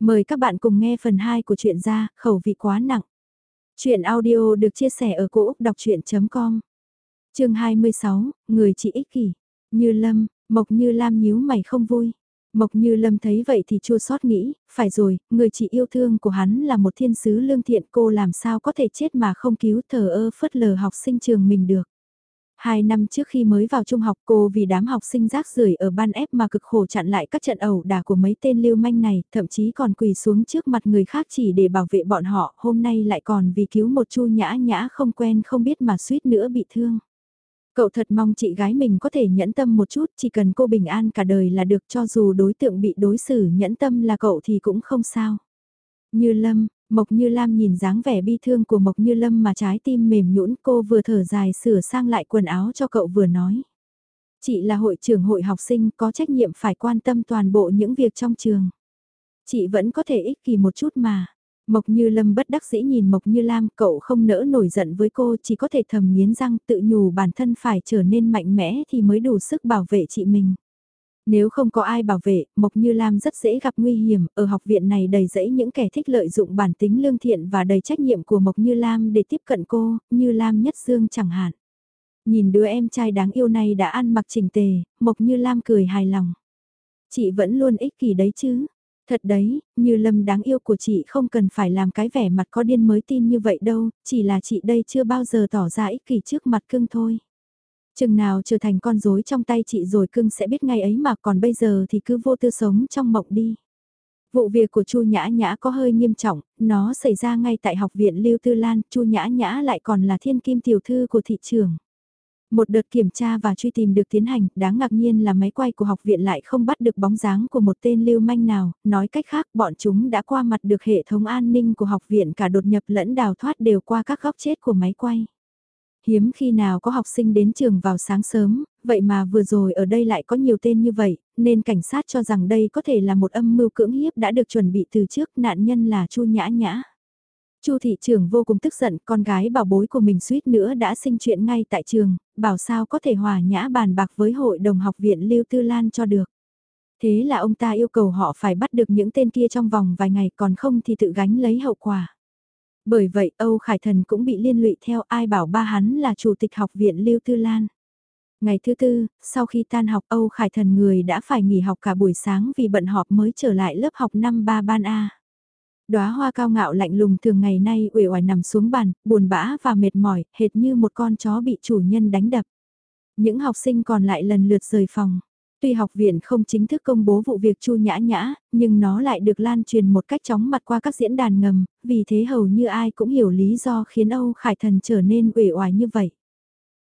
Mời các bạn cùng nghe phần 2 của truyện ra, khẩu vị quá nặng. Chuyện audio được chia sẻ ở cỗ đọc chuyện.com Trường 26, Người chị ích kỷ. Như Lâm, Mộc Như Lam nhíu mày không vui. Mộc Như Lâm thấy vậy thì chua xót nghĩ, phải rồi, người chị yêu thương của hắn là một thiên sứ lương thiện cô làm sao có thể chết mà không cứu thờ ơ phớt lờ học sinh trường mình được. Hai năm trước khi mới vào trung học cô vì đám học sinh rác rưởi ở ban ép mà cực khổ chặn lại các trận ẩu đả của mấy tên lưu manh này, thậm chí còn quỳ xuống trước mặt người khác chỉ để bảo vệ bọn họ, hôm nay lại còn vì cứu một chu nhã nhã không quen không biết mà suýt nữa bị thương. Cậu thật mong chị gái mình có thể nhẫn tâm một chút, chỉ cần cô bình an cả đời là được cho dù đối tượng bị đối xử nhẫn tâm là cậu thì cũng không sao. Như Lâm, Mộc Như Lam nhìn dáng vẻ bi thương của Mộc Như Lâm mà trái tim mềm nhũn cô vừa thở dài sửa sang lại quần áo cho cậu vừa nói. Chị là hội trưởng hội học sinh có trách nhiệm phải quan tâm toàn bộ những việc trong trường. Chị vẫn có thể ích kỷ một chút mà. Mộc Như Lâm bất đắc dĩ nhìn Mộc Như Lam, cậu không nỡ nổi giận với cô, chỉ có thể thầm nghiến răng tự nhủ bản thân phải trở nên mạnh mẽ thì mới đủ sức bảo vệ chị mình. Nếu không có ai bảo vệ, Mộc Như Lam rất dễ gặp nguy hiểm, ở học viện này đầy rẫy những kẻ thích lợi dụng bản tính lương thiện và đầy trách nhiệm của Mộc Như Lam để tiếp cận cô, như Lam Nhất Dương chẳng hạn. Nhìn đứa em trai đáng yêu này đã ăn mặc chỉnh tề, Mộc Như Lam cười hài lòng. Chị vẫn luôn ích kỷ đấy chứ. Thật đấy, như Lâm đáng yêu của chị không cần phải làm cái vẻ mặt có điên mới tin như vậy đâu, chỉ là chị đây chưa bao giờ tỏ ra ích kỷ trước mặt cưng thôi. Chừng nào trở thành con rối trong tay chị rồi cưng sẽ biết ngay ấy mà còn bây giờ thì cứ vô tư sống trong mộng đi. Vụ việc của Chu Nhã Nhã có hơi nghiêm trọng, nó xảy ra ngay tại học viện Lưu Tư Lan, Chu Nhã Nhã lại còn là thiên kim tiểu thư của thị trường. Một đợt kiểm tra và truy tìm được tiến hành, đáng ngạc nhiên là máy quay của học viện lại không bắt được bóng dáng của một tên lưu manh nào, nói cách khác bọn chúng đã qua mặt được hệ thống an ninh của học viện cả đột nhập lẫn đào thoát đều qua các góc chết của máy quay hiếm khi nào có học sinh đến trường vào sáng sớm, vậy mà vừa rồi ở đây lại có nhiều tên như vậy, nên cảnh sát cho rằng đây có thể là một âm mưu cưỡng hiếp đã được chuẩn bị từ trước, nạn nhân là Chu Nhã Nhã. Chu thị trưởng vô cùng tức giận, con gái bảo bối của mình suýt nữa đã sinh chuyện ngay tại trường, bảo sao có thể hòa nhã bàn bạc với hội đồng học viện Lưu Tư Lan cho được. Thế là ông ta yêu cầu họ phải bắt được những tên kia trong vòng vài ngày còn không thì tự gánh lấy hậu quả. Bởi vậy Âu Khải Thần cũng bị liên lụy theo ai bảo ba hắn là chủ tịch học viện Lưu Tư Lan. Ngày thứ tư, sau khi tan học Âu Khải Thần người đã phải nghỉ học cả buổi sáng vì bận họp mới trở lại lớp học năm ba ban A. Đóa hoa cao ngạo lạnh lùng thường ngày nay uể oải nằm xuống bàn, buồn bã và mệt mỏi, hệt như một con chó bị chủ nhân đánh đập. Những học sinh còn lại lần lượt rời phòng. Tuy học viện không chính thức công bố vụ việc Chu Nhã Nhã, nhưng nó lại được lan truyền một cách chóng mặt qua các diễn đàn ngầm, vì thế hầu như ai cũng hiểu lý do khiến Âu Khải Thần trở nên uể oải như vậy.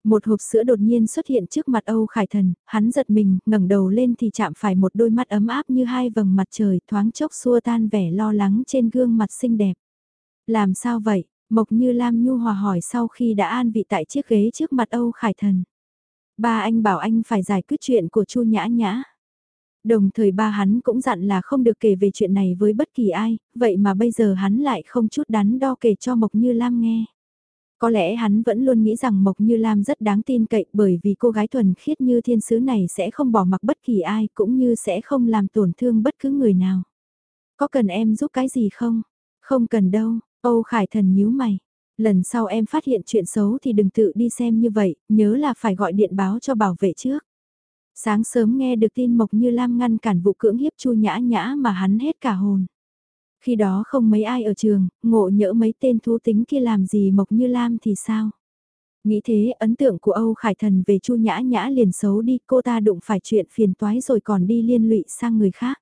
Một hộp sữa đột nhiên xuất hiện trước mặt Âu Khải Thần, hắn giật mình, ngẩng đầu lên thì chạm phải một đôi mắt ấm áp như hai vầng mặt trời thoáng chốc xua tan vẻ lo lắng trên gương mặt xinh đẹp. Làm sao vậy? Mộc Như Lam Nhu hòa hỏi sau khi đã an vị tại chiếc ghế trước mặt Âu Khải Thần. Ba anh bảo anh phải giải quyết chuyện của Chu Nhã Nhã. Đồng thời ba hắn cũng dặn là không được kể về chuyện này với bất kỳ ai, vậy mà bây giờ hắn lại không chút đắn đo kể cho Mộc Như Lam nghe. Có lẽ hắn vẫn luôn nghĩ rằng Mộc Như Lam rất đáng tin cậy bởi vì cô gái thuần khiết như thiên sứ này sẽ không bỏ mặc bất kỳ ai cũng như sẽ không làm tổn thương bất cứ người nào. Có cần em giúp cái gì không? Không cần đâu, Âu Khải Thần nhíu mày. Lần sau em phát hiện chuyện xấu thì đừng tự đi xem như vậy, nhớ là phải gọi điện báo cho bảo vệ trước. Sáng sớm nghe được tin Mộc Như Lam ngăn cản vụ cưỡng hiếp Chu Nhã Nhã mà hắn hết cả hồn. Khi đó không mấy ai ở trường, ngộ nhỡ mấy tên thú tính kia làm gì Mộc Như Lam thì sao? Nghĩ thế ấn tượng của Âu Khải Thần về Chu Nhã Nhã liền xấu đi cô ta đụng phải chuyện phiền toái rồi còn đi liên lụy sang người khác.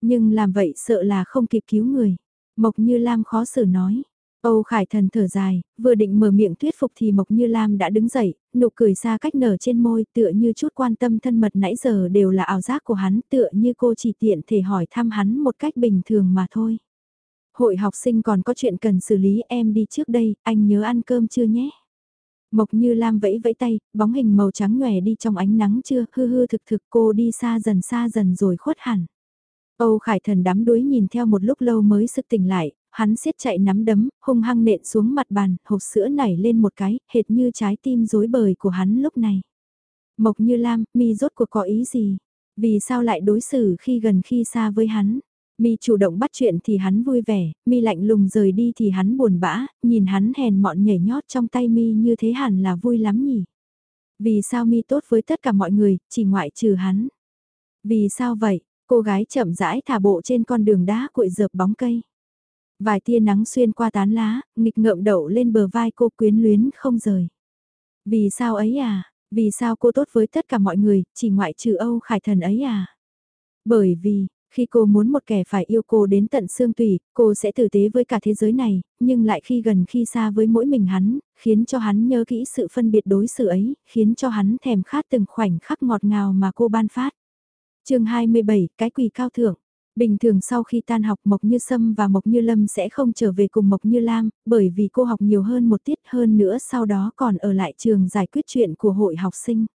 Nhưng làm vậy sợ là không kịp cứu người. Mộc Như Lam khó xử nói. Âu Khải Thần thở dài, vừa định mở miệng thuyết phục thì Mộc Như Lam đã đứng dậy, nụ cười xa cách nở trên môi tựa như chút quan tâm thân mật nãy giờ đều là ảo giác của hắn tựa như cô chỉ tiện thể hỏi thăm hắn một cách bình thường mà thôi. Hội học sinh còn có chuyện cần xử lý em đi trước đây, anh nhớ ăn cơm chưa nhé? Mộc Như Lam vẫy vẫy tay, bóng hình màu trắng nhòe đi trong ánh nắng chưa, hư hư thực thực cô đi xa dần xa dần rồi khuất hẳn. Âu Khải Thần đắm đuối nhìn theo một lúc lâu mới sực tỉnh lại, hắn siết chạy nắm đấm, hung hăng nện xuống mặt bàn, hộp sữa nảy lên một cái, hệt như trái tim rối bời của hắn lúc này. Mộc Như Lam, mi rốt cuộc có ý gì? Vì sao lại đối xử khi gần khi xa với hắn? Mi chủ động bắt chuyện thì hắn vui vẻ, Mi lạnh lùng rời đi thì hắn buồn bã, nhìn hắn hèn mọn nhảy nhót trong tay Mi như thế hẳn là vui lắm nhỉ. Vì sao Mi tốt với tất cả mọi người, chỉ ngoại trừ hắn. Vì sao vậy, cô gái chậm rãi thả bộ trên con đường đá cuội dợp bóng cây. Vài tia nắng xuyên qua tán lá, nghịch ngợm đậu lên bờ vai cô quyến luyến không rời. Vì sao ấy à, vì sao cô tốt với tất cả mọi người, chỉ ngoại trừ Âu Khải Thần ấy à? Bởi vì, khi cô muốn một kẻ phải yêu cô đến tận xương tủy, cô sẽ tử tế với cả thế giới này, nhưng lại khi gần khi xa với mỗi mình hắn, khiến cho hắn nhớ kỹ sự phân biệt đối xử ấy, khiến cho hắn thèm khát từng khoảnh khắc ngọt ngào mà cô ban phát. chương 27, cái quỳ cao thượng. Bình thường sau khi tan học Mộc Như Sâm và Mộc Như Lâm sẽ không trở về cùng Mộc Như Lam, bởi vì cô học nhiều hơn một tiết hơn nữa sau đó còn ở lại trường giải quyết chuyện của hội học sinh.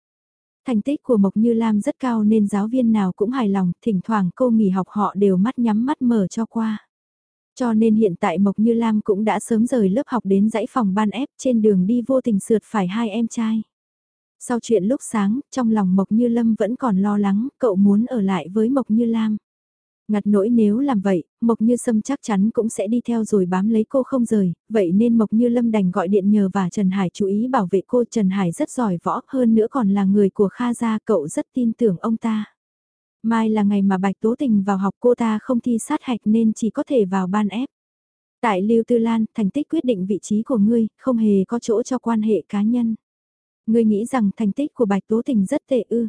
Thành tích của Mộc Như Lam rất cao nên giáo viên nào cũng hài lòng, thỉnh thoảng cô nghỉ học họ đều mắt nhắm mắt mở cho qua. Cho nên hiện tại Mộc Như Lam cũng đã sớm rời lớp học đến dãy phòng ban ép trên đường đi vô tình sượt phải hai em trai. Sau chuyện lúc sáng, trong lòng Mộc Như Lâm vẫn còn lo lắng, cậu muốn ở lại với Mộc Như Lam. Ngặt nỗi nếu làm vậy, Mộc Như Sâm chắc chắn cũng sẽ đi theo rồi bám lấy cô không rời, vậy nên Mộc Như Lâm đành gọi điện nhờ và Trần Hải chú ý bảo vệ cô. Trần Hải rất giỏi võ hơn nữa còn là người của Kha Gia, cậu rất tin tưởng ông ta. Mai là ngày mà Bạch Tố Tình vào học cô ta không thi sát hạch nên chỉ có thể vào ban ép. Tại Lưu Tư Lan, thành tích quyết định vị trí của ngươi, không hề có chỗ cho quan hệ cá nhân. Ngươi nghĩ rằng thành tích của Bạch Tố Tình rất tệ ư.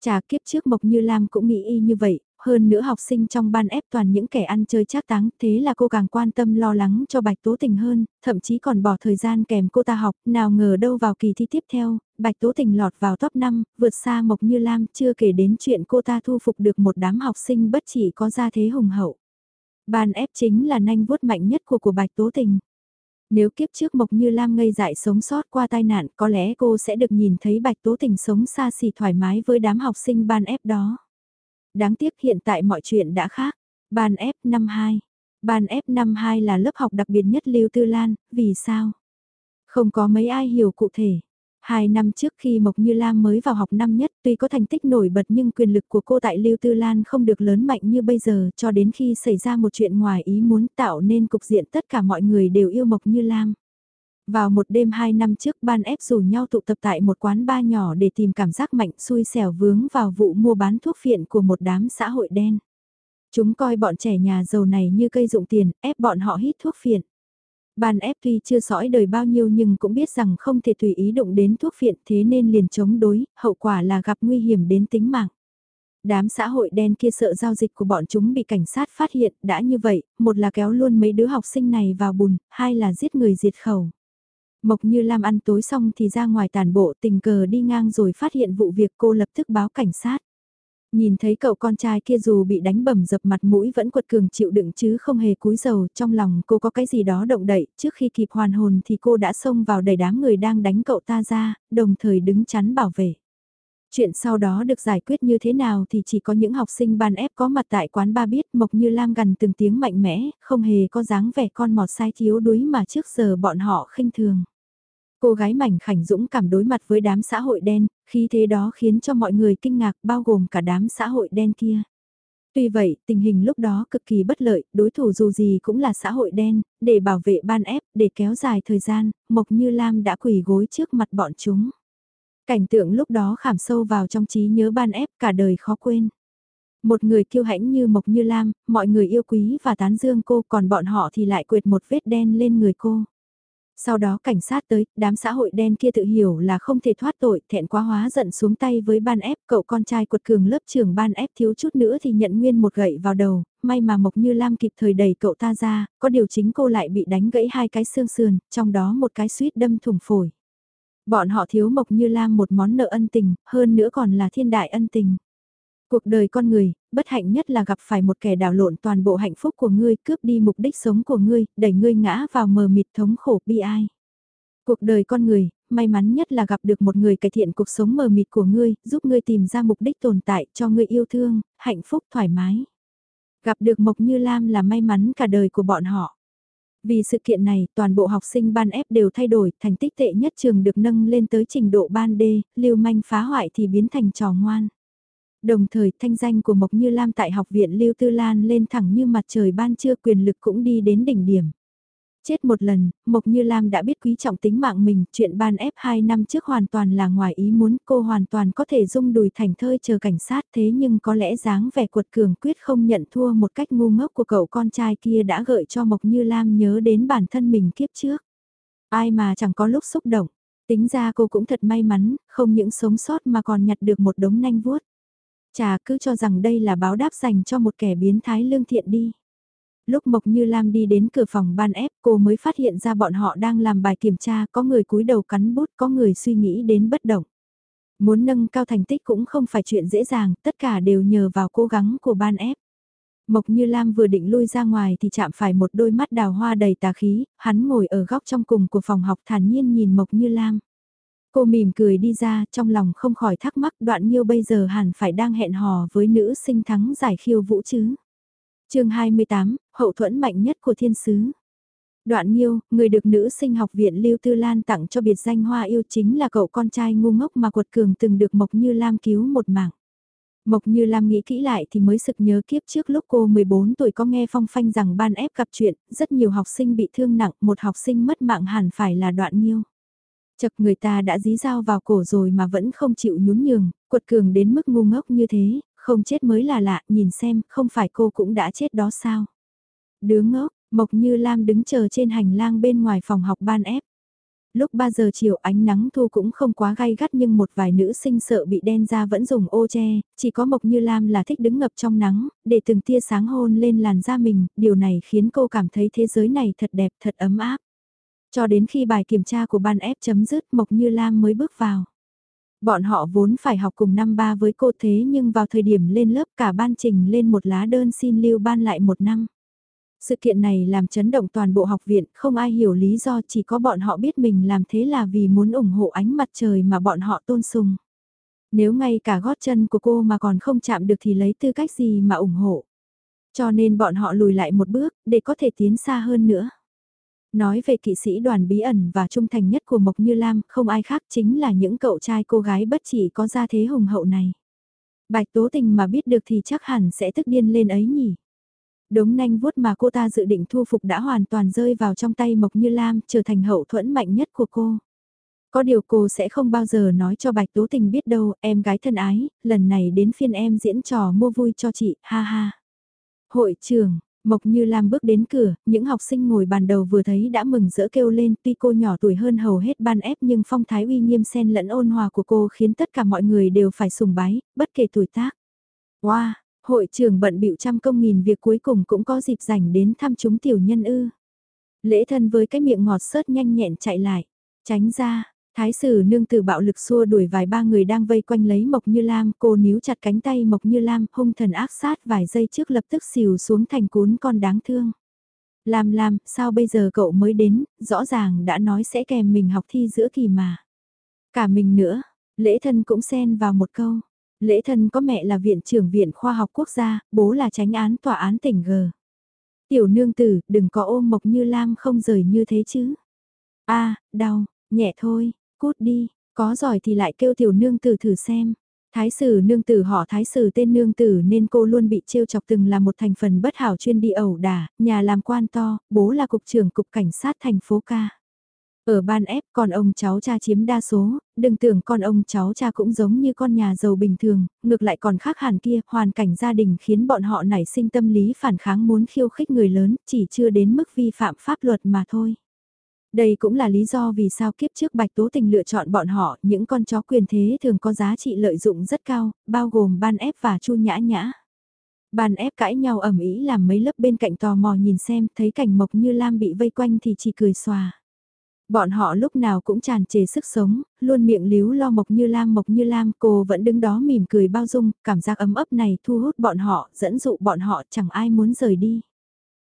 Chà kiếp trước Mộc Như Lam cũng nghĩ y như vậy, hơn nữa học sinh trong ban ép toàn những kẻ ăn chơi chắc táng, thế là cô càng quan tâm lo lắng cho Bạch Tố Tình hơn, thậm chí còn bỏ thời gian kèm cô ta học, nào ngờ đâu vào kỳ thi tiếp theo, Bạch Tố Tình lọt vào top 5, vượt xa Mộc Như Lam, chưa kể đến chuyện cô ta thu phục được một đám học sinh bất chỉ có gia thế hùng hậu. Ban ép chính là nanh vuốt mạnh nhất của của Bạch Tố Tình. Nếu kiếp trước Mộc Như Lam ngây dại sống sót qua tai nạn có lẽ cô sẽ được nhìn thấy Bạch Tố Tình sống xa xỉ thoải mái với đám học sinh ban ép đó đáng tiếc hiện tại mọi chuyện đã khác. Ban F52. Ban F52 là lớp học đặc biệt nhất Lưu Tư Lan, vì sao? Không có mấy ai hiểu cụ thể. Hai năm trước khi Mộc Như Lam mới vào học năm nhất tuy có thành tích nổi bật nhưng quyền lực của cô tại Lưu Tư Lan không được lớn mạnh như bây giờ cho đến khi xảy ra một chuyện ngoài ý muốn tạo nên cục diện tất cả mọi người đều yêu Mộc Như Lam. Vào một đêm hai năm trước ban ép rủ nhau tụ tập tại một quán ba nhỏ để tìm cảm giác mạnh xui xẻo vướng vào vụ mua bán thuốc phiện của một đám xã hội đen. Chúng coi bọn trẻ nhà giàu này như cây dụng tiền, ép bọn họ hít thuốc phiện. Ban ép tuy chưa sõi đời bao nhiêu nhưng cũng biết rằng không thể tùy ý động đến thuốc phiện thế nên liền chống đối, hậu quả là gặp nguy hiểm đến tính mạng. Đám xã hội đen kia sợ giao dịch của bọn chúng bị cảnh sát phát hiện, đã như vậy, một là kéo luôn mấy đứa học sinh này vào bùn, hai là giết người diệt khẩu. Mộc như Lam ăn tối xong thì ra ngoài tàn bộ tình cờ đi ngang rồi phát hiện vụ việc cô lập tức báo cảnh sát. Nhìn thấy cậu con trai kia dù bị đánh bầm dập mặt mũi vẫn quật cường chịu đựng chứ không hề cúi dầu trong lòng cô có cái gì đó động đậy trước khi kịp hoàn hồn thì cô đã xông vào đầy đám người đang đánh cậu ta ra, đồng thời đứng chắn bảo vệ. Chuyện sau đó được giải quyết như thế nào thì chỉ có những học sinh ban ép có mặt tại quán ba biết Mộc Như Lam gần từng tiếng mạnh mẽ, không hề có dáng vẻ con mọt sai thiếu đuối mà trước giờ bọn họ khinh thường. Cô gái mảnh khảnh dũng cảm đối mặt với đám xã hội đen, khí thế đó khiến cho mọi người kinh ngạc bao gồm cả đám xã hội đen kia. Tuy vậy, tình hình lúc đó cực kỳ bất lợi, đối thủ dù gì cũng là xã hội đen, để bảo vệ ban ép, để kéo dài thời gian, Mộc Như Lam đã quỳ gối trước mặt bọn chúng. Cảnh tượng lúc đó khảm sâu vào trong trí nhớ ban ép cả đời khó quên. Một người kiêu hãnh như Mộc Như Lam, mọi người yêu quý và tán dương cô còn bọn họ thì lại quệt một vết đen lên người cô. Sau đó cảnh sát tới, đám xã hội đen kia tự hiểu là không thể thoát tội, thẹn quá hóa giận xuống tay với ban ép, cậu con trai quật cường lớp trưởng ban ép thiếu chút nữa thì nhận nguyên một gậy vào đầu, may mà Mộc Như Lam kịp thời đẩy cậu ta ra, có điều chính cô lại bị đánh gãy hai cái xương sườn, trong đó một cái suýt đâm thủng phổi. Bọn họ thiếu Mộc Như Lam một món nợ ân tình, hơn nữa còn là thiên đại ân tình. Cuộc đời con người, bất hạnh nhất là gặp phải một kẻ đảo lộn toàn bộ hạnh phúc của ngươi, cướp đi mục đích sống của ngươi, đẩy ngươi ngã vào mờ mịt thống khổ bi ai. Cuộc đời con người, may mắn nhất là gặp được một người cải thiện cuộc sống mờ mịt của ngươi, giúp ngươi tìm ra mục đích tồn tại cho ngươi yêu thương, hạnh phúc thoải mái. Gặp được Mộc Như Lam là may mắn cả đời của bọn họ. Vì sự kiện này, toàn bộ học sinh ban ép đều thay đổi, thành tích tệ nhất trường được nâng lên tới trình độ ban D, lưu manh phá hoại thì biến thành trò ngoan. Đồng thời thanh danh của Mộc Như Lam tại học viện Lưu Tư Lan lên thẳng như mặt trời ban trưa quyền lực cũng đi đến đỉnh điểm. Chết một lần, Mộc Như Lam đã biết quý trọng tính mạng mình, chuyện ban ép 2 năm trước hoàn toàn là ngoài ý muốn, cô hoàn toàn có thể dung đùi thành thơi chờ cảnh sát thế nhưng có lẽ dáng vẻ cuột cường quyết không nhận thua một cách ngu ngốc của cậu con trai kia đã gợi cho Mộc Như Lam nhớ đến bản thân mình kiếp trước. Ai mà chẳng có lúc xúc động, tính ra cô cũng thật may mắn, không những sống sót mà còn nhặt được một đống nanh vuốt. Chà cứ cho rằng đây là báo đáp dành cho một kẻ biến thái lương thiện đi lúc Mộc Như Lam đi đến cửa phòng ban ép cô mới phát hiện ra bọn họ đang làm bài kiểm tra có người cúi đầu cắn bút có người suy nghĩ đến bất động. Muốn nâng cao thành tích cũng không phải chuyện dễ dàng, tất cả đều nhờ vào cố gắng của ban ép. Mộc Như Lam vừa định lui ra ngoài thì chạm phải một đôi mắt đào hoa đầy tà khí, hắn ngồi ở góc trong cùng của phòng học thản nhiên nhìn Mộc Như Lam. Cô mỉm cười đi ra, trong lòng không khỏi thắc mắc đoạn nhiêu bây giờ hẳn phải đang hẹn hò với nữ sinh thắng giải khiêu vũ chứ chương 28, hậu thuẫn mạnh nhất của thiên sứ. Đoạn Nhiêu, người được nữ sinh học viện Lưu Tư Lan tặng cho biệt danh Hoa yêu chính là cậu con trai ngu ngốc mà quật cường từng được Mộc Như Lam cứu một mạng. Mộc Như Lam nghĩ kỹ lại thì mới sực nhớ kiếp trước lúc cô 14 tuổi có nghe phong phanh rằng ban ép gặp chuyện, rất nhiều học sinh bị thương nặng, một học sinh mất mạng hẳn phải là đoạn nhiêu. Chật người ta đã dí dao vào cổ rồi mà vẫn không chịu nhún nhường, quật cường đến mức ngu ngốc như thế, không chết mới là lạ, nhìn xem, không phải cô cũng đã chết đó sao? Đứa ngốc, Mộc Như Lam đứng chờ trên hành lang bên ngoài phòng học ban ép. Lúc 3 giờ chiều ánh nắng thu cũng không quá gay gắt nhưng một vài nữ sinh sợ bị đen da vẫn dùng ô che, chỉ có Mộc Như Lam là thích đứng ngập trong nắng, để từng tia sáng hôn lên làn da mình, điều này khiến cô cảm thấy thế giới này thật đẹp, thật ấm áp. Cho đến khi bài kiểm tra của ban ép chấm dứt Mộc Như Lam mới bước vào. Bọn họ vốn phải học cùng năm ba với cô thế nhưng vào thời điểm lên lớp cả ban trình lên một lá đơn xin lưu ban lại một năm. Sự kiện này làm chấn động toàn bộ học viện, không ai hiểu lý do chỉ có bọn họ biết mình làm thế là vì muốn ủng hộ ánh mặt trời mà bọn họ tôn sùng. Nếu ngay cả gót chân của cô mà còn không chạm được thì lấy tư cách gì mà ủng hộ. Cho nên bọn họ lùi lại một bước, để có thể tiến xa hơn nữa. Nói về kỵ sĩ đoàn bí ẩn và trung thành nhất của Mộc Như Lam, không ai khác chính là những cậu trai cô gái bất chỉ có gia thế hùng hậu này. Bạch tố tình mà biết được thì chắc hẳn sẽ tức điên lên ấy nhỉ. Đống nanh vuốt mà cô ta dự định thu phục đã hoàn toàn rơi vào trong tay Mộc Như Lam, trở thành hậu thuẫn mạnh nhất của cô. Có điều cô sẽ không bao giờ nói cho Bạch Tố Tình biết đâu, em gái thân ái, lần này đến phiên em diễn trò mua vui cho chị, ha ha. Hội trưởng, Mộc Như Lam bước đến cửa, những học sinh ngồi bàn đầu vừa thấy đã mừng rỡ kêu lên tuy cô nhỏ tuổi hơn hầu hết ban ép nhưng phong thái uy nghiêm xen lẫn ôn hòa của cô khiến tất cả mọi người đều phải sùng bái, bất kể tuổi tác. Wow, hội trưởng bận bịu trăm công nghìn việc cuối cùng cũng có dịp rảnh đến thăm chúng tiểu nhân ư. Lễ thân với cái miệng ngọt sớt nhanh nhẹn chạy lại, tránh ra, Thái sử nương tử bạo lực xua đuổi vài ba người đang vây quanh lấy Mộc Như Lam, cô níu chặt cánh tay Mộc Như Lam, hung thần ác sát vài giây trước lập tức xìu xuống thành cuốn con đáng thương. Lam Lam, sao bây giờ cậu mới đến, rõ ràng đã nói sẽ kèm mình học thi giữa kỳ mà. Cả mình nữa, lễ thân cũng xen vào một câu. Lễ thân có mẹ là viện trưởng viện khoa học quốc gia, bố là tránh án tòa án tỉnh G. Tiểu nương tử, đừng có ôm Mộc Như Lam không rời như thế chứ. a đau, nhẹ thôi, Cút đi, có giỏi thì lại kêu tiểu nương tử thử xem. Thái sử nương tử họ thái sử tên nương tử nên cô luôn bị trêu chọc từng là một thành phần bất hảo chuyên đi ẩu đả, nhà làm quan to, bố là cục trưởng cục cảnh sát thành phố ca. Ở ban ép con ông cháu cha chiếm đa số, đừng tưởng con ông cháu cha cũng giống như con nhà giàu bình thường, ngược lại còn khác hẳn kia, hoàn cảnh gia đình khiến bọn họ nảy sinh tâm lý phản kháng muốn khiêu khích người lớn, chỉ chưa đến mức vi phạm pháp luật mà thôi. Đây cũng là lý do vì sao kiếp trước Bạch Tố Tình lựa chọn bọn họ, những con chó quyền thế thường có giá trị lợi dụng rất cao, bao gồm ban ép và chu nhã nhã. Ban ép cãi nhau ẩm ý làm mấy lớp bên cạnh tò mò nhìn xem, thấy cảnh Mộc Như Lam bị vây quanh thì chỉ cười xòa. Bọn họ lúc nào cũng tràn trề sức sống, luôn miệng líu lo Mộc Như Lam Mộc Như Lam cô vẫn đứng đó mỉm cười bao dung, cảm giác ấm ấp này thu hút bọn họ, dẫn dụ bọn họ chẳng ai muốn rời đi.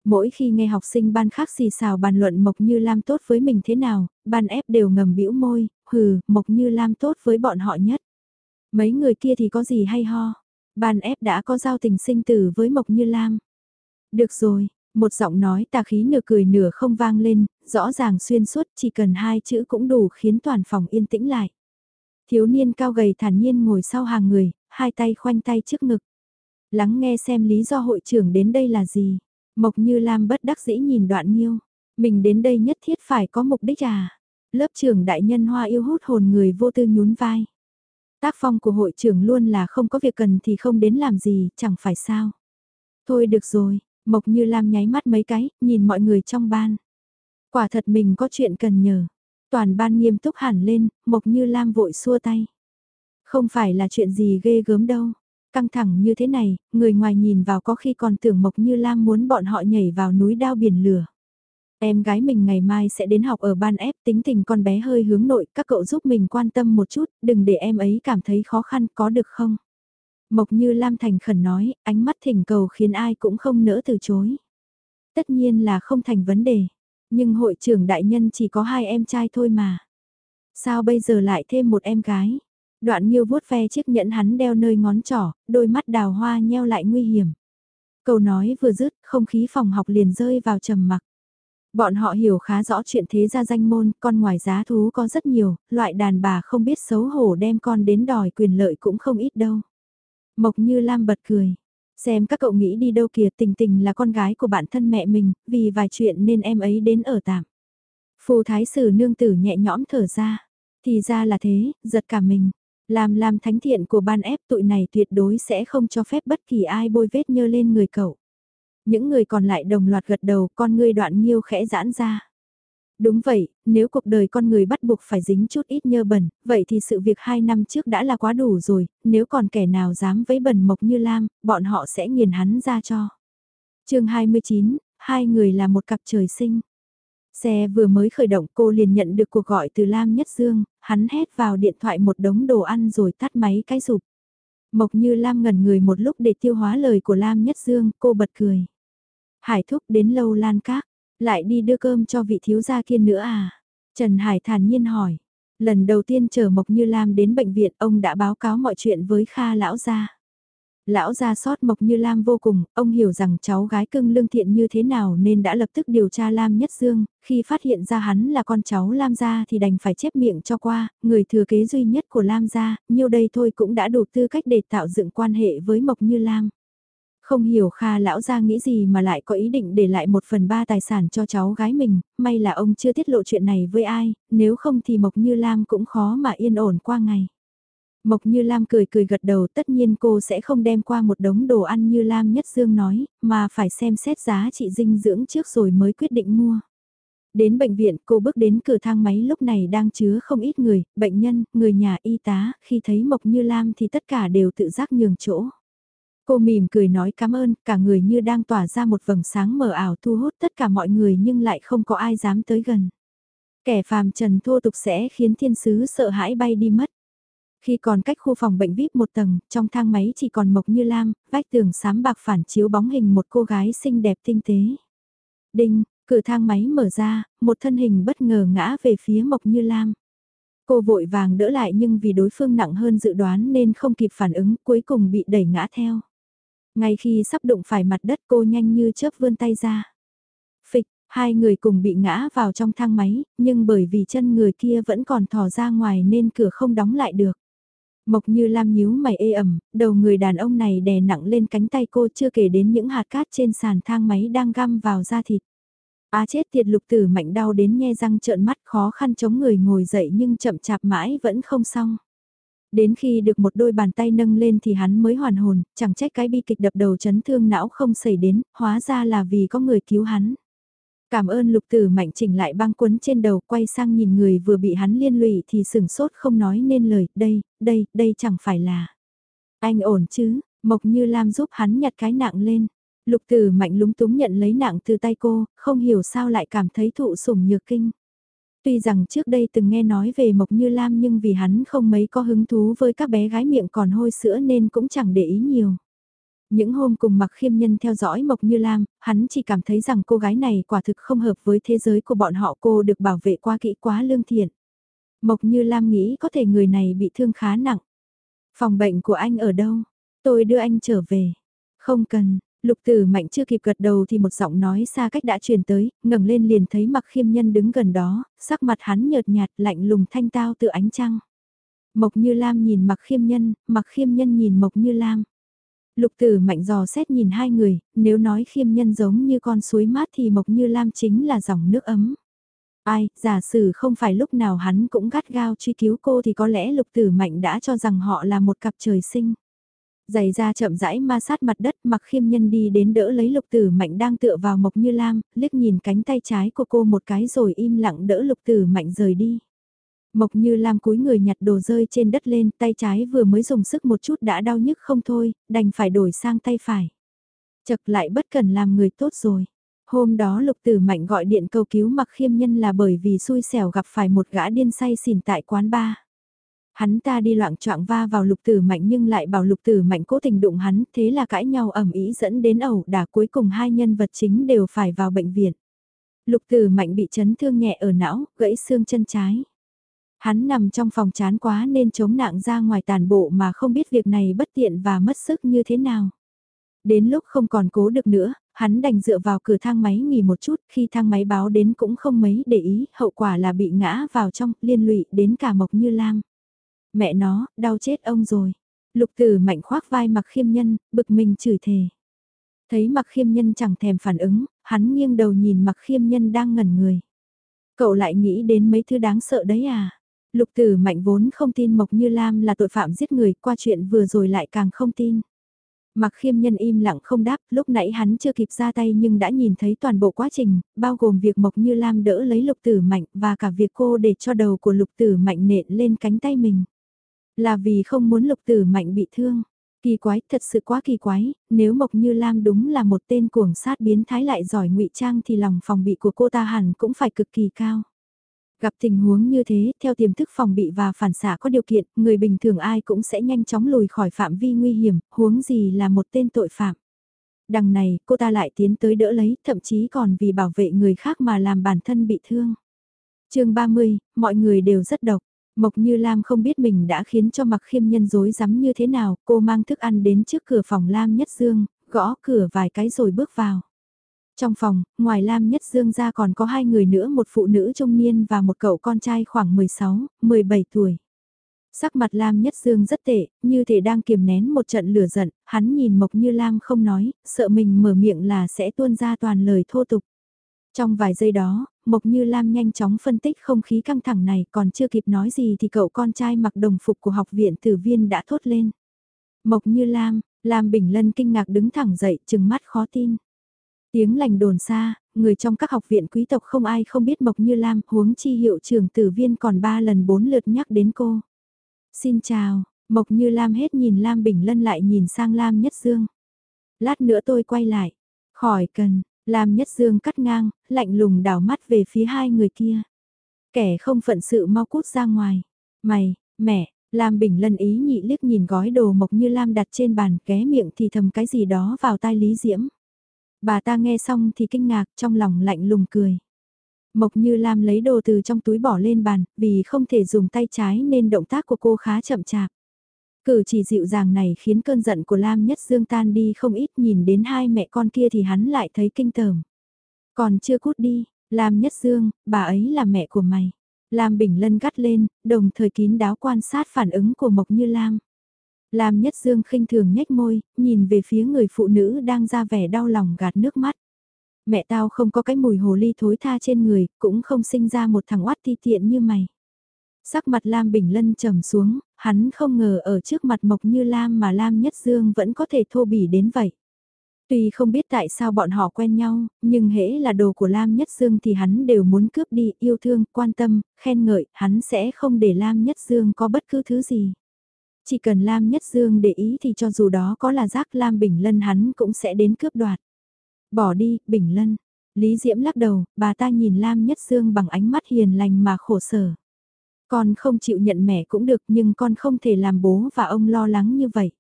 Mỗi khi nghe học sinh ban khác xì xào bàn luận Mộc Như Lam tốt với mình thế nào, ban ép đều ngầm bĩu môi, hừ, Mộc Như Lam tốt với bọn họ nhất. Mấy người kia thì có gì hay ho, ban ép đã có giao tình sinh tử với Mộc Như Lam. Được rồi, một giọng nói tà khí nửa cười nửa không vang lên, rõ ràng xuyên suốt chỉ cần hai chữ cũng đủ khiến toàn phòng yên tĩnh lại. Thiếu niên cao gầy thản nhiên ngồi sau hàng người, hai tay khoanh tay trước ngực. Lắng nghe xem lý do hội trưởng đến đây là gì. Mộc Như Lam bất đắc dĩ nhìn đoạn nhiêu. Mình đến đây nhất thiết phải có mục đích à? Lớp trưởng đại nhân hoa yêu hút hồn người vô tư nhún vai. Tác phong của hội trưởng luôn là không có việc cần thì không đến làm gì, chẳng phải sao. Thôi được rồi, Mộc Như Lam nháy mắt mấy cái, nhìn mọi người trong ban. Quả thật mình có chuyện cần nhờ. Toàn ban nghiêm túc hẳn lên, Mộc Như Lam vội xua tay. Không phải là chuyện gì ghê gớm đâu. Căng thẳng như thế này, người ngoài nhìn vào có khi còn tưởng Mộc Như Lam muốn bọn họ nhảy vào núi đao biển lửa. Em gái mình ngày mai sẽ đến học ở ban ép tính tình con bé hơi hướng nội, các cậu giúp mình quan tâm một chút, đừng để em ấy cảm thấy khó khăn có được không? Mộc như Lam Thành khẩn nói, ánh mắt thỉnh cầu khiến ai cũng không nỡ từ chối. Tất nhiên là không thành vấn đề, nhưng hội trưởng đại nhân chỉ có hai em trai thôi mà. Sao bây giờ lại thêm một em gái? Đoạn Nghiêu vuốt ve chiếc nhẫn hắn đeo nơi ngón trỏ, đôi mắt đào hoa nheo lại nguy hiểm. Câu nói vừa dứt, không khí phòng học liền rơi vào trầm mặc. Bọn họ hiểu khá rõ chuyện thế gia danh môn, con ngoài giá thú có rất nhiều, loại đàn bà không biết xấu hổ đem con đến đòi quyền lợi cũng không ít đâu. Mộc như Lam bật cười. Xem các cậu nghĩ đi đâu kìa tình tình là con gái của bản thân mẹ mình, vì vài chuyện nên em ấy đến ở tạm. Phù thái sử nương tử nhẹ nhõm thở ra. Thì ra là thế, giật cả mình. Làm làm thánh thiện của ban ép tụi này tuyệt đối sẽ không cho phép bất kỳ ai bôi vết nhơ lên người cậu. Những người còn lại đồng loạt gật đầu con ngươi đoạn nghiêu khẽ giãn ra. Đúng vậy, nếu cuộc đời con người bắt buộc phải dính chút ít nhơ bẩn, vậy thì sự việc hai năm trước đã là quá đủ rồi, nếu còn kẻ nào dám vấy bẩn mộc như Lam, bọn họ sẽ nghiền hắn ra cho. chương 29, hai người là một cặp trời sinh. Xe vừa mới khởi động cô liền nhận được cuộc gọi từ Lam Nhất Dương, hắn hét vào điện thoại một đống đồ ăn rồi tắt máy cái rụp. Mộc như Lam ngẩn người một lúc để tiêu hóa lời của Lam Nhất Dương, cô bật cười. Hải thúc đến lâu lan các, lại đi đưa cơm cho vị thiếu gia kia nữa à? Trần Hải thản nhiên hỏi. Lần đầu tiên chờ Mộc Như Lam đến bệnh viện ông đã báo cáo mọi chuyện với Kha lão gia. Lão gia sót Mộc Như Lam vô cùng, ông hiểu rằng cháu gái cưng lương thiện như thế nào nên đã lập tức điều tra Lam Nhất Dương, khi phát hiện ra hắn là con cháu Lam gia thì đành phải chép miệng cho qua, người thừa kế duy nhất của Lam gia, nhiêu đây thôi cũng đã đủ tư cách để tạo dựng quan hệ với Mộc Như Lam. Không hiểu Kha lão gia nghĩ gì mà lại có ý định để lại một phần ba tài sản cho cháu gái mình, may là ông chưa tiết lộ chuyện này với ai, nếu không thì Mộc Như Lam cũng khó mà yên ổn qua ngày. Mộc Như Lam cười cười gật đầu tất nhiên cô sẽ không đem qua một đống đồ ăn như Lam Nhất Dương nói, mà phải xem xét giá trị dinh dưỡng trước rồi mới quyết định mua. Đến bệnh viện cô bước đến cửa thang máy lúc này đang chứa không ít người, bệnh nhân, người nhà y tá, khi thấy Mộc Như Lam thì tất cả đều tự giác nhường chỗ. Cô mỉm cười nói cảm ơn, cả người như đang tỏa ra một vầng sáng mờ ảo thu hút tất cả mọi người nhưng lại không có ai dám tới gần. Kẻ phàm trần thô tục sẽ khiến thiên sứ sợ hãi bay đi mất. Khi còn cách khu phòng bệnh VIP một tầng, trong thang máy chỉ còn Mộc Như Lam, vách tường xám bạc phản chiếu bóng hình một cô gái xinh đẹp tinh tế. Đinh, cửa thang máy mở ra, một thân hình bất ngờ ngã về phía Mộc Như Lam. Cô vội vàng đỡ lại nhưng vì đối phương nặng hơn dự đoán nên không kịp phản ứng cuối cùng bị đẩy ngã theo. Ngay khi sắp đụng phải mặt đất cô nhanh như chớp vươn tay ra. Phịch, hai người cùng bị ngã vào trong thang máy, nhưng bởi vì chân người kia vẫn còn thò ra ngoài nên cửa không đóng lại được. Mộc như lam nhíu mày ê ẩm, đầu người đàn ông này đè nặng lên cánh tay cô chưa kể đến những hạt cát trên sàn thang máy đang găm vào da thịt. Á chết tiệt lục tử mạnh đau đến nhe răng trợn mắt khó khăn chống người ngồi dậy nhưng chậm chạp mãi vẫn không xong. Đến khi được một đôi bàn tay nâng lên thì hắn mới hoàn hồn, chẳng trách cái bi kịch đập đầu chấn thương não không xảy đến, hóa ra là vì có người cứu hắn. Cảm ơn lục tử mạnh chỉnh lại băng quấn trên đầu quay sang nhìn người vừa bị hắn liên lụy thì sừng sốt không nói nên lời, đây, đây, đây chẳng phải là. Anh ổn chứ, Mộc Như Lam giúp hắn nhặt cái nặng lên. Lục tử mạnh lúng túng nhận lấy nặng từ tay cô, không hiểu sao lại cảm thấy thụ sủng nhược kinh. Tuy rằng trước đây từng nghe nói về Mộc Như Lam nhưng vì hắn không mấy có hứng thú với các bé gái miệng còn hôi sữa nên cũng chẳng để ý nhiều. Những hôm cùng mặc khiêm nhân theo dõi Mộc Như Lam, hắn chỉ cảm thấy rằng cô gái này quả thực không hợp với thế giới của bọn họ cô được bảo vệ quá kỹ quá lương thiện. Mộc Như Lam nghĩ có thể người này bị thương khá nặng. Phòng bệnh của anh ở đâu? Tôi đưa anh trở về. Không cần, Lục tử mạnh chưa kịp gật đầu thì một giọng nói xa cách đã truyền tới, ngẩng lên liền thấy mặc khiêm nhân đứng gần đó, sắc mặt hắn nhợt nhạt lạnh lùng thanh tao tự ánh trăng. Mộc Như Lam nhìn Mặc Khiêm Nhân, Mặc Khiêm Nhân nhìn Mộc Như Lam. Lục tử mạnh dò xét nhìn hai người, nếu nói Khiêm Nhân giống như con suối mát thì Mộc Như Lam chính là dòng nước ấm. Ai, giả sử không phải lúc nào hắn cũng gắt gao truy cứu cô thì có lẽ lục tử mạnh đã cho rằng họ là một cặp trời sinh. Giày ra chậm rãi ma sát mặt đất mặc khiêm nhân đi đến đỡ lấy lục tử mạnh đang tựa vào mộc như lam, liếc nhìn cánh tay trái của cô một cái rồi im lặng đỡ lục tử mạnh rời đi. Mộc như lam cúi người nhặt đồ rơi trên đất lên, tay trái vừa mới dùng sức một chút đã đau nhức không thôi, đành phải đổi sang tay phải. Chật lại bất cần làm người tốt rồi. Hôm đó lục tử mạnh gọi điện cầu cứu mặc khiêm nhân là bởi vì xui xẻo gặp phải một gã điên say xỉn tại quán bar. Hắn ta đi loạn trọng va vào lục tử mạnh nhưng lại bảo lục tử mạnh cố tình đụng hắn, thế là cãi nhau ẩm ý dẫn đến ẩu đả cuối cùng hai nhân vật chính đều phải vào bệnh viện. Lục tử mạnh bị chấn thương nhẹ ở não, gãy xương chân trái. Hắn nằm trong phòng chán quá nên chống nặng ra ngoài tàn bộ mà không biết việc này bất tiện và mất sức như thế nào. Đến lúc không còn cố được nữa, hắn đành dựa vào cửa thang máy nghỉ một chút, khi thang máy báo đến cũng không mấy để ý, hậu quả là bị ngã vào trong, liên lụy đến cả Mộc Như Lam. Mẹ nó, đau chết ông rồi. Lục tử mạnh khoác vai mặc khiêm nhân, bực mình chửi thề. Thấy mặc khiêm nhân chẳng thèm phản ứng, hắn nghiêng đầu nhìn mặc khiêm nhân đang ngẩn người. Cậu lại nghĩ đến mấy thứ đáng sợ đấy à? Lục tử mạnh vốn không tin Mộc Như Lam là tội phạm giết người qua chuyện vừa rồi lại càng không tin. Mặc khiêm nhân im lặng không đáp, lúc nãy hắn chưa kịp ra tay nhưng đã nhìn thấy toàn bộ quá trình, bao gồm việc Mộc Như Lam đỡ lấy lục tử mạnh và cả việc cô để cho đầu của lục tử mạnh nện lên cánh tay mình. Là vì không muốn lục tử mạnh bị thương. Kỳ quái, thật sự quá kỳ quái, nếu Mộc Như Lam đúng là một tên cuồng sát biến thái lại giỏi ngụy trang thì lòng phòng bị của cô ta hẳn cũng phải cực kỳ cao. Gặp tình huống như thế, theo tiềm thức phòng bị và phản xạ có điều kiện, người bình thường ai cũng sẽ nhanh chóng lùi khỏi phạm vi nguy hiểm, huống gì là một tên tội phạm. Đằng này, cô ta lại tiến tới đỡ lấy, thậm chí còn vì bảo vệ người khác mà làm bản thân bị thương. chương 30, mọi người đều rất độc. Mộc Như Lam không biết mình đã khiến cho mặc khiêm nhân dối rắm như thế nào, cô mang thức ăn đến trước cửa phòng Lam Nhất Dương, gõ cửa vài cái rồi bước vào. Trong phòng, ngoài Lam Nhất Dương ra còn có hai người nữa một phụ nữ trung niên và một cậu con trai khoảng 16, 17 tuổi. Sắc mặt Lam Nhất Dương rất tệ, như thể đang kiềm nén một trận lửa giận, hắn nhìn Mộc Như Lam không nói, sợ mình mở miệng là sẽ tuôn ra toàn lời thô tục. Trong vài giây đó, Mộc Như Lam nhanh chóng phân tích không khí căng thẳng này còn chưa kịp nói gì thì cậu con trai mặc đồng phục của học viện tử viên đã thốt lên. Mộc Như Lam, Lam Bình Lân kinh ngạc đứng thẳng dậy, trừng mắt khó tin. Tiếng lành đồn xa, người trong các học viện quý tộc không ai không biết Mộc Như Lam, huống chi hiệu trưởng tử viên còn ba lần bốn lượt nhắc đến cô. Xin chào, Mộc Như Lam hết nhìn Lam Bình Lân lại nhìn sang Lam Nhất Dương. Lát nữa tôi quay lại. Khỏi cần, Lam Nhất Dương cắt ngang, lạnh lùng đảo mắt về phía hai người kia. Kẻ không phận sự mau cút ra ngoài. Mày, mẹ, Lam Bình Lân ý nhị liếc nhìn gói đồ Mộc Như Lam đặt trên bàn, ké miệng thì thầm cái gì đó vào tai Lý Diễm. Bà ta nghe xong thì kinh ngạc, trong lòng lạnh lùng cười. Mộc Như Lam lấy đồ từ trong túi bỏ lên bàn, vì không thể dùng tay trái nên động tác của cô khá chậm chạp. Cử chỉ dịu dàng này khiến cơn giận của Lam Nhất Dương tan đi không ít nhìn đến hai mẹ con kia thì hắn lại thấy kinh tởm. Còn chưa cút đi, Lam Nhất Dương, bà ấy là mẹ của mày. Lam Bình Lân gắt lên, đồng thời kín đáo quan sát phản ứng của Mộc Như Lam. Lam Nhất Dương khinh thường nhếch môi, nhìn về phía người phụ nữ đang ra vẻ đau lòng gạt nước mắt. Mẹ tao không có cái mùi hồ ly thối tha trên người, cũng không sinh ra một thằng oát ti tiện như mày. Sắc mặt Lam Bình Lân trầm xuống, hắn không ngờ ở trước mặt Mộc Như Lam mà Lam Nhất Dương vẫn có thể thô bỉ đến vậy. Tuy không biết tại sao bọn họ quen nhau, nhưng hễ là đồ của Lam Nhất Dương thì hắn đều muốn cướp đi, yêu thương, quan tâm, khen ngợi, hắn sẽ không để Lam Nhất Dương có bất cứ thứ gì. Chỉ cần Lam Nhất Dương để ý thì cho dù đó có là giác Lam Bình Lân hắn cũng sẽ đến cướp đoạt. Bỏ đi, Bình Lân. Lý Diễm lắc đầu, bà ta nhìn Lam Nhất Dương bằng ánh mắt hiền lành mà khổ sở. Con không chịu nhận mẹ cũng được nhưng con không thể làm bố và ông lo lắng như vậy.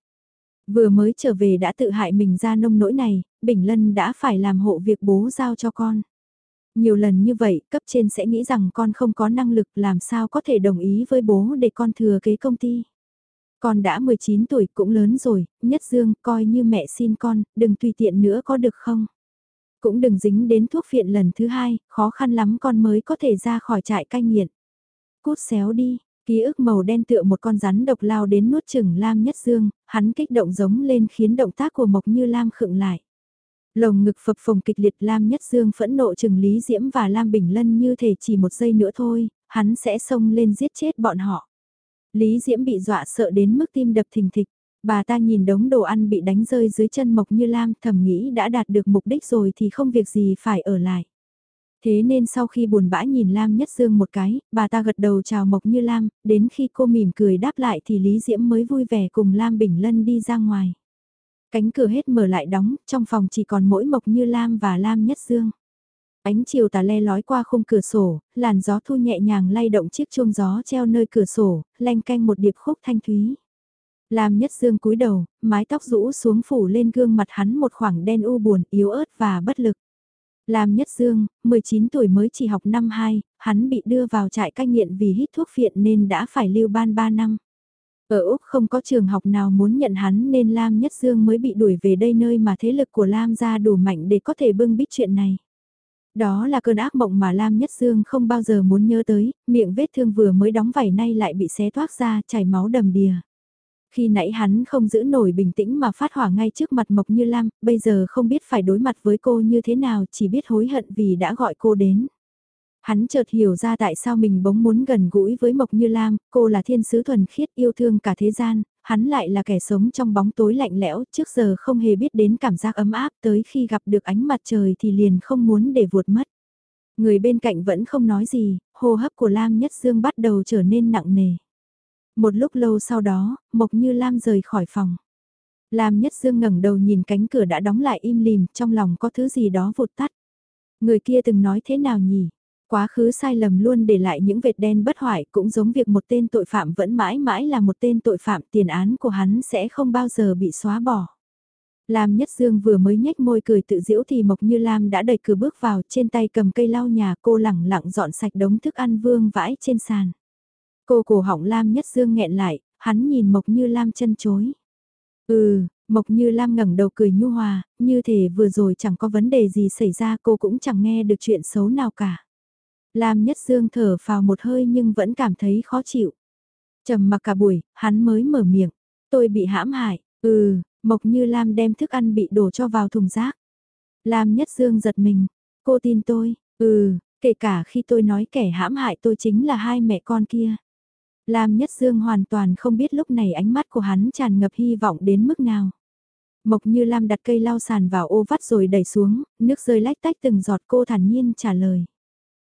Vừa mới trở về đã tự hại mình ra nông nỗi này, Bình Lân đã phải làm hộ việc bố giao cho con. Nhiều lần như vậy, cấp trên sẽ nghĩ rằng con không có năng lực làm sao có thể đồng ý với bố để con thừa kế công ty. Con đã 19 tuổi cũng lớn rồi, Nhất Dương coi như mẹ xin con, đừng tùy tiện nữa có được không? Cũng đừng dính đến thuốc phiện lần thứ hai, khó khăn lắm con mới có thể ra khỏi trại cai nghiện. Cút xéo đi, Ký ức màu đen tựa một con rắn độc lao đến nuốt chừng Lam Nhất Dương, hắn kích động giống lên khiến động tác của Mộc Như Lam khựng lại. Lồng ngực phập phồng kịch liệt Lam Nhất Dương phẫn nộ chừng Lý Diễm và Lam Bình Lân như thể chỉ một giây nữa thôi, hắn sẽ xông lên giết chết bọn họ. Lý Diễm bị dọa sợ đến mức tim đập thình thịch. Bà ta nhìn đống đồ ăn bị đánh rơi dưới chân Mộc Như Lam thầm nghĩ đã đạt được mục đích rồi thì không việc gì phải ở lại. Thế nên sau khi buồn bã nhìn Lam Nhất Dương một cái, bà ta gật đầu chào Mộc Như Lam, đến khi cô mỉm cười đáp lại thì Lý Diễm mới vui vẻ cùng Lam Bình Lân đi ra ngoài. Cánh cửa hết mở lại đóng, trong phòng chỉ còn mỗi Mộc Như Lam và Lam Nhất Dương. Ánh chiều tà le lói qua khung cửa sổ, làn gió thu nhẹ nhàng lay động chiếc chuông gió treo nơi cửa sổ, lanh canh một điệp khúc thanh thúy. Lam Nhất Dương cúi đầu, mái tóc rũ xuống phủ lên gương mặt hắn một khoảng đen u buồn, yếu ớt và bất lực. Lam Nhất Dương, 19 tuổi mới chỉ học năm 2, hắn bị đưa vào trại cai nghiện vì hít thuốc phiện nên đã phải lưu ban 3 năm. Ở Úc không có trường học nào muốn nhận hắn nên Lam Nhất Dương mới bị đuổi về đây nơi mà thế lực của Lam ra đủ mạnh để có thể bưng bít chuyện này. Đó là cơn ác mộng mà Lam Nhất Dương không bao giờ muốn nhớ tới, miệng vết thương vừa mới đóng vảy nay lại bị xé thoát ra, chảy máu đầm đìa. Khi nãy hắn không giữ nổi bình tĩnh mà phát hỏa ngay trước mặt Mộc Như Lam, bây giờ không biết phải đối mặt với cô như thế nào, chỉ biết hối hận vì đã gọi cô đến. Hắn chợt hiểu ra tại sao mình bỗng muốn gần gũi với Mộc Như Lam, cô là thiên sứ thuần khiết yêu thương cả thế gian, hắn lại là kẻ sống trong bóng tối lạnh lẽo, trước giờ không hề biết đến cảm giác ấm áp tới khi gặp được ánh mặt trời thì liền không muốn để vuột mất. Người bên cạnh vẫn không nói gì, hô hấp của Lam Nhất Dương bắt đầu trở nên nặng nề. Một lúc lâu sau đó, Mộc Như Lam rời khỏi phòng. Lam Nhất Dương ngẩng đầu nhìn cánh cửa đã đóng lại im lìm, trong lòng có thứ gì đó vụt tắt. Người kia từng nói thế nào nhỉ? Quá khứ sai lầm luôn để lại những vệt đen bất hoại cũng giống việc một tên tội phạm vẫn mãi mãi là một tên tội phạm tiền án của hắn sẽ không bao giờ bị xóa bỏ. Lam Nhất Dương vừa mới nhếch môi cười tự giễu thì Mộc Như Lam đã đẩy cửa bước vào trên tay cầm cây lau nhà cô lẳng lặng dọn sạch đống thức ăn vương vãi trên sàn. Cô cổ họng Lam Nhất Dương nghẹn lại, hắn nhìn Mộc Như Lam chân chối. Ừ, Mộc Như Lam ngẩng đầu cười nhu hòa, như thể vừa rồi chẳng có vấn đề gì xảy ra cô cũng chẳng nghe được chuyện xấu nào cả. Lam Nhất Dương thở vào một hơi nhưng vẫn cảm thấy khó chịu. trầm mặc cả buổi, hắn mới mở miệng. Tôi bị hãm hại, ừ, Mộc Như Lam đem thức ăn bị đổ cho vào thùng rác. Lam Nhất Dương giật mình, cô tin tôi, ừ, kể cả khi tôi nói kẻ hãm hại tôi chính là hai mẹ con kia. Lam Nhất Dương hoàn toàn không biết lúc này ánh mắt của hắn tràn ngập hy vọng đến mức nào. Mộc như Lam đặt cây lau sàn vào ô vắt rồi đẩy xuống, nước rơi lách tách từng giọt cô thản nhiên trả lời.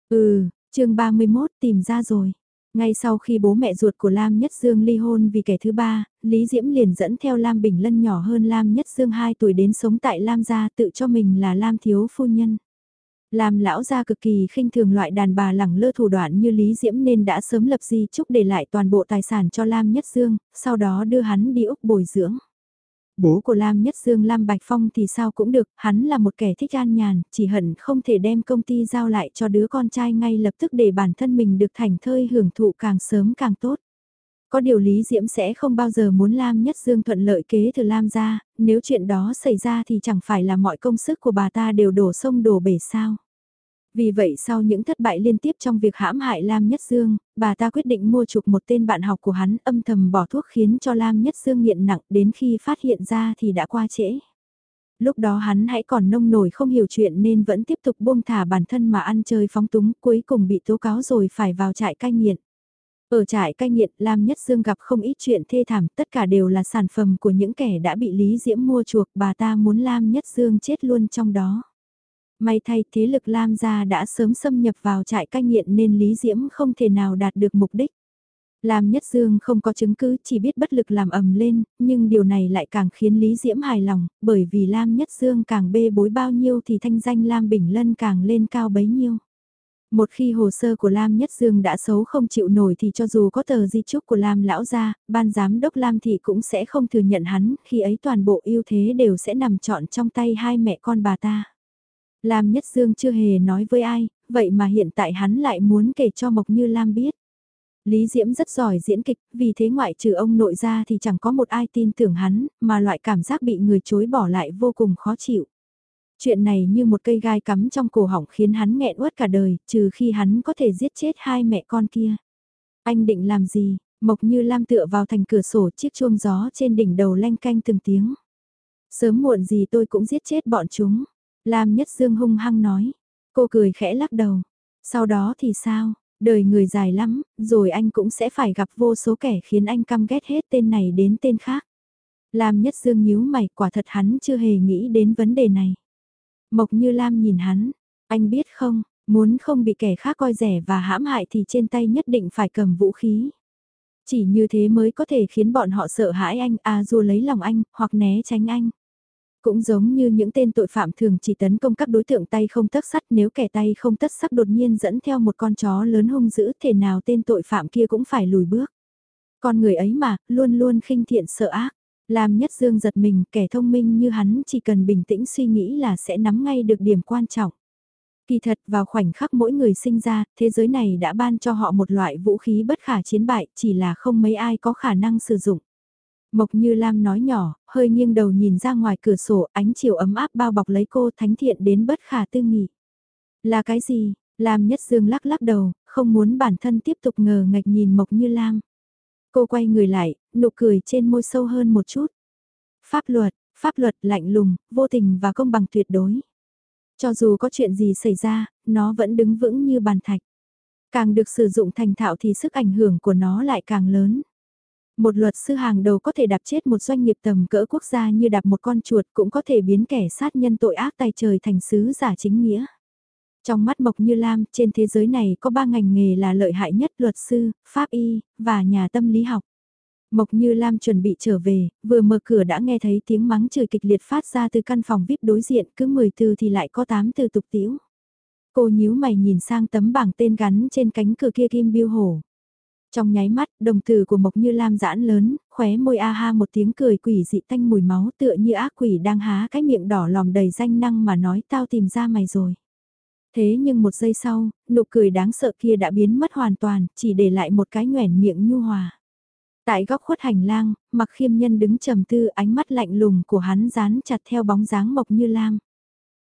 Ừ, chương 31 tìm ra rồi. Ngay sau khi bố mẹ ruột của Lam Nhất Dương ly hôn vì kẻ thứ ba, Lý Diễm liền dẫn theo Lam Bình Lân nhỏ hơn Lam Nhất Dương 2 tuổi đến sống tại Lam gia tự cho mình là Lam Thiếu Phu Nhân. Lam lão gia cực kỳ khinh thường loại đàn bà lẳng lơ thủ đoạn như Lý Diễm nên đã sớm lập di chúc để lại toàn bộ tài sản cho Lam Nhất Dương, sau đó đưa hắn đi Úc bồi dưỡng. Bố của Lam Nhất Dương Lam Bạch Phong thì sao cũng được, hắn là một kẻ thích an nhàn, chỉ hận không thể đem công ty giao lại cho đứa con trai ngay lập tức để bản thân mình được thành thơi hưởng thụ càng sớm càng tốt. Có điều Lý Diễm sẽ không bao giờ muốn Lam Nhất Dương thuận lợi kế từ Lam ra, nếu chuyện đó xảy ra thì chẳng phải là mọi công sức của bà ta đều đổ sông đổ bể sao. Vì vậy sau những thất bại liên tiếp trong việc hãm hại Lam Nhất Dương, bà ta quyết định mua chuộc một tên bạn học của hắn âm thầm bỏ thuốc khiến cho Lam Nhất Dương nghiện nặng đến khi phát hiện ra thì đã qua trễ. Lúc đó hắn hãy còn nông nổi không hiểu chuyện nên vẫn tiếp tục buông thả bản thân mà ăn chơi phóng túng cuối cùng bị tố cáo rồi phải vào trại cai nghiện. Ở trại cai nghiện Lam Nhất Dương gặp không ít chuyện thê thảm tất cả đều là sản phẩm của những kẻ đã bị Lý Diễm mua chuộc bà ta muốn Lam Nhất Dương chết luôn trong đó. May thay thế lực Lam gia đã sớm xâm nhập vào trại cai nghiện nên Lý Diễm không thể nào đạt được mục đích. Lam Nhất Dương không có chứng cứ chỉ biết bất lực làm ầm lên, nhưng điều này lại càng khiến Lý Diễm hài lòng, bởi vì Lam Nhất Dương càng bê bối bao nhiêu thì thanh danh Lam Bình Lân càng lên cao bấy nhiêu. Một khi hồ sơ của Lam Nhất Dương đã xấu không chịu nổi thì cho dù có tờ di chúc của Lam Lão gia, ban giám đốc Lam Thị cũng sẽ không thừa nhận hắn, khi ấy toàn bộ ưu thế đều sẽ nằm trọn trong tay hai mẹ con bà ta. Lam Nhất Dương chưa hề nói với ai, vậy mà hiện tại hắn lại muốn kể cho Mộc Như Lam biết. Lý Diễm rất giỏi diễn kịch, vì thế ngoại trừ ông nội ra thì chẳng có một ai tin tưởng hắn, mà loại cảm giác bị người chối bỏ lại vô cùng khó chịu. Chuyện này như một cây gai cắm trong cổ họng khiến hắn nghẹn uất cả đời, trừ khi hắn có thể giết chết hai mẹ con kia. Anh định làm gì? Mộc như lam tựa vào thành cửa sổ chiếc chuông gió trên đỉnh đầu lanh canh từng tiếng. Sớm muộn gì tôi cũng giết chết bọn chúng. Lam Nhất Dương hung hăng nói. Cô cười khẽ lắc đầu. Sau đó thì sao? Đời người dài lắm, rồi anh cũng sẽ phải gặp vô số kẻ khiến anh căm ghét hết tên này đến tên khác. Lam Nhất Dương nhíu mày quả thật hắn chưa hề nghĩ đến vấn đề này. Mộc như Lam nhìn hắn, anh biết không, muốn không bị kẻ khác coi rẻ và hãm hại thì trên tay nhất định phải cầm vũ khí. Chỉ như thế mới có thể khiến bọn họ sợ hãi anh, à dù lấy lòng anh, hoặc né tránh anh. Cũng giống như những tên tội phạm thường chỉ tấn công các đối tượng tay không tất sắt nếu kẻ tay không tất sắc đột nhiên dẫn theo một con chó lớn hung dữ thể nào tên tội phạm kia cũng phải lùi bước. Con người ấy mà, luôn luôn khinh thiện sợ ác. làm Nhất Dương giật mình, kẻ thông minh như hắn chỉ cần bình tĩnh suy nghĩ là sẽ nắm ngay được điểm quan trọng. Kỳ thật vào khoảnh khắc mỗi người sinh ra, thế giới này đã ban cho họ một loại vũ khí bất khả chiến bại, chỉ là không mấy ai có khả năng sử dụng. Mộc Như Lam nói nhỏ, hơi nghiêng đầu nhìn ra ngoài cửa sổ, ánh chiều ấm áp bao bọc lấy cô thánh thiện đến bất khả tư nghị. Là cái gì? Lam Nhất Dương lắc lắc đầu, không muốn bản thân tiếp tục ngờ ngạch nhìn Mộc Như Lam. Cô quay người lại, nụ cười trên môi sâu hơn một chút. Pháp luật, pháp luật lạnh lùng, vô tình và công bằng tuyệt đối. Cho dù có chuyện gì xảy ra, nó vẫn đứng vững như bàn thạch. Càng được sử dụng thành thạo thì sức ảnh hưởng của nó lại càng lớn. Một luật sư hàng đầu có thể đạp chết một doanh nghiệp tầm cỡ quốc gia như đạp một con chuột cũng có thể biến kẻ sát nhân tội ác tay trời thành sứ giả chính nghĩa. Trong mắt Mộc Như Lam, trên thế giới này có ba ngành nghề là lợi hại nhất luật sư, pháp y, và nhà tâm lý học. Mộc Như Lam chuẩn bị trở về, vừa mở cửa đã nghe thấy tiếng mắng chửi kịch liệt phát ra từ căn phòng VIP đối diện, cứ 10 từ thì lại có 8 từ tục tiễu. Cô nhíu mày nhìn sang tấm bảng tên gắn trên cánh cửa kia kim biêu hổ. Trong nháy mắt, đồng tử của Mộc Như Lam giãn lớn, khóe môi a ha một tiếng cười quỷ dị tanh mùi máu tựa như ác quỷ đang há cái miệng đỏ lòm đầy danh năng mà nói tao tìm ra mày rồi. Thế nhưng một giây sau, nụ cười đáng sợ kia đã biến mất hoàn toàn, chỉ để lại một cái nhoẻn miệng nhu hòa. Tại góc khuất hành lang, mặc khiêm nhân đứng trầm tư ánh mắt lạnh lùng của hắn dán chặt theo bóng dáng Mộc Như Lam.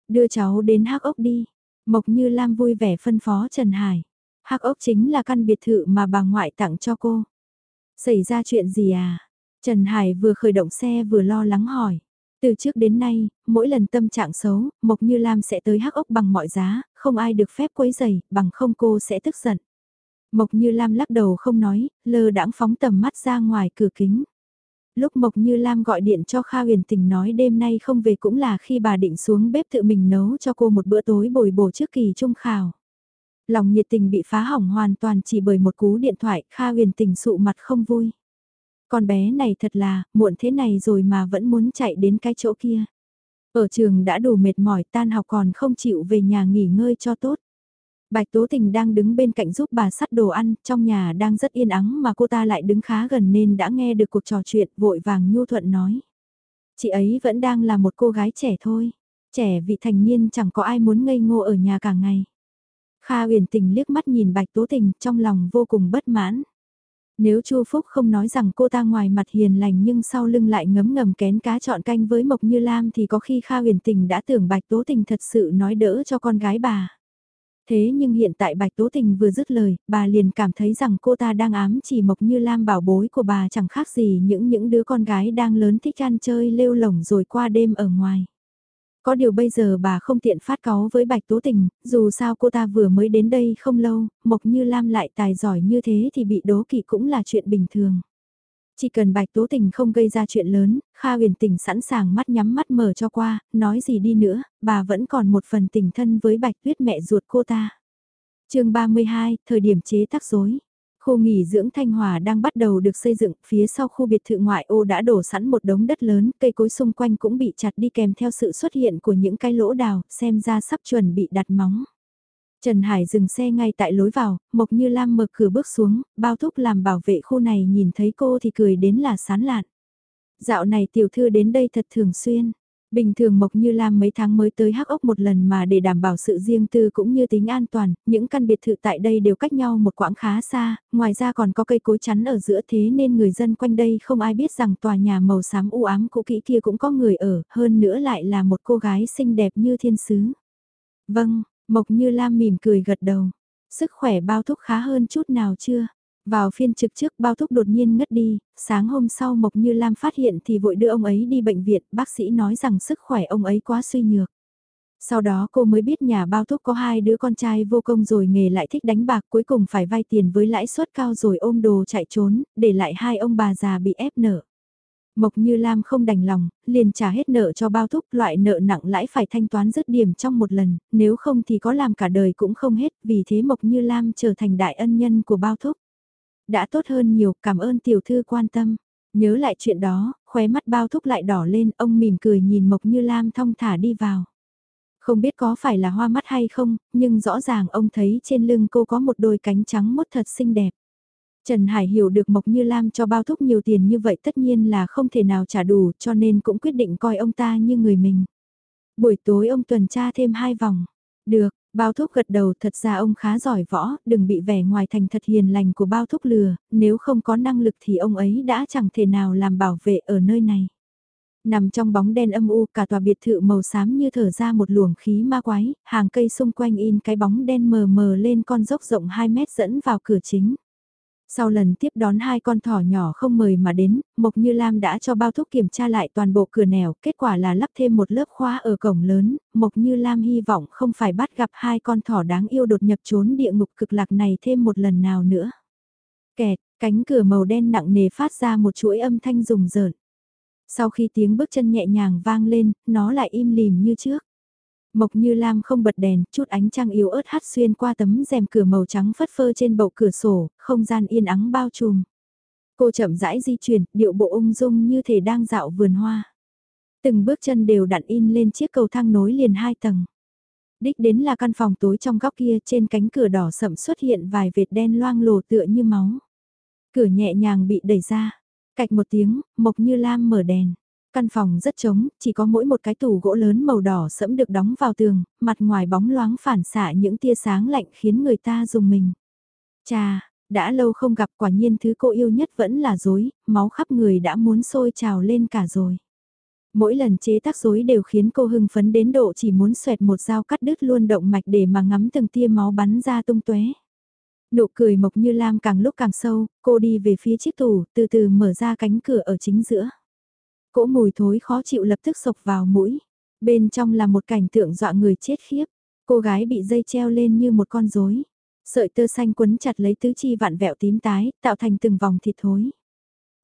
Đưa cháu đến hắc ốc đi. Mộc Như Lam vui vẻ phân phó Trần Hải. Hắc ốc chính là căn biệt thự mà bà ngoại tặng cho cô. Xảy ra chuyện gì à? Trần Hải vừa khởi động xe vừa lo lắng hỏi. Từ trước đến nay, mỗi lần tâm trạng xấu, Mộc Như Lam sẽ tới hắc ốc bằng mọi giá, không ai được phép quấy giày, bằng không cô sẽ tức giận. Mộc Như Lam lắc đầu không nói, lơ đãng phóng tầm mắt ra ngoài cửa kính. Lúc Mộc Như Lam gọi điện cho Kha huyền tình nói đêm nay không về cũng là khi bà định xuống bếp tự mình nấu cho cô một bữa tối bồi bổ trước kỳ trung khảo. Lòng nhiệt tình bị phá hỏng hoàn toàn chỉ bởi một cú điện thoại, Kha huyền tình sụ mặt không vui. Con bé này thật là, muộn thế này rồi mà vẫn muốn chạy đến cái chỗ kia. Ở trường đã đủ mệt mỏi tan học còn không chịu về nhà nghỉ ngơi cho tốt. Bạch Tố Tình đang đứng bên cạnh giúp bà sắt đồ ăn, trong nhà đang rất yên ắng mà cô ta lại đứng khá gần nên đã nghe được cuộc trò chuyện vội vàng nhu thuận nói. Chị ấy vẫn đang là một cô gái trẻ thôi, trẻ vị thành niên chẳng có ai muốn ngây ngô ở nhà cả ngày. Kha huyền tình liếc mắt nhìn Bạch Tố Tình trong lòng vô cùng bất mãn. Nếu Chu Phúc không nói rằng cô ta ngoài mặt hiền lành nhưng sau lưng lại ngấm ngầm kén cá chọn canh với Mộc Như Lam thì có khi Kha huyền tình đã tưởng Bạch Tố Tình thật sự nói đỡ cho con gái bà. Thế nhưng hiện tại Bạch Tố Tình vừa dứt lời, bà liền cảm thấy rằng cô ta đang ám chỉ Mộc Như Lam bảo bối của bà chẳng khác gì những những đứa con gái đang lớn thích ăn chơi lêu lỏng rồi qua đêm ở ngoài. Có điều bây giờ bà không tiện phát cáu với Bạch Tố Tình, dù sao cô ta vừa mới đến đây không lâu, Mộc Như Lam lại tài giỏi như thế thì bị đố kỵ cũng là chuyện bình thường. Chỉ cần Bạch Tố Tình không gây ra chuyện lớn, Kha huyền tình sẵn sàng mắt nhắm mắt mở cho qua, nói gì đi nữa, bà vẫn còn một phần tình thân với Bạch Tuyết mẹ ruột cô ta. chương 32, thời điểm chế tác rối. Khu nghỉ dưỡng Thanh Hòa đang bắt đầu được xây dựng, phía sau khu biệt thự ngoại ô đã đổ sẵn một đống đất lớn, cây cối xung quanh cũng bị chặt đi kèm theo sự xuất hiện của những cái lỗ đào, xem ra sắp chuẩn bị đặt móng. Trần Hải dừng xe ngay tại lối vào, Mộc Như Lam mở cửa bước xuống, bao thúc làm bảo vệ khu này nhìn thấy cô thì cười đến là sán lạn. Dạo này tiểu thư đến đây thật thường xuyên. Bình thường Mộc Như Lam mấy tháng mới tới hắc ốc một lần mà để đảm bảo sự riêng tư cũng như tính an toàn, những căn biệt thự tại đây đều cách nhau một quãng khá xa, ngoài ra còn có cây cối chắn ở giữa thế nên người dân quanh đây không ai biết rằng tòa nhà màu xám u ám cũ kỹ kia cũng có người ở, hơn nữa lại là một cô gái xinh đẹp như thiên sứ. Vâng, Mộc Như Lam mỉm cười gật đầu. Sức khỏe bao thúc khá hơn chút nào chưa? Vào phiên trực trước bao thúc đột nhiên ngất đi, sáng hôm sau Mộc Như Lam phát hiện thì vội đưa ông ấy đi bệnh viện, bác sĩ nói rằng sức khỏe ông ấy quá suy nhược. Sau đó cô mới biết nhà bao thúc có hai đứa con trai vô công rồi nghề lại thích đánh bạc cuối cùng phải vay tiền với lãi suất cao rồi ôm đồ chạy trốn, để lại hai ông bà già bị ép nợ. Mộc Như Lam không đành lòng, liền trả hết nợ cho bao thúc loại nợ nặng lãi phải thanh toán dứt điểm trong một lần, nếu không thì có làm cả đời cũng không hết, vì thế Mộc Như Lam trở thành đại ân nhân của bao thúc. Đã tốt hơn nhiều, cảm ơn tiểu thư quan tâm. Nhớ lại chuyện đó, khóe mắt bao thúc lại đỏ lên, ông mỉm cười nhìn Mộc Như Lam thong thả đi vào. Không biết có phải là hoa mắt hay không, nhưng rõ ràng ông thấy trên lưng cô có một đôi cánh trắng mốt thật xinh đẹp. Trần Hải hiểu được Mộc Như Lam cho bao thúc nhiều tiền như vậy tất nhiên là không thể nào trả đủ cho nên cũng quyết định coi ông ta như người mình. Buổi tối ông tuần tra thêm hai vòng. Được, bao thúc gật đầu thật ra ông khá giỏi võ, đừng bị vẻ ngoài thành thật hiền lành của bao thúc lừa, nếu không có năng lực thì ông ấy đã chẳng thể nào làm bảo vệ ở nơi này. Nằm trong bóng đen âm u cả tòa biệt thự màu xám như thở ra một luồng khí ma quái, hàng cây xung quanh in cái bóng đen mờ mờ lên con dốc rộng 2 mét dẫn vào cửa chính. Sau lần tiếp đón hai con thỏ nhỏ không mời mà đến, Mộc Như Lam đã cho bao thuốc kiểm tra lại toàn bộ cửa nẻo, kết quả là lắp thêm một lớp khóa ở cổng lớn, Mộc Như Lam hy vọng không phải bắt gặp hai con thỏ đáng yêu đột nhập trốn địa ngục cực lạc này thêm một lần nào nữa. Kẹt, cánh cửa màu đen nặng nề phát ra một chuỗi âm thanh rùng rợn. Sau khi tiếng bước chân nhẹ nhàng vang lên, nó lại im lìm như trước. Mộc như lam không bật đèn, chút ánh trăng yếu ớt hắt xuyên qua tấm rèm cửa màu trắng phất phơ trên bầu cửa sổ, không gian yên ắng bao trùm. Cô chậm rãi di chuyển, điệu bộ ung dung như thể đang dạo vườn hoa. Từng bước chân đều đặn in lên chiếc cầu thang nối liền hai tầng. Đích đến là căn phòng tối trong góc kia trên cánh cửa đỏ sậm xuất hiện vài vệt đen loang lổ tựa như máu. Cửa nhẹ nhàng bị đẩy ra. Cạch một tiếng, Mộc Như Lam mở đèn. Căn phòng rất trống, chỉ có mỗi một cái tủ gỗ lớn màu đỏ sẫm được đóng vào tường, mặt ngoài bóng loáng phản xạ những tia sáng lạnh khiến người ta dùng mình. Chà, đã lâu không gặp quả nhiên thứ cô yêu nhất vẫn là dối, máu khắp người đã muốn sôi trào lên cả rồi. Mỗi lần chế tác dối đều khiến cô hưng phấn đến độ chỉ muốn xoẹt một dao cắt đứt luôn động mạch để mà ngắm từng tia máu bắn ra tung tóe. Nụ cười mộc như lam càng lúc càng sâu, cô đi về phía chiếc tủ, từ từ mở ra cánh cửa ở chính giữa. Cỗ mùi thối khó chịu lập tức sộc vào mũi. Bên trong là một cảnh tượng dọa người chết khiếp. Cô gái bị dây treo lên như một con rối. Sợi tơ xanh quấn chặt lấy tứ chi vạn vẹo tím tái, tạo thành từng vòng thịt thối.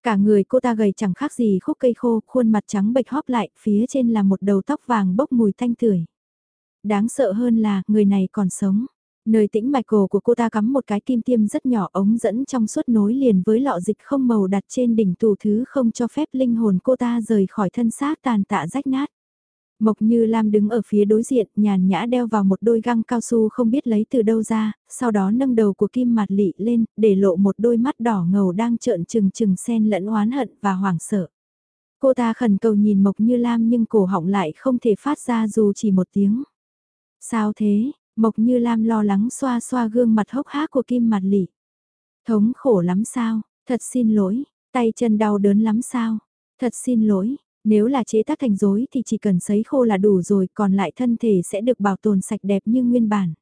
Cả người cô ta gầy chẳng khác gì khúc cây khô, khuôn mặt trắng bệch hóp lại, phía trên là một đầu tóc vàng bốc mùi thanh tưởi. Đáng sợ hơn là, người này còn sống. Nơi tĩnh mạch cổ của cô ta cắm một cái kim tiêm rất nhỏ ống dẫn trong suốt nối liền với lọ dịch không màu đặt trên đỉnh tủ thứ không cho phép linh hồn cô ta rời khỏi thân xác tàn tạ rách nát. Mộc Như Lam đứng ở phía đối diện, nhàn nhã đeo vào một đôi găng cao su không biết lấy từ đâu ra, sau đó nâng đầu của Kim Mạt Lị lên, để lộ một đôi mắt đỏ ngầu đang trợn trừng trừng xen lẫn oán hận và hoảng sợ. Cô ta khẩn cầu nhìn Mộc Như Lam nhưng cổ họng lại không thể phát ra dù chỉ một tiếng. Sao thế, Mộc Như Lam lo lắng xoa xoa gương mặt hốc hác của Kim Mặt Lị. Thống khổ lắm sao, thật xin lỗi, tay chân đau đớn lắm sao, thật xin lỗi, nếu là chế tác thành rối thì chỉ cần sấy khô là đủ rồi còn lại thân thể sẽ được bảo tồn sạch đẹp như nguyên bản.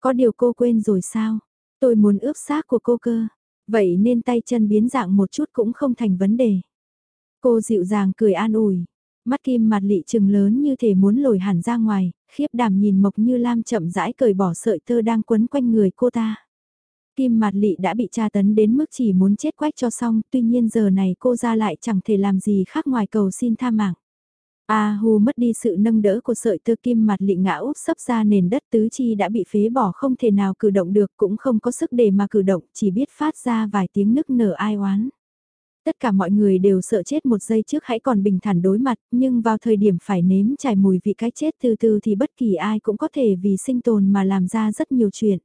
Có điều cô quên rồi sao, tôi muốn ướp xác của cô cơ, vậy nên tay chân biến dạng một chút cũng không thành vấn đề. Cô dịu dàng cười an ủi, Mắt kim mặt lị trừng lớn như thể muốn lồi hẳn ra ngoài, khiếp đảm nhìn Mộc Như Lam chậm rãi cởi bỏ sợi tơ đang quấn quanh người cô ta. Kim mặt lị đã bị tra tấn đến mức chỉ muốn chết quách cho xong, tuy nhiên giờ này cô ra lại chẳng thể làm gì khác ngoài cầu xin tha mạng. A Hu mất đi sự nâng đỡ của sợi tơ kim mặt lị ngã úp sấp ra nền đất tứ chi đã bị phế bỏ không thể nào cử động được cũng không có sức để mà cử động chỉ biết phát ra vài tiếng nức nở ai oán. Tất cả mọi người đều sợ chết một giây trước hãy còn bình thản đối mặt, nhưng vào thời điểm phải nếm trải mùi vị cái chết từ từ thì bất kỳ ai cũng có thể vì sinh tồn mà làm ra rất nhiều chuyện.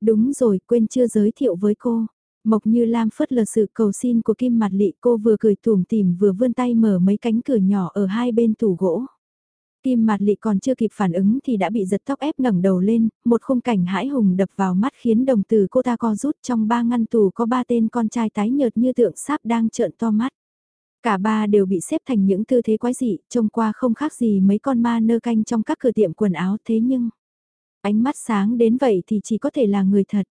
Đúng rồi, quên chưa giới thiệu với cô. Mộc như Lam phớt lờ sự cầu xin của Kim Mặt Lị cô vừa cười tủm tìm vừa vươn tay mở mấy cánh cửa nhỏ ở hai bên tủ gỗ. Kim Mạt Lị còn chưa kịp phản ứng thì đã bị giật tóc ép ngẩng đầu lên, một khung cảnh hãi hùng đập vào mắt khiến đồng tử cô ta co rút trong ba ngăn tù có ba tên con trai tái nhợt như tượng sáp đang trợn to mắt. Cả ba đều bị xếp thành những tư thế quái dị, trông qua không khác gì mấy con ma nơ canh trong các cửa tiệm quần áo thế nhưng... Ánh mắt sáng đến vậy thì chỉ có thể là người thật.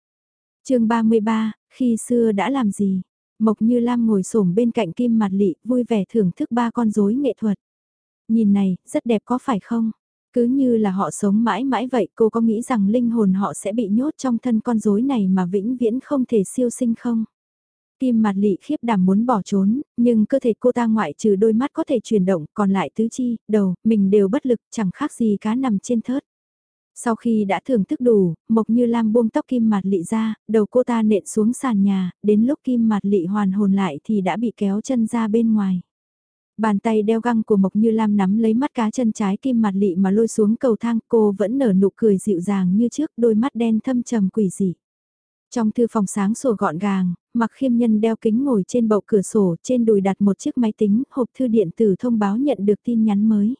chương 33, khi xưa đã làm gì? Mộc Như Lam ngồi xổm bên cạnh Kim Mạt Lị, vui vẻ thưởng thức ba con rối nghệ thuật. Nhìn này, rất đẹp có phải không? Cứ như là họ sống mãi mãi vậy, cô có nghĩ rằng linh hồn họ sẽ bị nhốt trong thân con rối này mà vĩnh viễn không thể siêu sinh không? Kim mặt lị khiếp đảm muốn bỏ trốn, nhưng cơ thể cô ta ngoại trừ đôi mắt có thể chuyển động, còn lại tứ chi, đầu, mình đều bất lực, chẳng khác gì cá nằm trên thớt. Sau khi đã thưởng thức đủ, Mộc Như Lam buông tóc Kim Mạt Lị ra, đầu cô ta nện xuống sàn nhà, đến lúc Kim Mạt Lị hoàn hồn lại thì đã bị kéo chân ra bên ngoài. Bàn tay đeo găng của Mộc Như Lam nắm lấy mắt cá chân trái Kim mặt Lị mà lôi xuống cầu thang, cô vẫn nở nụ cười dịu dàng như trước, đôi mắt đen thâm trầm quỷ dị. Trong thư phòng sáng sủa gọn gàng, mặc khiêm nhân đeo kính ngồi trên bậu cửa sổ trên đùi đặt một chiếc máy tính, hộp thư điện tử thông báo nhận được tin nhắn mới.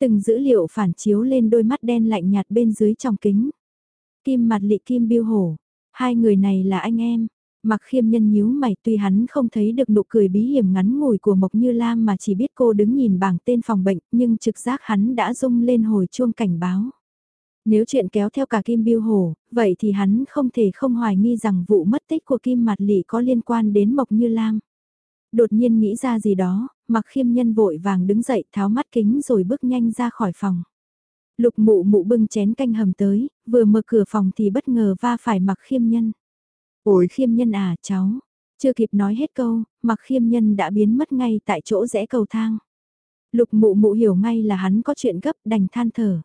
Từng dữ liệu phản chiếu lên đôi mắt đen lạnh nhạt bên dưới trong kính. Kim mặt lị kim biêu hổ. Hai người này là anh em. Mặc khiêm nhân nhíu mày tuy hắn không thấy được nụ cười bí hiểm ngắn ngủi của Mộc Như Lam mà chỉ biết cô đứng nhìn bảng tên phòng bệnh nhưng trực giác hắn đã rung lên hồi chuông cảnh báo. Nếu chuyện kéo theo cả Kim Biêu hồ vậy thì hắn không thể không hoài nghi rằng vụ mất tích của Kim Mạt Lị có liên quan đến Mộc Như Lam. Đột nhiên nghĩ ra gì đó, mặc khiêm nhân vội vàng đứng dậy tháo mắt kính rồi bước nhanh ra khỏi phòng. Lục mụ mụ bưng chén canh hầm tới, vừa mở cửa phòng thì bất ngờ va phải mặc khiêm nhân. Ôi khiêm nhân à cháu, chưa kịp nói hết câu, mặc khiêm nhân đã biến mất ngay tại chỗ rẽ cầu thang. Lục mụ mụ hiểu ngay là hắn có chuyện gấp đành than thở.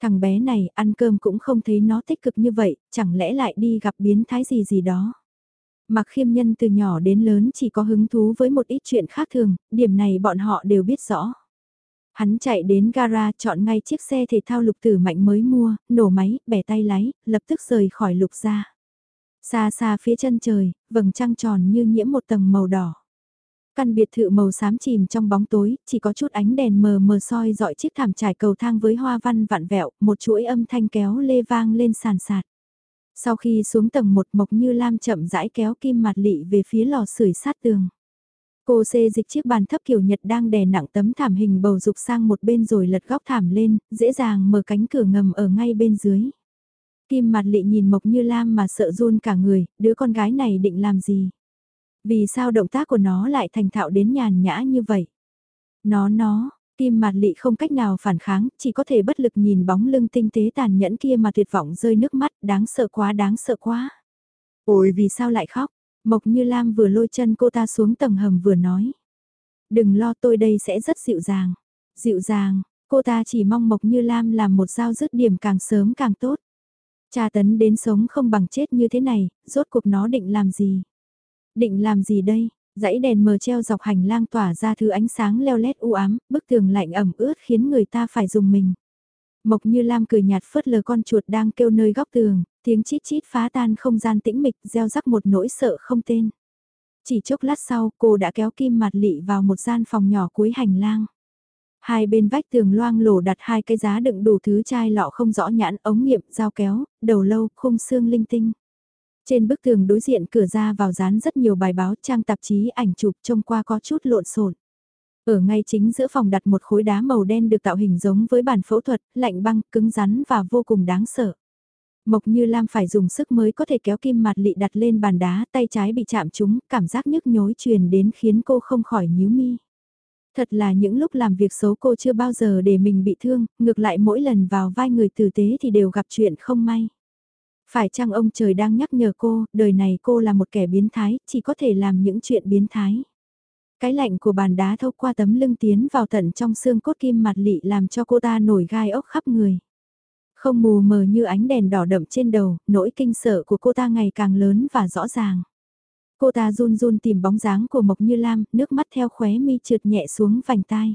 Thằng bé này ăn cơm cũng không thấy nó tích cực như vậy, chẳng lẽ lại đi gặp biến thái gì gì đó. Mặc khiêm nhân từ nhỏ đến lớn chỉ có hứng thú với một ít chuyện khác thường, điểm này bọn họ đều biết rõ. Hắn chạy đến gara chọn ngay chiếc xe thể thao lục tử mạnh mới mua, nổ máy, bẻ tay lái, lập tức rời khỏi lục ra. Xa xa phía chân trời, vầng trăng tròn như nhiễm một tầng màu đỏ. Căn biệt thự màu xám chìm trong bóng tối, chỉ có chút ánh đèn mờ mờ soi dọi chiếc thảm trải cầu thang với hoa văn vạn vẹo, một chuỗi âm thanh kéo lê vang lên sàn sạt. Sau khi xuống tầng một mộc như lam chậm rãi kéo kim mặt lị về phía lò sưởi sát tường. Cô xê dịch chiếc bàn thấp kiểu Nhật đang đè nặng tấm thảm hình bầu dục sang một bên rồi lật góc thảm lên, dễ dàng mở cánh cửa ngầm ở ngay bên dưới. Kim mặt lị nhìn Mộc Như Lam mà sợ run cả người, đứa con gái này định làm gì? Vì sao động tác của nó lại thành thạo đến nhàn nhã như vậy? Nó nó, Kim Mặt Lị không cách nào phản kháng, chỉ có thể bất lực nhìn bóng lưng tinh tế tàn nhẫn kia mà tuyệt vọng rơi nước mắt, đáng sợ quá đáng sợ quá. Ôi vì sao lại khóc? Mộc Như Lam vừa lôi chân cô ta xuống tầng hầm vừa nói. Đừng lo tôi đây sẽ rất dịu dàng. Dịu dàng, cô ta chỉ mong Mộc Như Lam làm một giao dứt điểm càng sớm càng tốt. Cha tấn đến sống không bằng chết như thế này, rốt cuộc nó định làm gì? Định làm gì đây? Dãy đèn mờ treo dọc hành lang tỏa ra thứ ánh sáng leo lét u ám, bức tường lạnh ẩm ướt khiến người ta phải dùng mình. Mộc như Lam cười nhạt phớt lờ con chuột đang kêu nơi góc tường, tiếng chít chít phá tan không gian tĩnh mịch, gieo rắc một nỗi sợ không tên. Chỉ chốc lát sau, cô đã kéo kim mặt lị vào một gian phòng nhỏ cuối hành lang. Hai bên vách tường loang lổ đặt hai cái giá đựng đủ thứ chai lọ không rõ nhãn, ống nghiệm, dao kéo, đầu lâu, khung xương linh tinh. Trên bức tường đối diện cửa ra vào dán rất nhiều bài báo trang tạp chí ảnh chụp trông qua có chút lộn xộn. Ở ngay chính giữa phòng đặt một khối đá màu đen được tạo hình giống với bàn phẫu thuật, lạnh băng, cứng rắn và vô cùng đáng sợ. Mộc như Lam phải dùng sức mới có thể kéo kim mặt lị đặt lên bàn đá, tay trái bị chạm trúng, cảm giác nhức nhối truyền đến khiến cô không khỏi nhíu mi. Thật là những lúc làm việc xấu cô chưa bao giờ để mình bị thương, ngược lại mỗi lần vào vai người tử tế thì đều gặp chuyện không may. Phải chăng ông trời đang nhắc nhở cô, đời này cô là một kẻ biến thái, chỉ có thể làm những chuyện biến thái. Cái lạnh của bàn đá thâu qua tấm lưng tiến vào tận trong xương cốt kim mặt lị làm cho cô ta nổi gai ốc khắp người. Không mù mờ như ánh đèn đỏ đậm trên đầu, nỗi kinh sợ của cô ta ngày càng lớn và rõ ràng. Cô ta run run tìm bóng dáng của Mộc Như Lam, nước mắt theo khóe mi trượt nhẹ xuống vành tai.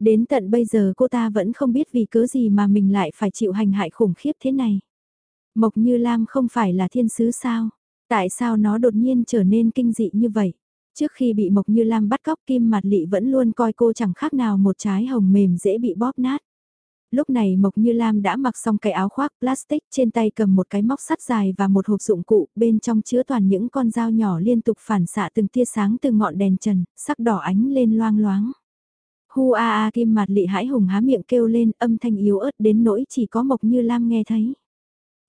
Đến tận bây giờ cô ta vẫn không biết vì cớ gì mà mình lại phải chịu hành hại khủng khiếp thế này. Mộc Như Lam không phải là thiên sứ sao? Tại sao nó đột nhiên trở nên kinh dị như vậy? Trước khi bị Mộc Như Lam bắt cóc Kim Mạt Lị vẫn luôn coi cô chẳng khác nào một trái hồng mềm dễ bị bóp nát. Lúc này Mộc Như Lam đã mặc xong cái áo khoác plastic trên tay cầm một cái móc sắt dài và một hộp dụng cụ bên trong chứa toàn những con dao nhỏ liên tục phản xạ từng tia sáng từ ngọn đèn trần, sắc đỏ ánh lên loang loáng. Hu a a Kim mặt Lị hãi hùng há miệng kêu lên âm thanh yếu ớt đến nỗi chỉ có Mộc Như Lam nghe thấy.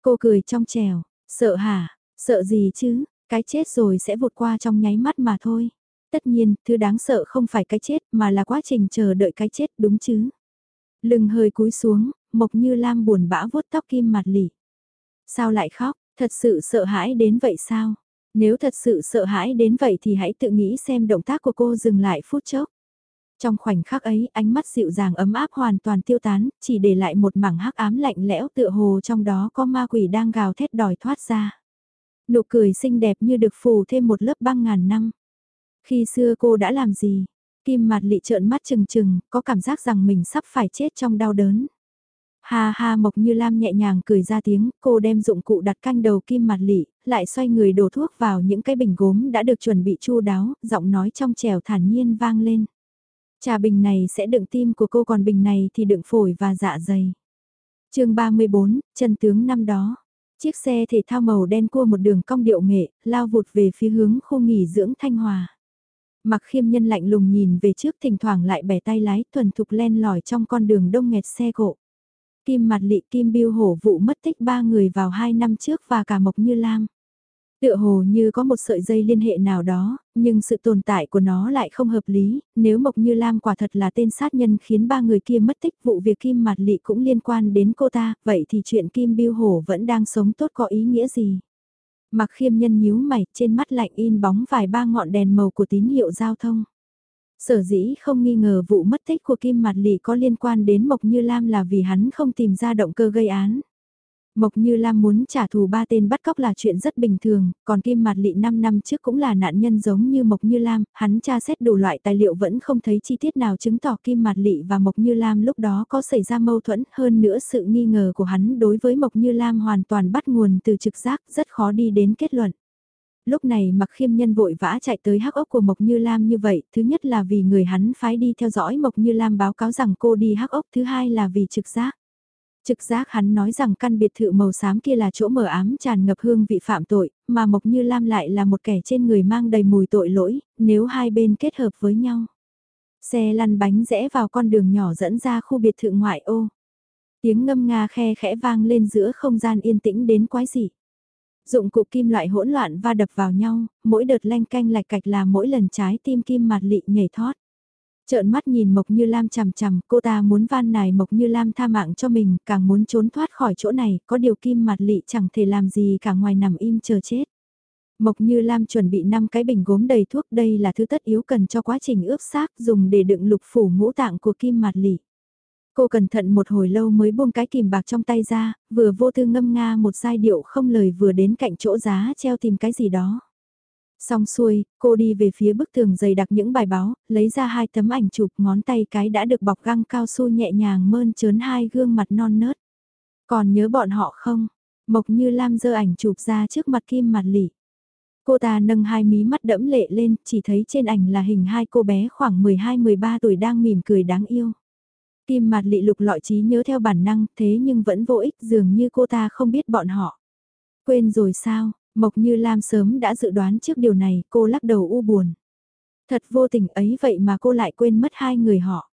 Cô cười trong trèo, sợ hả, sợ gì chứ, Cái chết rồi sẽ vụt qua trong nháy mắt mà thôi. Tất nhiên, thứ đáng sợ không phải cái chết mà là quá trình chờ đợi cái chết đúng chứ. Lưng hơi cúi xuống, Mộc Như Lam buồn bã vuốt tóc kim mặt lỉ. Sao lại khóc, thật sự sợ hãi đến vậy sao? Nếu thật sự sợ hãi đến vậy thì hãy tự nghĩ xem động tác của cô dừng lại phút chốc. Trong khoảnh khắc ấy, ánh mắt dịu dàng ấm áp hoàn toàn tiêu tán, chỉ để lại một mảng hắc ám lạnh lẽo tựa hồ trong đó có ma quỷ đang gào thét đòi thoát ra. Nụ cười xinh đẹp như được phủ thêm một lớp băng ngàn năm. Khi xưa cô đã làm gì? Kim mặt lị trợn mắt trừng trừng có cảm giác rằng mình sắp phải chết trong đau đớn. Ha ha Mộc Như Lam nhẹ nhàng cười ra tiếng, cô đem dụng cụ đặt canh đầu kim mặt lị, lại xoay người đổ thuốc vào những cái bình gốm đã được chuẩn bị chu đáo, giọng nói trong trèo thản nhiên vang lên. Trà bình này sẽ đựng tim của cô còn bình này thì đựng phổi và dạ dày. chương 34, chân tướng năm đó. Chiếc xe thể thao màu đen cua một đường cong điệu nghệ, lao vụt về phía hướng khu nghỉ dưỡng Thanh Hòa. Mặc khiêm nhân lạnh lùng nhìn về trước thỉnh thoảng lại bẻ tay lái thuần thục len lỏi trong con đường đông nghẹt xe cộ. Kim mặt lị kim biêu hổ vụ mất tích ba người vào hai năm trước và cả Mộc Như Lam. Tựa hồ như có một sợi dây liên hệ nào đó, nhưng sự tồn tại của nó lại không hợp lý, nếu Mộc Như Lam quả thật là tên sát nhân khiến ba người kia mất tích vụ việc Kim Mạt Lị cũng liên quan đến cô ta, vậy thì chuyện Kim Biêu Hổ vẫn đang sống tốt có ý nghĩa gì? Mặc khiêm nhân nhíu mày, trên mắt lạnh in bóng vài ba ngọn đèn màu của tín hiệu giao thông. Sở dĩ không nghi ngờ vụ mất tích của Kim Mạt Lị có liên quan đến Mộc Như Lam là vì hắn không tìm ra động cơ gây án. Mộc Như Lam muốn trả thù ba tên bắt cóc là chuyện rất bình thường, còn Kim Mạt Lị 5 năm trước cũng là nạn nhân giống như Mộc Như Lam, hắn tra xét đủ loại tài liệu vẫn không thấy chi tiết nào chứng tỏ Kim Mạt Lị và Mộc Như Lam lúc đó có xảy ra mâu thuẫn, hơn nữa sự nghi ngờ của hắn đối với Mộc Như Lam hoàn toàn bắt nguồn từ trực giác, rất khó đi đến kết luận. Lúc này mặc khiêm nhân vội vã chạy tới hắc ốc của Mộc Như Lam như vậy, thứ nhất là vì người hắn phái đi theo dõi Mộc Như Lam báo cáo rằng cô đi hắc ốc, thứ hai là vì trực giác. Trực giác hắn nói rằng căn biệt thự màu xám kia là chỗ mở ám tràn ngập hương vị phạm tội, mà Mộc Như Lam lại là một kẻ trên người mang đầy mùi tội lỗi, nếu hai bên kết hợp với nhau. Xe lăn bánh rẽ vào con đường nhỏ dẫn ra khu biệt thự ngoại ô. Tiếng ngâm nga khe khẽ vang lên giữa không gian yên tĩnh đến quái dị. Dụng cụ kim loại hỗn loạn va đập vào nhau, mỗi đợt lanh canh lạch cạch là mỗi lần trái tim kim mạt lị nhảy thoát. Trợn mắt nhìn Mộc Như Lam chằm chằm, cô ta muốn van nài Mộc Như Lam tha mạng cho mình, càng muốn trốn thoát khỏi chỗ này, có điều kim mặt lị chẳng thể làm gì cả ngoài nằm im chờ chết. Mộc Như Lam chuẩn bị 5 cái bình gốm đầy thuốc đây là thứ tất yếu cần cho quá trình ướp xác dùng để đựng lục phủ ngũ tạng của kim mặt lị. Cô cẩn thận một hồi lâu mới buông cái kìm bạc trong tay ra, vừa vô tư ngâm nga một giai điệu không lời vừa đến cạnh chỗ giá treo tìm cái gì đó. Xong xuôi, cô đi về phía bức tường dày đặc những bài báo, lấy ra hai tấm ảnh chụp ngón tay cái đã được bọc găng cao su nhẹ nhàng mơn trớn hai gương mặt non nớt. Còn nhớ bọn họ không? Mộc như Lam dơ ảnh chụp ra trước mặt kim mặt lỉ. Cô ta nâng hai mí mắt đẫm lệ lên, chỉ thấy trên ảnh là hình hai cô bé khoảng 12-13 tuổi đang mỉm cười đáng yêu. Kim mặt lị lục lọi trí nhớ theo bản năng, thế nhưng vẫn vô ích dường như cô ta không biết bọn họ. Quên rồi sao, Mộc Như Lam sớm đã dự đoán trước điều này, cô lắc đầu u buồn. Thật vô tình ấy vậy mà cô lại quên mất hai người họ.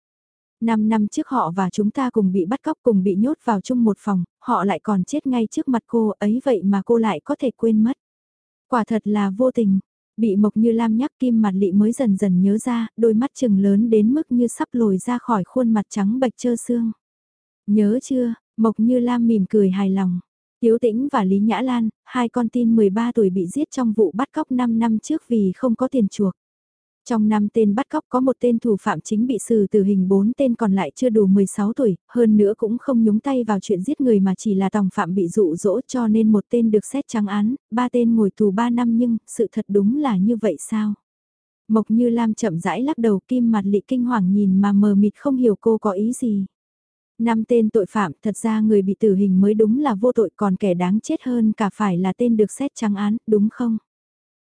Năm năm trước họ và chúng ta cùng bị bắt cóc cùng bị nhốt vào chung một phòng, họ lại còn chết ngay trước mặt cô ấy vậy mà cô lại có thể quên mất. Quả thật là vô tình, bị Mộc Như Lam nhắc kim mặt lị mới dần dần nhớ ra, đôi mắt trừng lớn đến mức như sắp lồi ra khỏi khuôn mặt trắng bạch trơ xương. Nhớ chưa, Mộc Như Lam mỉm cười hài lòng. Tiếu Tĩnh và Lý Nhã Lan, hai con tin 13 tuổi bị giết trong vụ bắt cóc 5 năm trước vì không có tiền chuộc. Trong năm tên bắt cóc có một tên thủ phạm chính bị xử tử hình 4 tên còn lại chưa đủ 16 tuổi, hơn nữa cũng không nhúng tay vào chuyện giết người mà chỉ là tòng phạm bị dụ dỗ cho nên một tên được xét trắng án, ba tên ngồi tù 3 năm nhưng sự thật đúng là như vậy sao? Mộc Như Lam chậm rãi lắc đầu kim mặt lị kinh hoàng nhìn mà mờ mịt không hiểu cô có ý gì. Năm tên tội phạm thật ra người bị tử hình mới đúng là vô tội còn kẻ đáng chết hơn cả phải là tên được xét trắng án, đúng không?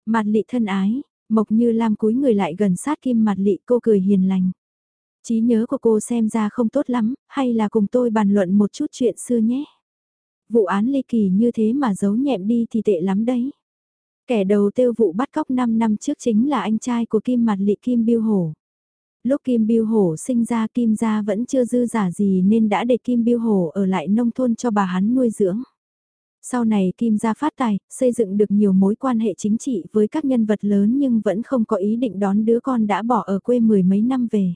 Mặt lị thân ái, Mộc như Lam cúi người lại gần sát kim mặt lị cô cười hiền lành. trí nhớ của cô xem ra không tốt lắm, hay là cùng tôi bàn luận một chút chuyện xưa nhé. Vụ án ly kỳ như thế mà giấu nhẹm đi thì tệ lắm đấy. Kẻ đầu tiêu vụ bắt cóc 5 năm trước chính là anh trai của Kim Mặt Lị Kim Biêu Hổ. Lúc Kim Biêu Hổ sinh ra Kim gia vẫn chưa dư giả gì nên đã để Kim Biêu Hổ ở lại nông thôn cho bà hắn nuôi dưỡng. Sau này Kim gia phát tài, xây dựng được nhiều mối quan hệ chính trị với các nhân vật lớn nhưng vẫn không có ý định đón đứa con đã bỏ ở quê mười mấy năm về.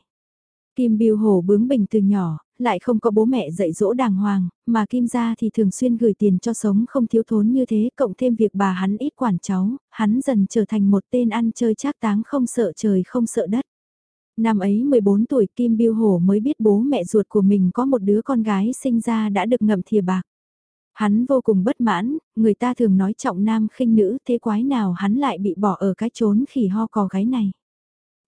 Kim Biêu Hổ bướng bỉnh từ nhỏ, lại không có bố mẹ dạy dỗ đàng hoàng, mà Kim gia thì thường xuyên gửi tiền cho sống không thiếu thốn như thế, cộng thêm việc bà hắn ít quản cháu, hắn dần trở thành một tên ăn chơi trác táng không sợ trời không sợ đất. Năm ấy 14 tuổi Kim Biêu Hổ mới biết bố mẹ ruột của mình có một đứa con gái sinh ra đã được ngậm thìa bạc. Hắn vô cùng bất mãn, người ta thường nói trọng nam khinh nữ thế quái nào hắn lại bị bỏ ở cái trốn khỉ ho cò gái này.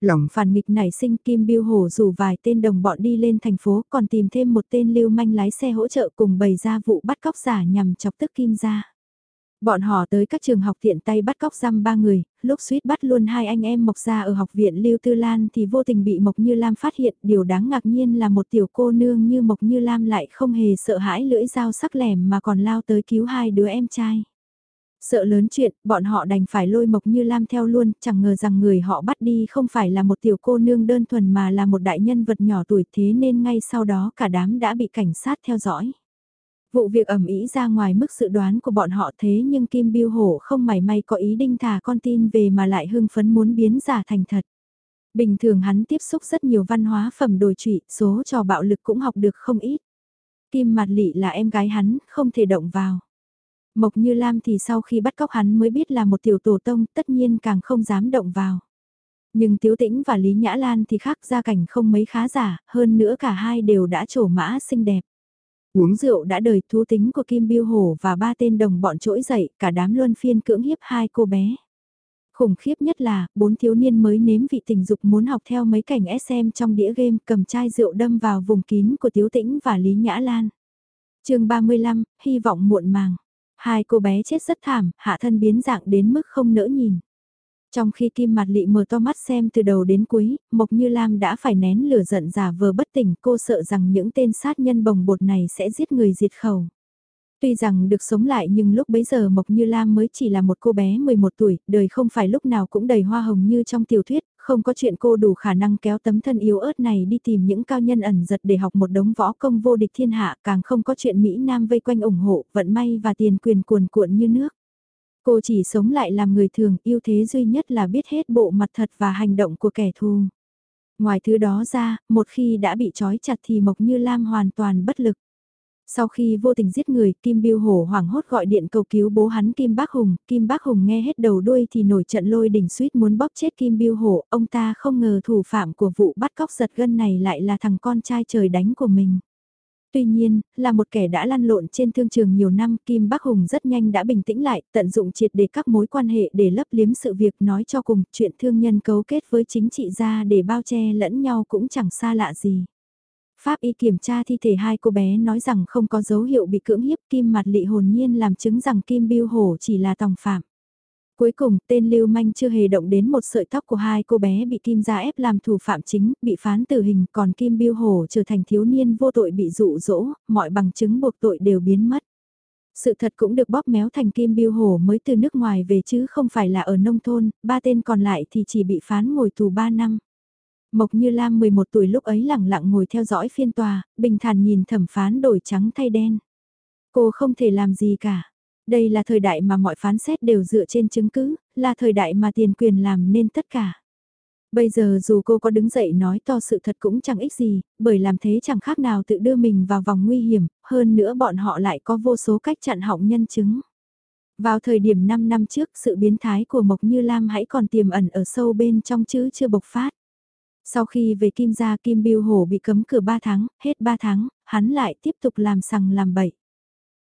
Lòng phản nghịch nảy sinh Kim Biêu Hổ rủ vài tên đồng bọn đi lên thành phố còn tìm thêm một tên lưu manh lái xe hỗ trợ cùng bày ra vụ bắt cóc giả nhằm chọc tức Kim ra. Bọn họ tới các trường học tiện tay bắt cóc giam ba người, lúc suýt bắt luôn hai anh em Mộc Gia ở học viện Lưu Tư Lan thì vô tình bị Mộc Như Lam phát hiện. Điều đáng ngạc nhiên là một tiểu cô nương như Mộc Như Lam lại không hề sợ hãi lưỡi dao sắc lẻm mà còn lao tới cứu hai đứa em trai. Sợ lớn chuyện, bọn họ đành phải lôi Mộc Như Lam theo luôn, chẳng ngờ rằng người họ bắt đi không phải là một tiểu cô nương đơn thuần mà là một đại nhân vật nhỏ tuổi thế nên ngay sau đó cả đám đã bị cảnh sát theo dõi. Vụ việc ẩm ý ra ngoài mức dự đoán của bọn họ thế nhưng Kim Biêu Hổ không mảy may có ý định thả con tin về mà lại hưng phấn muốn biến giả thành thật. Bình thường hắn tiếp xúc rất nhiều văn hóa phẩm đồi trụy, số trò bạo lực cũng học được không ít. Kim Mạt Lị là em gái hắn, không thể động vào. Mộc Như Lam thì sau khi bắt cóc hắn mới biết là một tiểu tổ tông, tất nhiên càng không dám động vào. Nhưng Tiếu Tĩnh và Lý Nhã Lan thì khác gia cảnh không mấy khá giả, hơn nữa cả hai đều đã trổ mã xinh đẹp. Uống rượu đã đời thú tính của Kim Biêu Hổ và ba tên đồng bọn trỗi dậy, cả đám luân phiên cưỡng hiếp hai cô bé. Khủng khiếp nhất là, bốn thiếu niên mới nếm vị tình dục muốn học theo mấy cảnh SM trong đĩa game cầm chai rượu đâm vào vùng kín của Tiếu Tĩnh và Lý Nhã Lan. chương 35, hy vọng muộn màng. Hai cô bé chết rất thảm, hạ thân biến dạng đến mức không nỡ nhìn. Trong khi Kim Mạt Lị mở to mắt xem từ đầu đến cuối, Mộc Như Lam đã phải nén lửa giận giả vờ bất tỉnh cô sợ rằng những tên sát nhân bồng bột này sẽ giết người diệt khẩu. Tuy rằng được sống lại nhưng lúc bấy giờ Mộc Như Lam mới chỉ là một cô bé 11 tuổi, đời không phải lúc nào cũng đầy hoa hồng như trong tiểu thuyết, không có chuyện cô đủ khả năng kéo tấm thân yếu ớt này đi tìm những cao nhân ẩn giật để học một đống võ công vô địch thiên hạ, càng không có chuyện Mỹ Nam vây quanh ủng hộ, vận may và tiền quyền cuồn cuộn như nước. Cô chỉ sống lại làm người thường, ưu thế duy nhất là biết hết bộ mặt thật và hành động của kẻ thù. Ngoài thứ đó ra, một khi đã bị trói chặt thì Mộc Như Lam hoàn toàn bất lực. Sau khi vô tình giết người, Kim Biêu Hổ hoảng hốt gọi điện cầu cứu bố hắn Kim Bác Hùng, Kim Bác Hùng nghe hết đầu đuôi thì nổi trận lôi đỉnh suýt muốn bóp chết Kim Biêu Hổ, ông ta không ngờ thủ phạm của vụ bắt cóc giật gân này lại là thằng con trai trời đánh của mình. Tuy nhiên, là một kẻ đã lăn lộn trên thương trường nhiều năm, Kim Bắc Hùng rất nhanh đã bình tĩnh lại, tận dụng triệt để các mối quan hệ để lấp liếm sự việc nói cho cùng, chuyện thương nhân cấu kết với chính trị gia để bao che lẫn nhau cũng chẳng xa lạ gì. Pháp y kiểm tra thi thể hai cô bé nói rằng không có dấu hiệu bị cưỡng hiếp Kim mặt lị hồn nhiên làm chứng rằng Kim Biêu Hổ chỉ là tòng phạm. Cuối cùng, tên Lưu Manh chưa hề động đến một sợi tóc của hai cô bé bị Kim gia ép làm thủ phạm chính, bị phán tử hình, còn Kim Biêu hồ trở thành thiếu niên vô tội bị dụ dỗ, mọi bằng chứng buộc tội đều biến mất. Sự thật cũng được bóp méo thành Kim Biêu hồ mới từ nước ngoài về chứ không phải là ở nông thôn, ba tên còn lại thì chỉ bị phán ngồi tù 3 năm. Mộc Như Lam 11 tuổi lúc ấy lẳng lặng ngồi theo dõi phiên tòa, bình thản nhìn thẩm phán đổi trắng thay đen. Cô không thể làm gì cả. Đây là thời đại mà mọi phán xét đều dựa trên chứng cứ, là thời đại mà tiền quyền làm nên tất cả. Bây giờ dù cô có đứng dậy nói to sự thật cũng chẳng ích gì, bởi làm thế chẳng khác nào tự đưa mình vào vòng nguy hiểm, hơn nữa bọn họ lại có vô số cách chặn hỏng nhân chứng. Vào thời điểm 5 năm trước, sự biến thái của Mộc Như Lam hãy còn tiềm ẩn ở sâu bên trong chứ chưa bộc phát. Sau khi về Kim gia Kim Biêu Hổ bị cấm cửa 3 tháng, hết 3 tháng, hắn lại tiếp tục làm sằng làm bậy.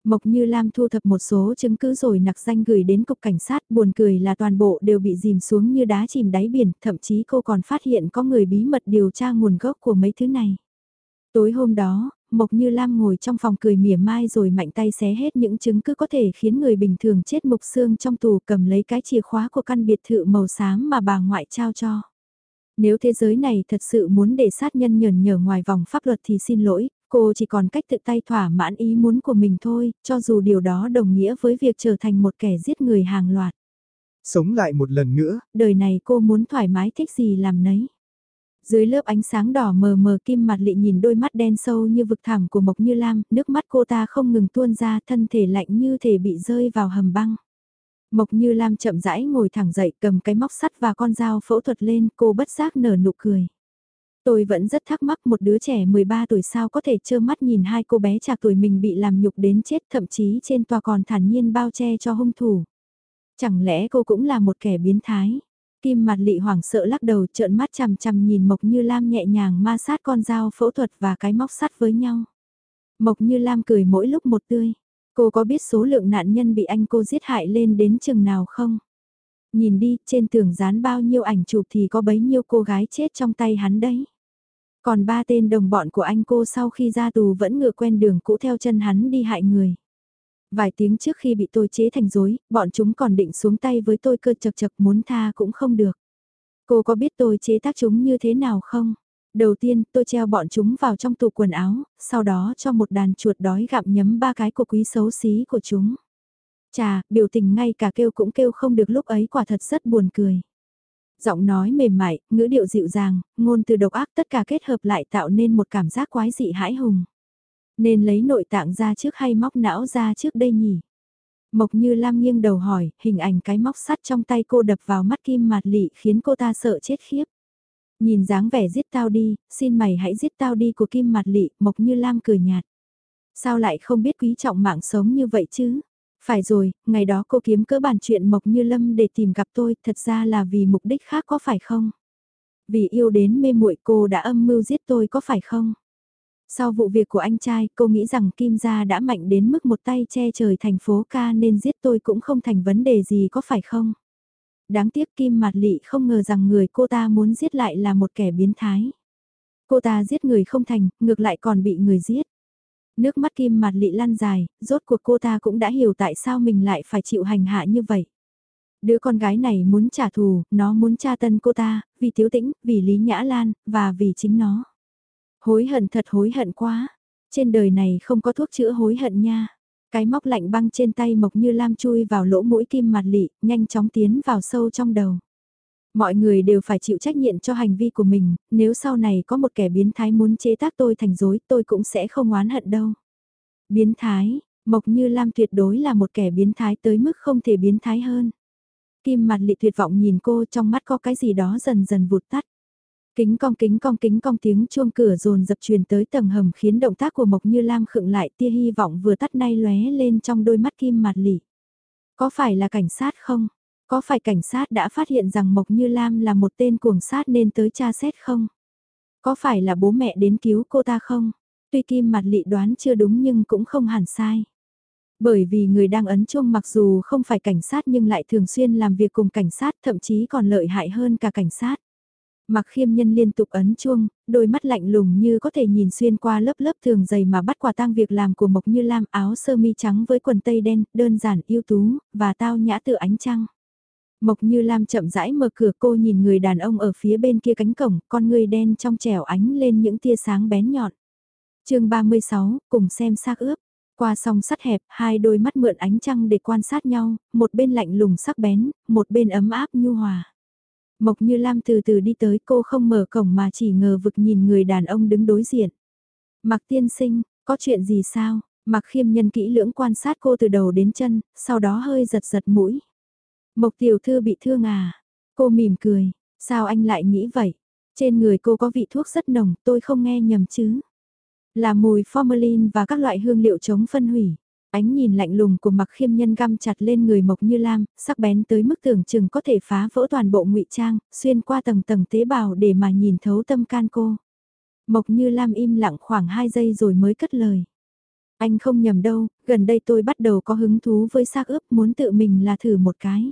Mộc Như Lam thu thập một số chứng cứ rồi nặc danh gửi đến cục cảnh sát, buồn cười là toàn bộ đều bị dìm xuống như đá chìm đáy biển, thậm chí cô còn phát hiện có người bí mật điều tra nguồn gốc của mấy thứ này. Tối hôm đó, Mộc Như Lam ngồi trong phòng cười mỉa mai rồi mạnh tay xé hết những chứng cứ có thể khiến người bình thường chết mục xương trong tù cầm lấy cái chìa khóa của căn biệt thự màu xám mà bà ngoại trao cho. Nếu thế giới này thật sự muốn để sát nhân nhờn nhở ngoài vòng pháp luật thì xin lỗi, cô chỉ còn cách tự tay thỏa mãn ý muốn của mình thôi, cho dù điều đó đồng nghĩa với việc trở thành một kẻ giết người hàng loạt. Sống lại một lần nữa. Đời này cô muốn thoải mái thích gì làm nấy. Dưới lớp ánh sáng đỏ mờ mờ kim mặt lị nhìn đôi mắt đen sâu như vực thẳm của Mộc Như Lam, nước mắt cô ta không ngừng tuôn ra thân thể lạnh như thể bị rơi vào hầm băng. Mộc Như Lam chậm rãi ngồi thẳng dậy cầm cái móc sắt và con dao phẫu thuật lên cô bất giác nở nụ cười. Tôi vẫn rất thắc mắc một đứa trẻ 13 tuổi sao có thể trơ mắt nhìn hai cô bé trạc tuổi mình bị làm nhục đến chết thậm chí trên tòa còn thản nhiên bao che cho hung thủ. Chẳng lẽ cô cũng là một kẻ biến thái? Kim mặt lị hoảng sợ lắc đầu trợn mắt chằm chằm nhìn Mộc Như Lam nhẹ nhàng ma sát con dao phẫu thuật và cái móc sắt với nhau. Mộc Như Lam cười mỗi lúc một tươi. Cô có biết số lượng nạn nhân bị anh cô giết hại lên đến chừng nào không? Nhìn đi, trên tường dán bao nhiêu ảnh chụp thì có bấy nhiêu cô gái chết trong tay hắn đấy. Còn ba tên đồng bọn của anh cô sau khi ra tù vẫn ngựa quen đường cũ theo chân hắn đi hại người. Vài tiếng trước khi bị tôi chế thành rối bọn chúng còn định xuống tay với tôi cơ chật chật muốn tha cũng không được. Cô có biết tôi chế tác chúng như thế nào không? Đầu tiên, tôi treo bọn chúng vào trong tủ quần áo, sau đó cho một đàn chuột đói gặm nhấm ba cái của quý xấu xí của chúng. Chà, biểu tình ngay cả kêu cũng kêu không được lúc ấy quả thật rất buồn cười. Giọng nói mềm mại, ngữ điệu dịu dàng, ngôn từ độc ác tất cả kết hợp lại tạo nên một cảm giác quái dị hãi hùng. Nên lấy nội tạng ra trước hay móc não ra trước đây nhỉ? Mộc như Lam nghiêng đầu hỏi, hình ảnh cái móc sắt trong tay cô đập vào mắt kim mạt lị khiến cô ta sợ chết khiếp. Nhìn dáng vẻ giết tao đi, xin mày hãy giết tao đi của kim mạt lị, Mộc như Lam cười nhạt. Sao lại không biết quý trọng mạng sống như vậy chứ? Phải rồi, ngày đó cô kiếm cỡ bàn chuyện Mộc Như Lâm để tìm gặp tôi, thật ra là vì mục đích khác có phải không? Vì yêu đến mê muội cô đã âm mưu giết tôi có phải không? Sau vụ việc của anh trai, cô nghĩ rằng Kim Gia đã mạnh đến mức một tay che trời thành phố ca nên giết tôi cũng không thành vấn đề gì có phải không? Đáng tiếc Kim Mạt Lị không ngờ rằng người cô ta muốn giết lại là một kẻ biến thái. Cô ta giết người không thành, ngược lại còn bị người giết. Nước mắt Kim mặt Lị lan dài, rốt cuộc cô ta cũng đã hiểu tại sao mình lại phải chịu hành hạ như vậy. Đứa con gái này muốn trả thù, nó muốn tra tân cô ta, vì thiếu tĩnh, vì Lý Nhã Lan, và vì chính nó. Hối hận thật hối hận quá. Trên đời này không có thuốc chữa hối hận nha. Cái móc lạnh băng trên tay Mộc Như Lam chui vào lỗ mũi kim mặt lị, nhanh chóng tiến vào sâu trong đầu. Mọi người đều phải chịu trách nhiệm cho hành vi của mình, nếu sau này có một kẻ biến thái muốn chế tác tôi thành dối tôi cũng sẽ không oán hận đâu. Biến thái, Mộc Như Lam tuyệt đối là một kẻ biến thái tới mức không thể biến thái hơn. Kim mặt lị tuyệt vọng nhìn cô trong mắt có cái gì đó dần dần vụt tắt. Kính cong kính cong kính cong tiếng chuông cửa rồn dập truyền tới tầng hầm khiến động tác của Mộc Như Lam khựng lại tia hy vọng vừa tắt nay lóe lên trong đôi mắt kim mặt lị. Có phải là cảnh sát không? Có phải cảnh sát đã phát hiện rằng Mộc Như Lam là một tên cuồng sát nên tới tra xét không? Có phải là bố mẹ đến cứu cô ta không? Tuy kim mặt lị đoán chưa đúng nhưng cũng không hẳn sai. Bởi vì người đang ấn chuông mặc dù không phải cảnh sát nhưng lại thường xuyên làm việc cùng cảnh sát thậm chí còn lợi hại hơn cả cảnh sát. Mặc khiêm nhân liên tục ấn chuông, đôi mắt lạnh lùng như có thể nhìn xuyên qua lớp lớp thường dày mà bắt quả tang việc làm của Mộc Như Lam áo sơ mi trắng với quần tây đen, đơn giản yêu tú, và tao nhã tự ánh trăng. Mộc Như Lam chậm rãi mở cửa cô nhìn người đàn ông ở phía bên kia cánh cổng, con người đen trong trẻo ánh lên những tia sáng bén nhọn. chương 36, cùng xem xác ướp. Qua song sắt hẹp, hai đôi mắt mượn ánh trăng để quan sát nhau, một bên lạnh lùng sắc bén, một bên ấm áp nhu hòa. Mộc Như Lam từ từ đi tới cô không mở cổng mà chỉ ngờ vực nhìn người đàn ông đứng đối diện. Mặc tiên sinh, có chuyện gì sao? Mặc khiêm nhân kỹ lưỡng quan sát cô từ đầu đến chân, sau đó hơi giật giật mũi. Mộc tiểu thư bị thương à? Cô mỉm cười, sao anh lại nghĩ vậy? Trên người cô có vị thuốc rất nồng, tôi không nghe nhầm chứ. Là mùi formalin và các loại hương liệu chống phân hủy. Ánh nhìn lạnh lùng của mặc khiêm nhân găm chặt lên người Mộc Như Lam, sắc bén tới mức tưởng chừng có thể phá vỡ toàn bộ ngụy trang, xuyên qua tầng tầng tế bào để mà nhìn thấu tâm can cô. Mộc Như Lam im lặng khoảng 2 giây rồi mới cất lời. Anh không nhầm đâu, gần đây tôi bắt đầu có hứng thú với xác ướp muốn tự mình là thử một cái.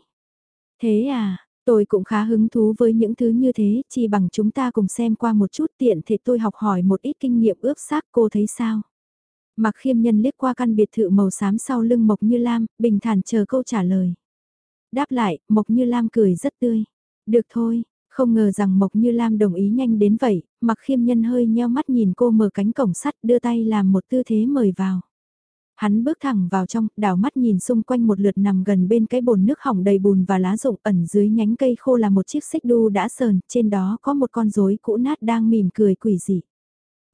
Thế à, tôi cũng khá hứng thú với những thứ như thế, chỉ bằng chúng ta cùng xem qua một chút tiện thể tôi học hỏi một ít kinh nghiệm ướp xác cô thấy sao. Mặc khiêm nhân liếc qua căn biệt thự màu xám sau lưng Mộc Như Lam, bình thản chờ câu trả lời. Đáp lại, Mộc Như Lam cười rất tươi. Được thôi, không ngờ rằng Mộc Như Lam đồng ý nhanh đến vậy, mặc khiêm nhân hơi nheo mắt nhìn cô mở cánh cổng sắt đưa tay làm một tư thế mời vào. Hắn bước thẳng vào trong, đảo mắt nhìn xung quanh một lượt nằm gần bên cái bồn nước hỏng đầy bùn và lá rụng ẩn dưới nhánh cây khô là một chiếc xích đu đã sờn, trên đó có một con rối cũ nát đang mỉm cười quỷ dị.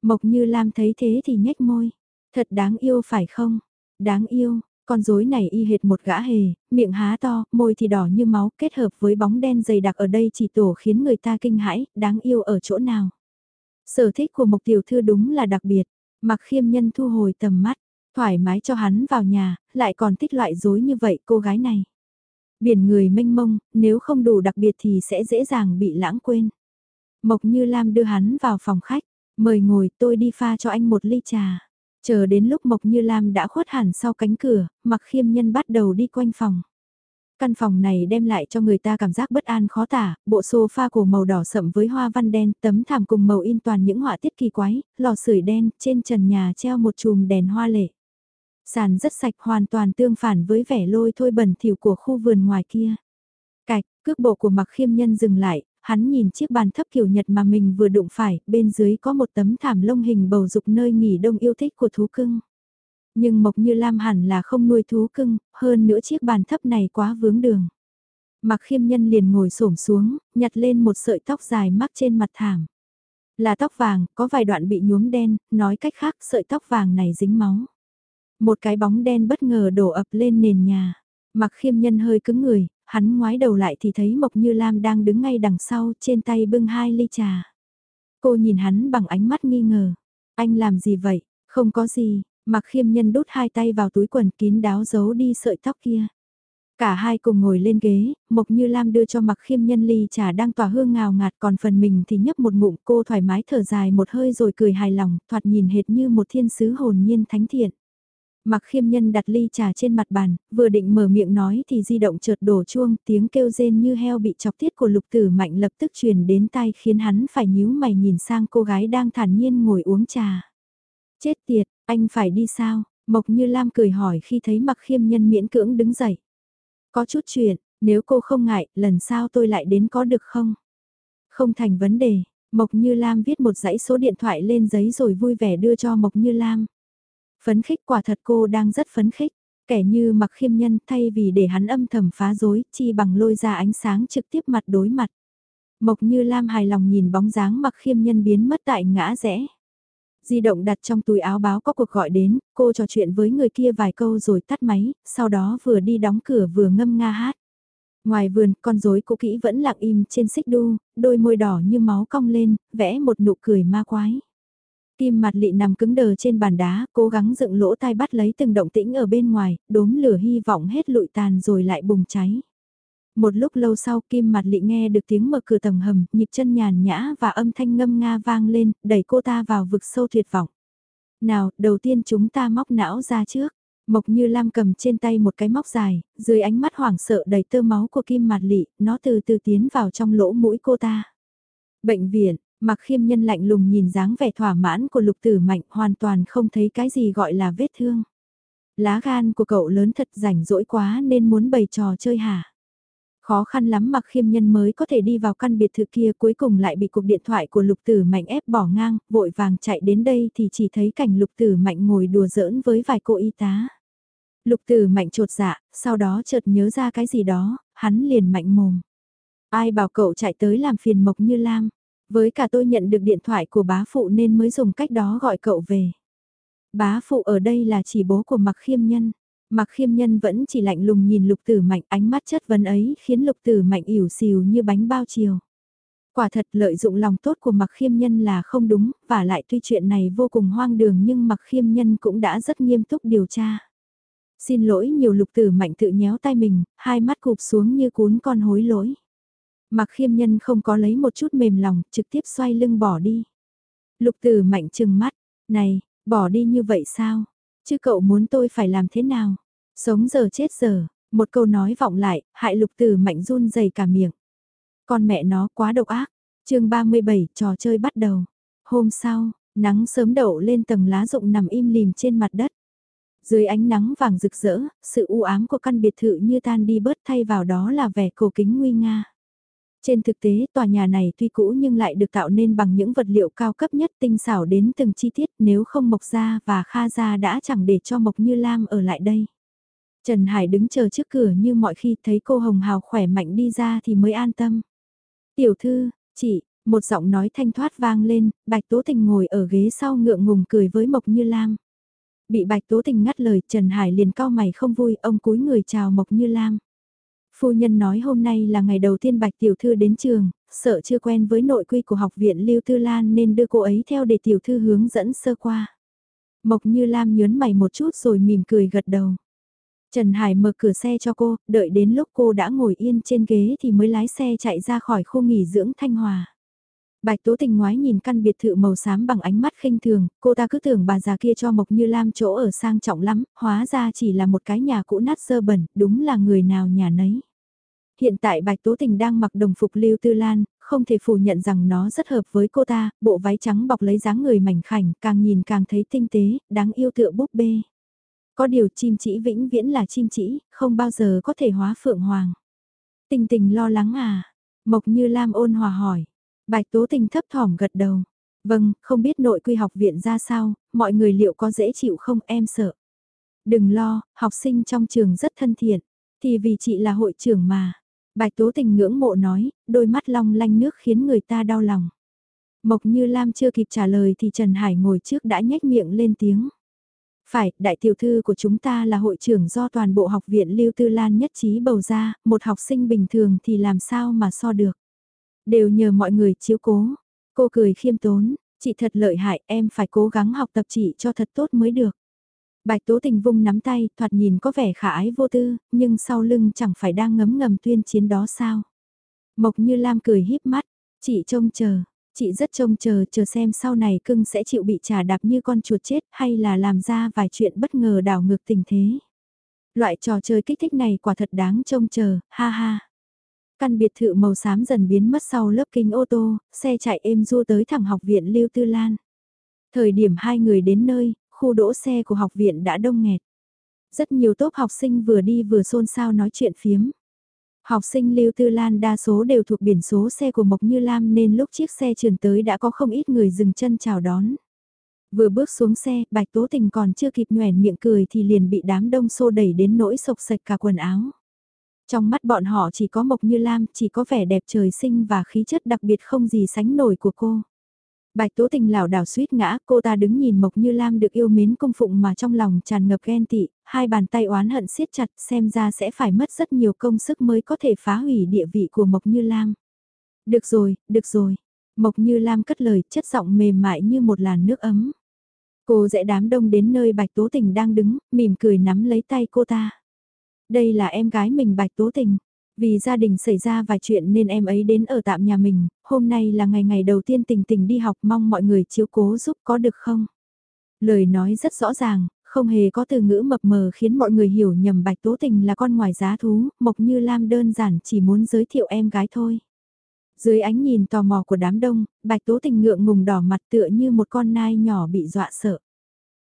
Mộc như Lam thấy thế thì nhếch môi. Thật đáng yêu phải không? Đáng yêu, con rối này y hệt một gã hề, miệng há to, môi thì đỏ như máu, kết hợp với bóng đen dày đặc ở đây chỉ tổ khiến người ta kinh hãi, đáng yêu ở chỗ nào. Sở thích của Mộc Tiểu Thư đúng là đặc biệt, mặc khiêm nhân thu hồi tầm mắt, thoải mái cho hắn vào nhà, lại còn thích loại dối như vậy cô gái này. Biển người mênh mông, nếu không đủ đặc biệt thì sẽ dễ dàng bị lãng quên. Mộc Như Lam đưa hắn vào phòng khách, mời ngồi tôi đi pha cho anh một ly trà. Chờ đến lúc Mộc Như Lam đã khuất hẳn sau cánh cửa, mặc khiêm nhân bắt đầu đi quanh phòng. Căn phòng này đem lại cho người ta cảm giác bất an khó tả, bộ sofa cổ màu đỏ sậm với hoa văn đen, tấm thảm cùng màu in toàn những họa tiết kỳ quái, lò sưởi đen, trên trần nhà treo một chùm đèn hoa lệ. Sàn rất sạch hoàn toàn tương phản với vẻ lôi thôi bẩn thỉu của khu vườn ngoài kia. Cạch, cước bộ của mặc khiêm nhân dừng lại, hắn nhìn chiếc bàn thấp kiểu Nhật mà mình vừa đụng phải, bên dưới có một tấm thảm lông hình bầu dục nơi nghỉ đông yêu thích của thú cưng. Nhưng Mộc Như Lam hẳn là không nuôi thú cưng, hơn nữa chiếc bàn thấp này quá vướng đường. Mặc khiêm nhân liền ngồi xổm xuống, nhặt lên một sợi tóc dài mắc trên mặt thảm. Là tóc vàng, có vài đoạn bị nhuốm đen, nói cách khác sợi tóc vàng này dính máu. Một cái bóng đen bất ngờ đổ ập lên nền nhà. Mặc khiêm nhân hơi cứng người, hắn ngoái đầu lại thì thấy Mộc Như Lam đang đứng ngay đằng sau trên tay bưng hai ly trà. Cô nhìn hắn bằng ánh mắt nghi ngờ. Anh làm gì vậy? Không có gì, mặc khiêm nhân đút hai tay vào túi quần kín đáo giấu đi sợi tóc kia. Cả hai cùng ngồi lên ghế, Mộc Như Lam đưa cho mặc khiêm nhân ly trà đang tỏa hương ngào ngạt còn phần mình thì nhấp một ngụm cô thoải mái thở dài một hơi rồi cười hài lòng, thoạt nhìn hệt như một thiên sứ hồn nhiên thánh thiện. Mặc khiêm nhân đặt ly trà trên mặt bàn, vừa định mở miệng nói thì di động chợt đổ chuông, tiếng kêu rên như heo bị chọc tiết của lục tử mạnh lập tức truyền đến tai khiến hắn phải nhíu mày nhìn sang cô gái đang thản nhiên ngồi uống trà. Chết tiệt, anh phải đi sao? Mộc như Lam cười hỏi khi thấy mặc khiêm nhân miễn cưỡng đứng dậy. Có chút chuyện, nếu cô không ngại, lần sau tôi lại đến có được không? Không thành vấn đề, Mộc Như Lam viết một dãy số điện thoại lên giấy rồi vui vẻ đưa cho Mộc Như Lam. Phấn khích quả thật cô đang rất phấn khích. Kẻ như mặc khiêm nhân thay vì để hắn âm thầm phá dối, chi bằng lôi ra ánh sáng trực tiếp mặt đối mặt. Mộc như Lam hài lòng nhìn bóng dáng mặc khiêm nhân biến mất tại ngã rẽ. Di động đặt trong túi áo báo có cuộc gọi đến, cô trò chuyện với người kia vài câu rồi tắt máy, sau đó vừa đi đóng cửa vừa ngâm nga hát. Ngoài vườn, con rối cũ kỹ vẫn lặng im trên xích đu, đôi môi đỏ như máu cong lên, vẽ một nụ cười ma quái. Kim mặt lị nằm cứng đờ trên bàn đá, cố gắng dựng lỗ tai bắt lấy từng động tĩnh ở bên ngoài, đốm lửa hy vọng hết lụi tàn rồi lại bùng cháy. Một lúc lâu sau Kim mặt lị nghe được tiếng mở cửa tầng hầm, nhịp chân nhàn nhã và âm thanh ngâm nga vang lên, đẩy cô ta vào vực sâu tuyệt vọng. Nào, đầu tiên chúng ta móc não ra trước. Mộc như Lam cầm trên tay một cái móc dài, dưới ánh mắt hoảng sợ đầy tơ máu của Kim mặt Lị, nó từ từ tiến vào trong lỗ mũi cô ta. Bệnh viện, Mặc khiêm nhân lạnh lùng nhìn dáng vẻ thỏa mãn của lục tử mạnh hoàn toàn không thấy cái gì gọi là vết thương. Lá gan của cậu lớn thật rảnh rỗi quá nên muốn bày trò chơi hả? Khó khăn lắm mặc khiêm nhân mới có thể đi vào căn biệt thự kia cuối cùng lại bị cuộc điện thoại của lục tử mạnh ép bỏ ngang, vội vàng chạy đến đây thì chỉ thấy cảnh lục tử mạnh ngồi đùa giỡn với vài cô y tá. Lục tử mạnh trột dạ, sau đó chợt nhớ ra cái gì đó, hắn liền mạnh mồm. Ai bảo cậu chạy tới làm phiền mộc như Lam, với cả tôi nhận được điện thoại của bá phụ nên mới dùng cách đó gọi cậu về. Bá phụ ở đây là chỉ bố của Mặc Khiêm Nhân. Mặc Khiêm Nhân vẫn chỉ lạnh lùng nhìn Lục Tử Mạnh ánh mắt chất vấn ấy khiến Lục Tử Mạnh ỉu xìu như bánh bao chiều. Quả thật lợi dụng lòng tốt của Mặc Khiêm Nhân là không đúng, và lại tuy chuyện này vô cùng hoang đường nhưng Mặc Khiêm Nhân cũng đã rất nghiêm túc điều tra. Xin lỗi nhiều Lục Tử Mạnh tự nhéo tay mình, hai mắt cụp xuống như cuốn con hối lỗi. Mặc khiêm nhân không có lấy một chút mềm lòng, trực tiếp xoay lưng bỏ đi. Lục tử mạnh chừng mắt, này, bỏ đi như vậy sao? Chứ cậu muốn tôi phải làm thế nào? Sống giờ chết giờ, một câu nói vọng lại, hại lục tử mạnh run dày cả miệng. Con mẹ nó quá độc ác. chương 37, trò chơi bắt đầu. Hôm sau, nắng sớm đậu lên tầng lá rụng nằm im lìm trên mặt đất. Dưới ánh nắng vàng rực rỡ, sự u ám của căn biệt thự như tan đi bớt thay vào đó là vẻ cổ kính nguy nga. Trên thực tế tòa nhà này tuy cũ nhưng lại được tạo nên bằng những vật liệu cao cấp nhất tinh xảo đến từng chi tiết nếu không Mộc Gia và Kha Gia đã chẳng để cho Mộc Như Lam ở lại đây. Trần Hải đứng chờ trước cửa như mọi khi thấy cô Hồng Hào khỏe mạnh đi ra thì mới an tâm. Tiểu thư, chị, một giọng nói thanh thoát vang lên, Bạch Tố Tình ngồi ở ghế sau ngượng ngùng cười với Mộc Như Lam. Bị Bạch Tố Tình ngắt lời Trần Hải liền cao mày không vui, ông cúi người chào Mộc Như Lam. Phu nhân nói hôm nay là ngày đầu tiên Bạch Tiểu Thư đến trường, sợ chưa quen với nội quy của học viện Lưu Tư Lan nên đưa cô ấy theo để Tiểu Thư hướng dẫn sơ qua. Mộc Như Lam nhớn mày một chút rồi mỉm cười gật đầu. Trần Hải mở cửa xe cho cô, đợi đến lúc cô đã ngồi yên trên ghế thì mới lái xe chạy ra khỏi khu nghỉ dưỡng Thanh Hòa. Bạch Tố Tình ngoái nhìn căn biệt thự màu xám bằng ánh mắt khinh thường, cô ta cứ tưởng bà già kia cho Mộc Như Lam chỗ ở sang trọng lắm, hóa ra chỉ là một cái nhà cũ nát sơ bẩn, đúng là người nào nhà nấy. Hiện tại Bạch Tố Tình đang mặc đồng phục Lưu Tư Lan, không thể phủ nhận rằng nó rất hợp với cô ta, bộ váy trắng bọc lấy dáng người mảnh khảnh, càng nhìn càng thấy tinh tế, đáng yêu tựa búp bê. Có điều chim chỉ vĩnh viễn là chim chỉ, không bao giờ có thể hóa phượng hoàng. Tình tình lo lắng à? Mộc Như Lam ôn hòa hỏi. Bạch Tố Tình thấp thỏm gật đầu. Vâng, không biết nội quy học viện ra sao, mọi người liệu có dễ chịu không em sợ. Đừng lo, học sinh trong trường rất thân thiện, thì vì chị là hội trưởng mà. Bạch Tố Tình ngưỡng mộ nói, đôi mắt long lanh nước khiến người ta đau lòng. Mộc Như Lam chưa kịp trả lời thì Trần Hải ngồi trước đã nhếch miệng lên tiếng. Phải, đại tiểu thư của chúng ta là hội trưởng do toàn bộ học viện Lưu Tư Lan nhất trí bầu ra, một học sinh bình thường thì làm sao mà so được. Đều nhờ mọi người chiếu cố. Cô cười khiêm tốn, chị thật lợi hại, em phải cố gắng học tập chị cho thật tốt mới được. Bạch Tố Tình vung nắm tay, thoạt nhìn có vẻ khả ái vô tư, nhưng sau lưng chẳng phải đang ngấm ngầm tuyên chiến đó sao. Mộc Như Lam cười híp mắt, chị trông chờ, chị rất trông chờ chờ xem sau này cưng sẽ chịu bị trả đạp như con chuột chết hay là làm ra vài chuyện bất ngờ đảo ngược tình thế. Loại trò chơi kích thích này quả thật đáng trông chờ, ha ha. Căn biệt thự màu xám dần biến mất sau lớp kính ô tô, xe chạy êm du tới thẳng học viện Lưu Tư Lan. Thời điểm hai người đến nơi, khu đỗ xe của học viện đã đông nghẹt. Rất nhiều tốp học sinh vừa đi vừa xôn xao nói chuyện phiếm. Học sinh Lưu Tư Lan đa số đều thuộc biển số xe của Mộc Như Lam nên lúc chiếc xe trường tới đã có không ít người dừng chân chào đón. Vừa bước xuống xe, Bạch Tố Tình còn chưa kịp nhoẻn miệng cười thì liền bị đám đông xô đẩy đến nỗi sộc sạch cả quần áo. Trong mắt bọn họ chỉ có Mộc Như Lam, chỉ có vẻ đẹp trời sinh và khí chất đặc biệt không gì sánh nổi của cô. Bạch Tố Tình lảo đảo suýt ngã, cô ta đứng nhìn Mộc Như Lam được yêu mến cung phụng mà trong lòng tràn ngập ghen tị, hai bàn tay oán hận siết chặt xem ra sẽ phải mất rất nhiều công sức mới có thể phá hủy địa vị của Mộc Như Lam. Được rồi, được rồi. Mộc Như Lam cất lời chất giọng mềm mại như một làn nước ấm. Cô dễ đám đông đến nơi Bạch Tố Tình đang đứng, mỉm cười nắm lấy tay cô ta. Đây là em gái mình Bạch Tố Tình. Vì gia đình xảy ra vài chuyện nên em ấy đến ở tạm nhà mình, hôm nay là ngày ngày đầu tiên tình tình đi học mong mọi người chiếu cố giúp có được không? Lời nói rất rõ ràng, không hề có từ ngữ mập mờ khiến mọi người hiểu nhầm Bạch Tố Tình là con ngoài giá thú, Mộc Như Lam đơn giản chỉ muốn giới thiệu em gái thôi. Dưới ánh nhìn tò mò của đám đông, Bạch Tố Tình ngượng ngùng đỏ mặt tựa như một con nai nhỏ bị dọa sợ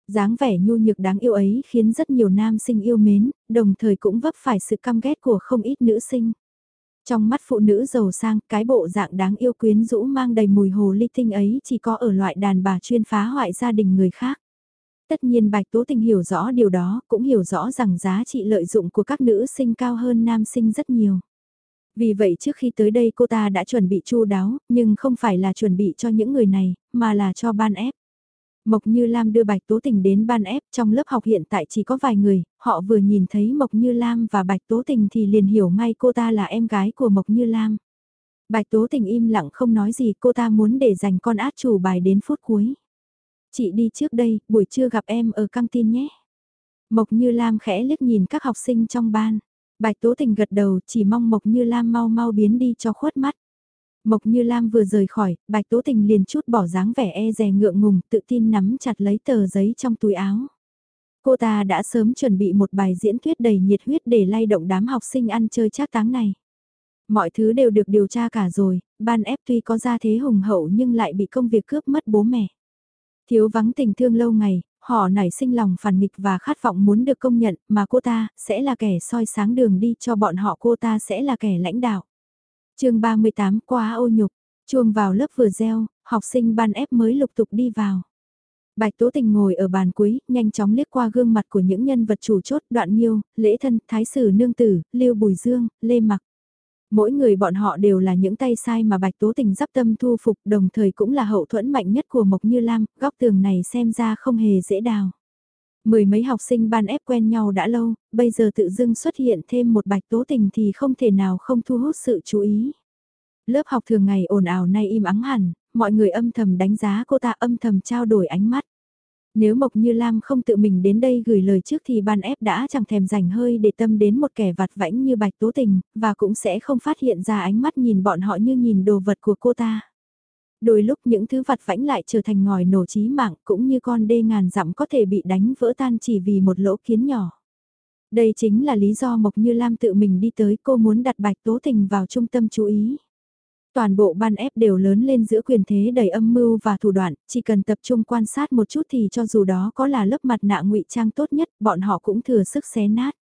dáng vẻ nhu nhược đáng yêu ấy khiến rất nhiều nam sinh yêu mến, đồng thời cũng vấp phải sự căm ghét của không ít nữ sinh. Trong mắt phụ nữ giàu sang, cái bộ dạng đáng yêu quyến rũ mang đầy mùi hồ ly tinh ấy chỉ có ở loại đàn bà chuyên phá hoại gia đình người khác. Tất nhiên Bạch Tố Tình hiểu rõ điều đó, cũng hiểu rõ rằng giá trị lợi dụng của các nữ sinh cao hơn nam sinh rất nhiều. Vì vậy trước khi tới đây cô ta đã chuẩn bị chu đáo, nhưng không phải là chuẩn bị cho những người này, mà là cho ban ép. Mộc Như Lam đưa Bạch Tố Tình đến ban ép trong lớp học hiện tại chỉ có vài người, họ vừa nhìn thấy Mộc Như Lam và Bạch Tố Tình thì liền hiểu ngay cô ta là em gái của Mộc Như Lam. Bạch Tố Tình im lặng không nói gì cô ta muốn để dành con át chủ bài đến phút cuối. Chị đi trước đây, buổi trưa gặp em ở căng tin nhé. Mộc Như Lam khẽ liếc nhìn các học sinh trong ban. Bạch Tố Tình gật đầu chỉ mong Mộc Như Lam mau mau biến đi cho khuất mắt. Mộc Như Lam vừa rời khỏi, Bạch Tố Tình liền chút bỏ dáng vẻ e dè ngượng ngùng, tự tin nắm chặt lấy tờ giấy trong túi áo. Cô ta đã sớm chuẩn bị một bài diễn thuyết đầy nhiệt huyết để lay động đám học sinh ăn chơi trác táng này. Mọi thứ đều được điều tra cả rồi, ban ép tuy có gia thế hùng hậu nhưng lại bị công việc cướp mất bố mẹ. Thiếu vắng tình thương lâu ngày, họ nảy sinh lòng phản nghịch và khát vọng muốn được công nhận mà cô ta sẽ là kẻ soi sáng đường đi cho bọn họ cô ta sẽ là kẻ lãnh đạo chương 38 quá ô nhục, chuông vào lớp vừa reo, học sinh ban ép mới lục tục đi vào. Bạch Tố Tình ngồi ở bàn cuối, nhanh chóng liếc qua gương mặt của những nhân vật chủ chốt đoạn nhiêu, lễ thân, thái sử nương tử, lưu bùi dương, lê mặc. Mỗi người bọn họ đều là những tay sai mà Bạch Tố Tình dắp tâm thu phục đồng thời cũng là hậu thuẫn mạnh nhất của Mộc Như Lam, góc tường này xem ra không hề dễ đào. Mười mấy học sinh ban ép quen nhau đã lâu, bây giờ tự dưng xuất hiện thêm một Bạch Tố Tình thì không thể nào không thu hút sự chú ý. Lớp học thường ngày ồn ào nay im ắng hẳn, mọi người âm thầm đánh giá cô ta âm thầm trao đổi ánh mắt. Nếu Mộc Như Lam không tự mình đến đây gửi lời trước thì ban ép đã chẳng thèm rảnh hơi để tâm đến một kẻ vặt vãnh như Bạch Tố Tình, và cũng sẽ không phát hiện ra ánh mắt nhìn bọn họ như nhìn đồ vật của cô ta. Đôi lúc những thứ vặt vãnh lại trở thành ngòi nổ chí mạng cũng như con đê ngàn dặm có thể bị đánh vỡ tan chỉ vì một lỗ kiến nhỏ. Đây chính là lý do Mộc Như Lam tự mình đi tới cô muốn đặt Bạch Tố Tình vào trung tâm chú ý. Toàn bộ ban ép đều lớn lên giữa quyền thế đầy âm mưu và thủ đoạn, chỉ cần tập trung quan sát một chút thì cho dù đó có là lớp mặt nạ ngụy trang tốt nhất, bọn họ cũng thừa sức xé nát.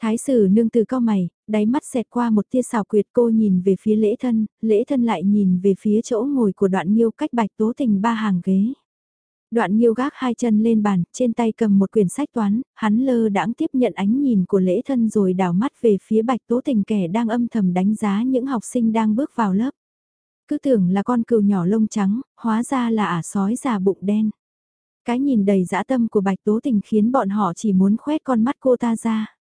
Thái sử nương từ cao mày, đáy mắt xẹt qua một tia xào quyệt cô nhìn về phía lễ thân, lễ thân lại nhìn về phía chỗ ngồi của đoạn nghiêu cách bạch tố tình ba hàng ghế. Đoạn nghiêu gác hai chân lên bàn, trên tay cầm một quyển sách toán, hắn lơ đãng tiếp nhận ánh nhìn của lễ thân rồi đảo mắt về phía bạch tố tình kẻ đang âm thầm đánh giá những học sinh đang bước vào lớp. Cứ tưởng là con cừu nhỏ lông trắng, hóa ra là ả sói già bụng đen. Cái nhìn đầy dã tâm của bạch tố tình khiến bọn họ chỉ muốn khoét con mắt cô ta ra.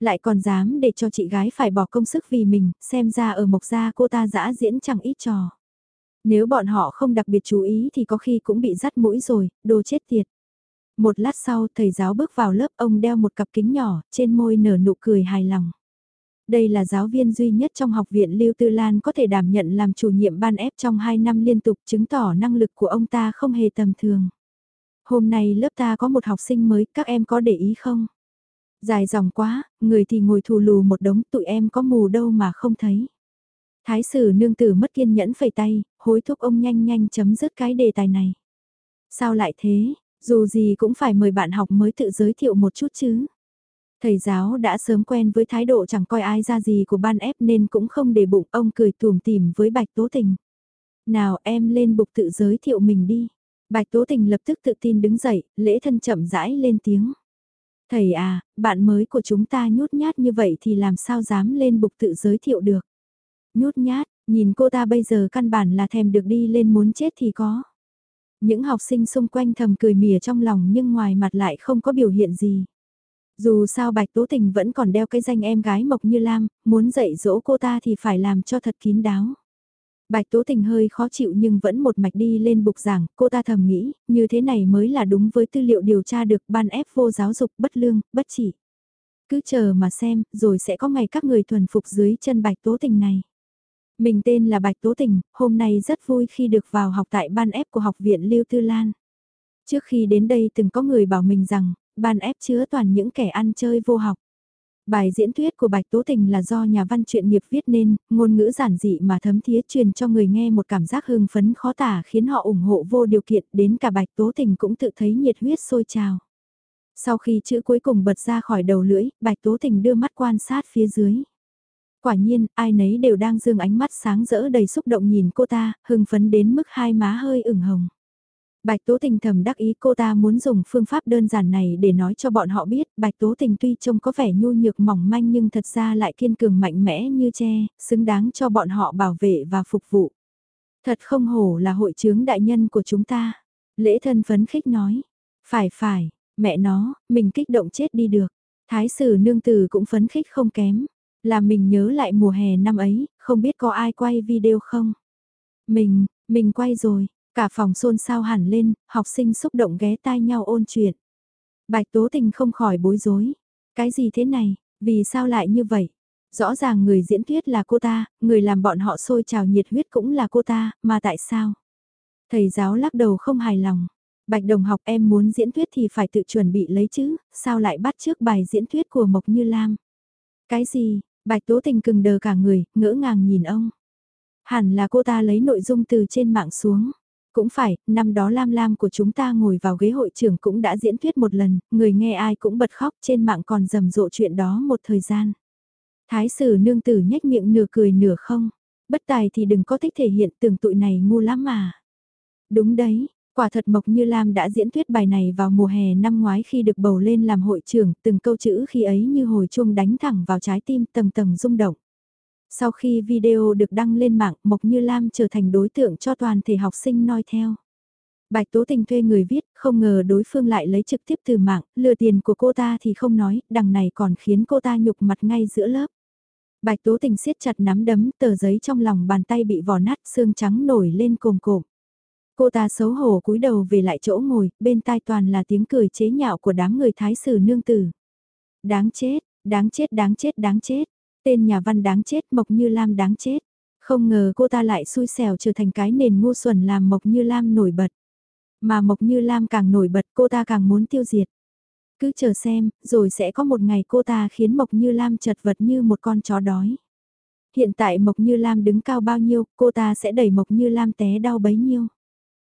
Lại còn dám để cho chị gái phải bỏ công sức vì mình, xem ra ở mộc gia cô ta dã diễn chẳng ít trò. Nếu bọn họ không đặc biệt chú ý thì có khi cũng bị dắt mũi rồi, đồ chết tiệt. Một lát sau thầy giáo bước vào lớp ông đeo một cặp kính nhỏ, trên môi nở nụ cười hài lòng. Đây là giáo viên duy nhất trong học viện Lưu Tư Lan có thể đảm nhận làm chủ nhiệm ban ép trong 2 năm liên tục chứng tỏ năng lực của ông ta không hề tầm thường. Hôm nay lớp ta có một học sinh mới, các em có để ý không? Dài dòng quá, người thì ngồi thù lù một đống, tụi em có mù đâu mà không thấy. Thái sử nương tử mất kiên nhẫn phẩy tay, hối thúc ông nhanh nhanh chấm dứt cái đề tài này. Sao lại thế, dù gì cũng phải mời bạn học mới tự giới thiệu một chút chứ. Thầy giáo đã sớm quen với thái độ chẳng coi ai ra gì của ban ép nên cũng không để bụng ông cười tùm tìm với Bạch Tố Tình. Nào em lên bục tự giới thiệu mình đi. Bạch Tố Tình lập tức tự tin đứng dậy, lễ thân chậm rãi lên tiếng. Thầy à, bạn mới của chúng ta nhút nhát như vậy thì làm sao dám lên bục tự giới thiệu được. Nhút nhát, nhìn cô ta bây giờ căn bản là thèm được đi lên muốn chết thì có. Những học sinh xung quanh thầm cười mỉa trong lòng nhưng ngoài mặt lại không có biểu hiện gì. Dù sao Bạch Tố Tình vẫn còn đeo cái danh em gái Mộc Như Lam, muốn dạy dỗ cô ta thì phải làm cho thật kín đáo. Bạch Tố Tình hơi khó chịu nhưng vẫn một mạch đi lên bục giảng, cô ta thầm nghĩ, như thế này mới là đúng với tư liệu điều tra được ban ép vô giáo dục bất lương, bất chỉ. Cứ chờ mà xem, rồi sẽ có ngày các người thuần phục dưới chân Bạch Tố Tình này. Mình tên là Bạch Tố Tình, hôm nay rất vui khi được vào học tại ban ép của Học viện Lưu Tư Lan. Trước khi đến đây từng có người bảo mình rằng, ban ép chứa toàn những kẻ ăn chơi vô học. Bài diễn thuyết của Bạch Tố Tình là do nhà văn truyện nghiệp viết nên, ngôn ngữ giản dị mà thấm thía truyền cho người nghe một cảm giác hưng phấn khó tả khiến họ ủng hộ vô điều kiện, đến cả Bạch Tố Tình cũng tự thấy nhiệt huyết sôi trào. Sau khi chữ cuối cùng bật ra khỏi đầu lưỡi, Bạch Tố Tình đưa mắt quan sát phía dưới. Quả nhiên, ai nấy đều đang dương ánh mắt sáng rỡ đầy xúc động nhìn cô ta, hưng phấn đến mức hai má hơi ửng hồng. Bạch Tố Tình thầm đắc ý cô ta muốn dùng phương pháp đơn giản này để nói cho bọn họ biết Bạch Tố Tình tuy trông có vẻ nhu nhược mỏng manh nhưng thật ra lại kiên cường mạnh mẽ như tre, xứng đáng cho bọn họ bảo vệ và phục vụ. Thật không hổ là hội trưởng đại nhân của chúng ta. Lễ thân phấn khích nói. Phải phải, mẹ nó, mình kích động chết đi được. Thái sử nương tử cũng phấn khích không kém. Là mình nhớ lại mùa hè năm ấy, không biết có ai quay video không? Mình, mình quay rồi, Cả phòng xôn xao hẳn lên, học sinh xúc động ghé tai nhau ôn chuyện. Bạch Tố Tình không khỏi bối rối. Cái gì thế này, vì sao lại như vậy? Rõ ràng người diễn thuyết là cô ta, người làm bọn họ sôi trào nhiệt huyết cũng là cô ta, mà tại sao? Thầy giáo lắc đầu không hài lòng. Bạch đồng học em muốn diễn thuyết thì phải tự chuẩn bị lấy chứ, sao lại bắt trước bài diễn thuyết của Mộc Như Lam? Cái gì? Bạch Tố Tình cừng đờ cả người, ngỡ ngàng nhìn ông. Hẳn là cô ta lấy nội dung từ trên mạng xuống. Cũng phải, năm đó Lam Lam của chúng ta ngồi vào ghế hội trưởng cũng đã diễn thuyết một lần, người nghe ai cũng bật khóc trên mạng còn rầm rộ chuyện đó một thời gian. Thái sử nương tử nhếch miệng nửa cười nửa không. Bất tài thì đừng có thích thể hiện tưởng tụi này ngu lắm mà. Đúng đấy, quả thật Mộc Như Lam đã diễn thuyết bài này vào mùa hè năm ngoái khi được bầu lên làm hội trưởng, từng câu chữ khi ấy như hồi chuông đánh thẳng vào trái tim tầng tầng rung động. Sau khi video được đăng lên mạng, Mộc Như Lam trở thành đối tượng cho toàn thể học sinh noi theo. Bạch Tố Tình thuê người viết, không ngờ đối phương lại lấy trực tiếp từ mạng, lừa tiền của cô ta thì không nói, đằng này còn khiến cô ta nhục mặt ngay giữa lớp. Bạch Tố Tình siết chặt nắm đấm, tờ giấy trong lòng bàn tay bị vò nát, xương trắng nổi lên cồm cộm. Cô ta xấu hổ cúi đầu về lại chỗ ngồi, bên tai toàn là tiếng cười chế nhạo của đám người thái sử nương tử. Đáng chết, đáng chết, đáng chết, đáng chết. Tên nhà văn đáng chết, Mộc Như Lam đáng chết. Không ngờ cô ta lại xui xẻo trở thành cái nền ngu xuẩn làm Mộc Như Lam nổi bật. Mà Mộc Như Lam càng nổi bật cô ta càng muốn tiêu diệt. Cứ chờ xem, rồi sẽ có một ngày cô ta khiến Mộc Như Lam chật vật như một con chó đói. Hiện tại Mộc Như Lam đứng cao bao nhiêu, cô ta sẽ đẩy Mộc Như Lam té đau bấy nhiêu.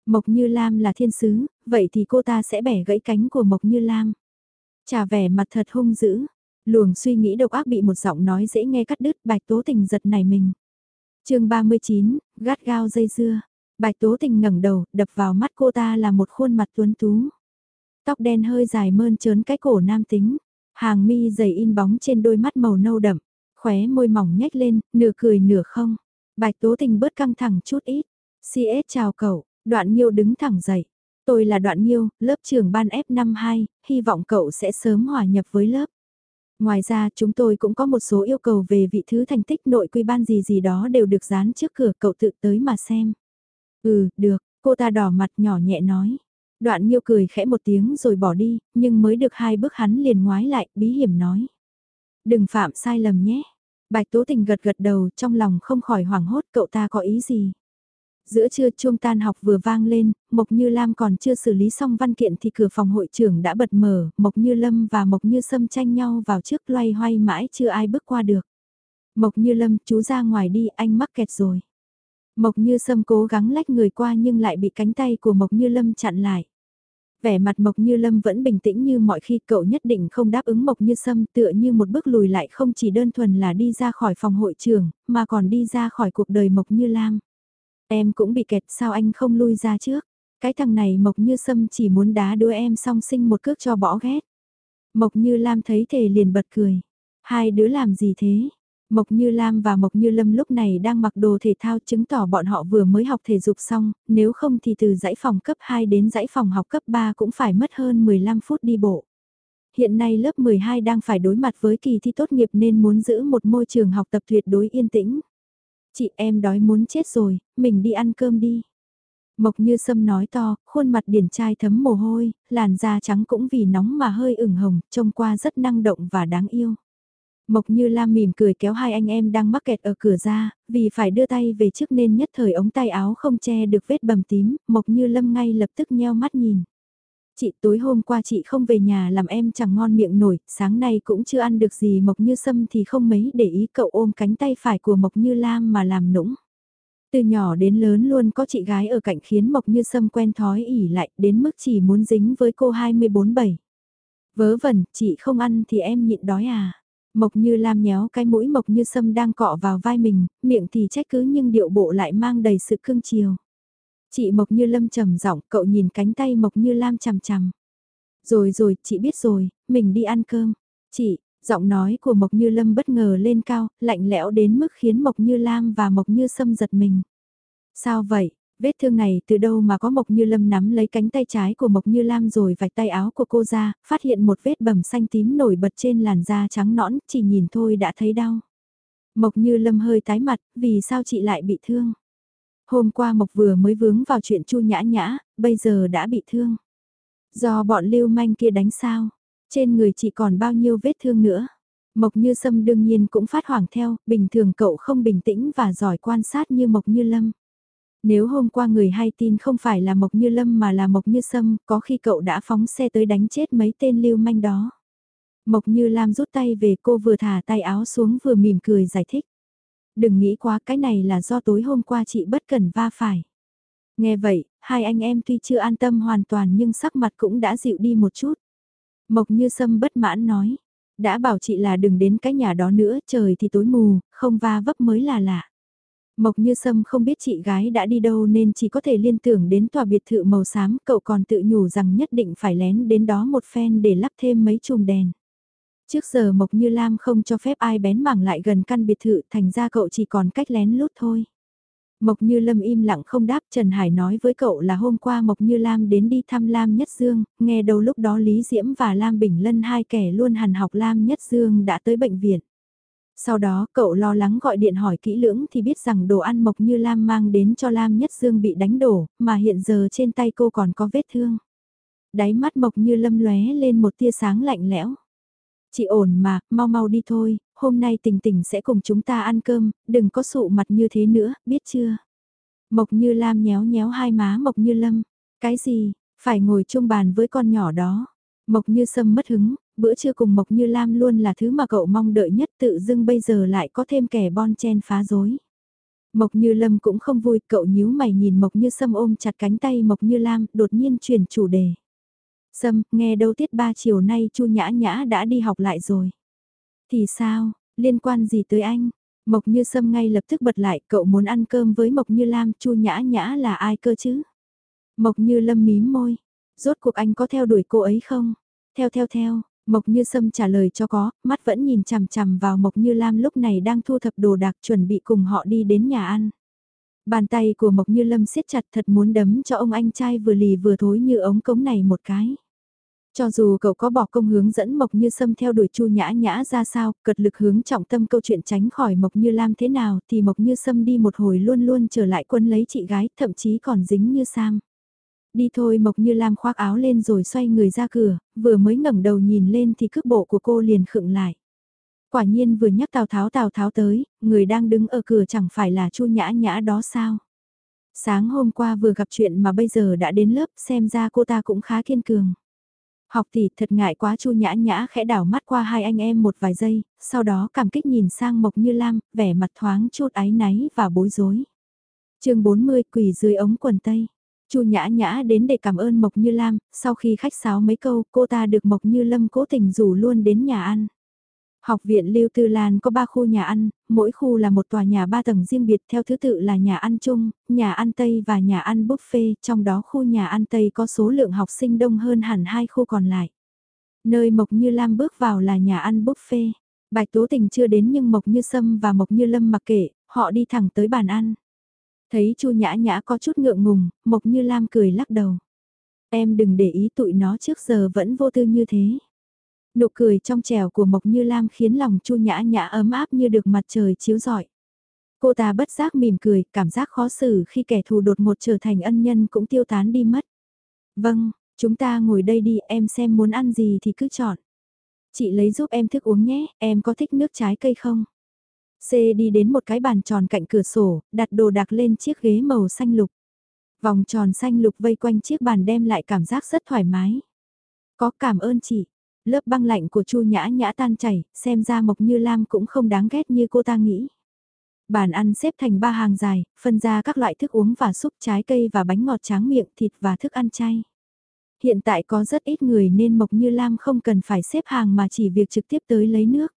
Mộc Như Lam là thiên sứ, vậy thì cô ta sẽ bẻ gãy cánh của Mộc Như Lam. Trả vẻ mặt thật hung dữ, luồng suy nghĩ độc ác bị một giọng nói dễ nghe cắt đứt bạch tố tình giật này mình. chương 39, gắt gao dây dưa, bạch tố tình ngẩng đầu, đập vào mắt cô ta là một khuôn mặt tuấn tú. Tóc đen hơi dài mơn trớn cái cổ nam tính, hàng mi dày in bóng trên đôi mắt màu nâu đậm, khóe môi mỏng nhếch lên, nửa cười nửa không. Bạch tố tình bớt căng thẳng chút ít. CS chào cậu, đoạn nhiêu đứng thẳng dậy. Tôi là đoạn nhiêu, lớp trưởng ban F52, hy vọng cậu sẽ sớm hòa nhập với lớp. Ngoài ra chúng tôi cũng có một số yêu cầu về vị thứ thành tích nội quy ban gì gì đó đều được dán trước cửa cậu tự tới mà xem. Ừ, được, cô ta đỏ mặt nhỏ nhẹ nói. Đoạn nhiêu cười khẽ một tiếng rồi bỏ đi, nhưng mới được hai bước hắn liền ngoái lại, bí hiểm nói. Đừng phạm sai lầm nhé. Bạch Tố Tình gật gật đầu trong lòng không khỏi hoảng hốt cậu ta có ý gì. Giữa trưa chuông tan học vừa vang lên, Mộc Như Lam còn chưa xử lý xong văn kiện thì cửa phòng hội trưởng đã bật mở, Mộc Như Lâm và Mộc Như Sâm tranh nhau vào trước loay hoay mãi chưa ai bước qua được. Mộc Như Lâm, chú ra ngoài đi, anh mắc kẹt rồi. Mộc Như Sâm cố gắng lách người qua nhưng lại bị cánh tay của Mộc Như Lâm chặn lại. Vẻ mặt Mộc Như Lâm vẫn bình tĩnh như mọi khi cậu nhất định không đáp ứng Mộc Như Sâm tựa như một bước lùi lại không chỉ đơn thuần là đi ra khỏi phòng hội trường, mà còn đi ra khỏi cuộc đời Mộc Như Lam. Em cũng bị kẹt sao anh không lui ra trước. Cái thằng này Mộc Như Sâm chỉ muốn đá đứa em song sinh một cước cho bỏ ghét. Mộc Như Lam thấy thề liền bật cười. Hai đứa làm gì thế? Mộc Như Lam và Mộc Như Lâm lúc này đang mặc đồ thể thao chứng tỏ bọn họ vừa mới học thể dục xong, nếu không thì từ dãy phòng cấp 2 đến dãy phòng học cấp 3 cũng phải mất hơn 15 phút đi bộ. Hiện nay lớp 12 đang phải đối mặt với kỳ thi tốt nghiệp nên muốn giữ một môi trường học tập tuyệt đối yên tĩnh. Chị em đói muốn chết rồi, mình đi ăn cơm đi. Mộc như sâm nói to, khuôn mặt điển trai thấm mồ hôi, làn da trắng cũng vì nóng mà hơi ửng hồng, trông qua rất năng động và đáng yêu. Mộc như La mỉm cười kéo hai anh em đang mắc kẹt ở cửa ra, vì phải đưa tay về trước nên nhất thời ống tay áo không che được vết bầm tím, Mộc như Lâm ngay lập tức nheo mắt nhìn. Chị tối hôm qua chị không về nhà làm em chẳng ngon miệng nổi, sáng nay cũng chưa ăn được gì Mộc Như Sâm thì không mấy để ý cậu ôm cánh tay phải của Mộc Như Lam mà làm nũng. Từ nhỏ đến lớn luôn có chị gái ở cạnh khiến Mộc Như Sâm quen thói ỉ lại đến mức chỉ muốn dính với cô 24-7. Vớ vẩn, chị không ăn thì em nhịn đói à. Mộc Như Lam nhéo cái mũi Mộc Như Sâm đang cọ vào vai mình, miệng thì trách cứ nhưng điệu bộ lại mang đầy sự cương chiều. Chị Mộc Như Lâm trầm giọng, cậu nhìn cánh tay Mộc Như Lam chằm chằm. Rồi rồi, chị biết rồi, mình đi ăn cơm. Chị, giọng nói của Mộc Như Lâm bất ngờ lên cao, lạnh lẽo đến mức khiến Mộc Như Lam và Mộc Như Sâm giật mình. Sao vậy? Vết thương này từ đâu mà có Mộc Như Lâm nắm lấy cánh tay trái của Mộc Như Lam rồi vạch tay áo của cô ra, phát hiện một vết bầm xanh tím nổi bật trên làn da trắng nõn, chỉ nhìn thôi đã thấy đau. Mộc Như Lâm hơi tái mặt, vì sao chị lại bị thương? Hôm qua Mộc vừa mới vướng vào chuyện chu nhã nhã, bây giờ đã bị thương. Do bọn lưu manh kia đánh sao, trên người chỉ còn bao nhiêu vết thương nữa. Mộc Như Sâm đương nhiên cũng phát hoảng theo, bình thường cậu không bình tĩnh và giỏi quan sát như Mộc Như Lâm. Nếu hôm qua người hay tin không phải là Mộc Như Lâm mà là Mộc Như Sâm, có khi cậu đã phóng xe tới đánh chết mấy tên lưu manh đó. Mộc Như Lam rút tay về cô vừa thả tay áo xuống vừa mỉm cười giải thích. Đừng nghĩ quá cái này là do tối hôm qua chị bất cần va phải. Nghe vậy, hai anh em tuy chưa an tâm hoàn toàn nhưng sắc mặt cũng đã dịu đi một chút. Mộc như sâm bất mãn nói. Đã bảo chị là đừng đến cái nhà đó nữa, trời thì tối mù, không va vấp mới là lạ. Mộc Như Sâm không biết chị gái đã đi đâu nên chỉ có thể liên tưởng đến tòa biệt thự màu xám, cậu còn tự nhủ rằng nhất định phải lén đến đó một phen để lắp thêm mấy chùm đèn. Trước giờ Mộc Như Lam không cho phép ai bén mảng lại gần căn biệt thự thành ra cậu chỉ còn cách lén lút thôi. Mộc Như Lâm im lặng không đáp Trần Hải nói với cậu là hôm qua Mộc Như Lam đến đi thăm Lam Nhất Dương, nghe đầu lúc đó Lý Diễm và Lam Bình Lân hai kẻ luôn hàn học Lam Nhất Dương đã tới bệnh viện. Sau đó cậu lo lắng gọi điện hỏi kỹ lưỡng thì biết rằng đồ ăn Mộc Như Lam mang đến cho Lam Nhất Dương bị đánh đổ, mà hiện giờ trên tay cô còn có vết thương. Đáy mắt Mộc Như Lâm lóe lên một tia sáng lạnh lẽo. Chị ổn mà, mau mau đi thôi, hôm nay tình tình sẽ cùng chúng ta ăn cơm, đừng có sụ mặt như thế nữa, biết chưa? Mộc Như Lam nhéo nhéo hai má Mộc Như Lâm. Cái gì, phải ngồi chung bàn với con nhỏ đó. Mộc Như Sâm mất hứng, bữa trưa cùng Mộc Như Lam luôn là thứ mà cậu mong đợi nhất tự dưng bây giờ lại có thêm kẻ bon chen phá rối. Mộc Như Lâm cũng không vui, cậu nhíu mày nhìn Mộc Như Sâm ôm chặt cánh tay Mộc Như Lam, đột nhiên chuyển chủ đề. Sâm, nghe đâu tiết ba chiều nay Chu Nhã Nhã đã đi học lại rồi. Thì sao, liên quan gì tới anh? Mộc Như Sâm ngay lập tức bật lại, cậu muốn ăn cơm với Mộc Như Lam, Chu Nhã Nhã là ai cơ chứ? Mộc Như Lâm mím môi, rốt cuộc anh có theo đuổi cô ấy không? Theo theo theo, Mộc Như Sâm trả lời cho có, mắt vẫn nhìn chằm chằm vào Mộc Như Lam lúc này đang thu thập đồ đạc chuẩn bị cùng họ đi đến nhà ăn. Bàn tay của Mộc Như Lâm siết chặt thật muốn đấm cho ông anh trai vừa lì vừa thối như ống cống này một cái. Cho dù cậu có bỏ công hướng dẫn Mộc Như Sâm theo đuổi Chu Nhã Nhã ra sao, cật lực hướng trọng tâm câu chuyện tránh khỏi Mộc Như Lam thế nào thì Mộc Như Sâm đi một hồi luôn luôn trở lại quân lấy chị gái, thậm chí còn dính như Sam. Đi thôi Mộc Như Lam khoác áo lên rồi xoay người ra cửa, vừa mới ngẩng đầu nhìn lên thì cước bộ của cô liền khựng lại. Quả nhiên vừa nhắc Tào Tháo Tào Tháo tới, người đang đứng ở cửa chẳng phải là Chu Nhã Nhã đó sao? Sáng hôm qua vừa gặp chuyện mà bây giờ đã đến lớp xem ra cô ta cũng khá kiên cường. Học tỷ thật ngại quá chu nhã nhã khẽ đảo mắt qua hai anh em một vài giây, sau đó cảm kích nhìn sang Mộc Như Lam, vẻ mặt thoáng chút áy náy và bối rối. chương 40 quỳ dưới ống quần tây. Chu Nhã Nhã đến để cảm ơn Mộc Như Lam, sau khi khách sáo mấy câu, cô ta được Mộc Như Lâm cố tình rủ luôn đến nhà ăn. Học viện Lưu Tư Lan có 3 khu nhà ăn, mỗi khu là một tòa nhà 3 tầng riêng biệt theo thứ tự là nhà ăn chung, nhà ăn Tây và nhà ăn buffet, trong đó khu nhà ăn Tây có số lượng học sinh đông hơn hẳn hai khu còn lại. Nơi Mộc Như Lam bước vào là nhà ăn buffet. Bạch Tố Tình chưa đến nhưng Mộc Như Sâm và Mộc Như Lâm mặc kệ, họ đi thẳng tới bàn ăn. Thấy Chu Nhã Nhã có chút ngượng ngùng, Mộc Như Lam cười lắc đầu. Em đừng để ý tụi nó trước giờ vẫn vô tư như thế. Nụ cười trong trẻo của Mộc Như Lam khiến lòng Chu Nhã Nhã ấm áp như được mặt trời chiếu rọi. Cô ta bất giác mỉm cười, cảm giác khó xử khi kẻ thù đột ngột trở thành ân nhân cũng tiêu tán đi mất. Vâng, chúng ta ngồi đây đi, em xem muốn ăn gì thì cứ chọn. Chị lấy giúp em thức uống nhé, em có thích nước trái cây không? C đi đến một cái bàn tròn cạnh cửa sổ, đặt đồ đạc lên chiếc ghế màu xanh lục. Vòng tròn xanh lục vây quanh chiếc bàn đem lại cảm giác rất thoải mái. Có cảm ơn chị, Lớp băng lạnh của Chu Nhã Nhã tan chảy, xem ra Mộc Như Lam cũng không đáng ghét như cô ta nghĩ. Bàn ăn xếp thành ba hàng dài, phân ra các loại thức uống và súp trái cây và bánh ngọt tráng miệng, thịt và thức ăn chay. Hiện tại có rất ít người nên Mộc Như Lam không cần phải xếp hàng mà chỉ việc trực tiếp tới lấy nước.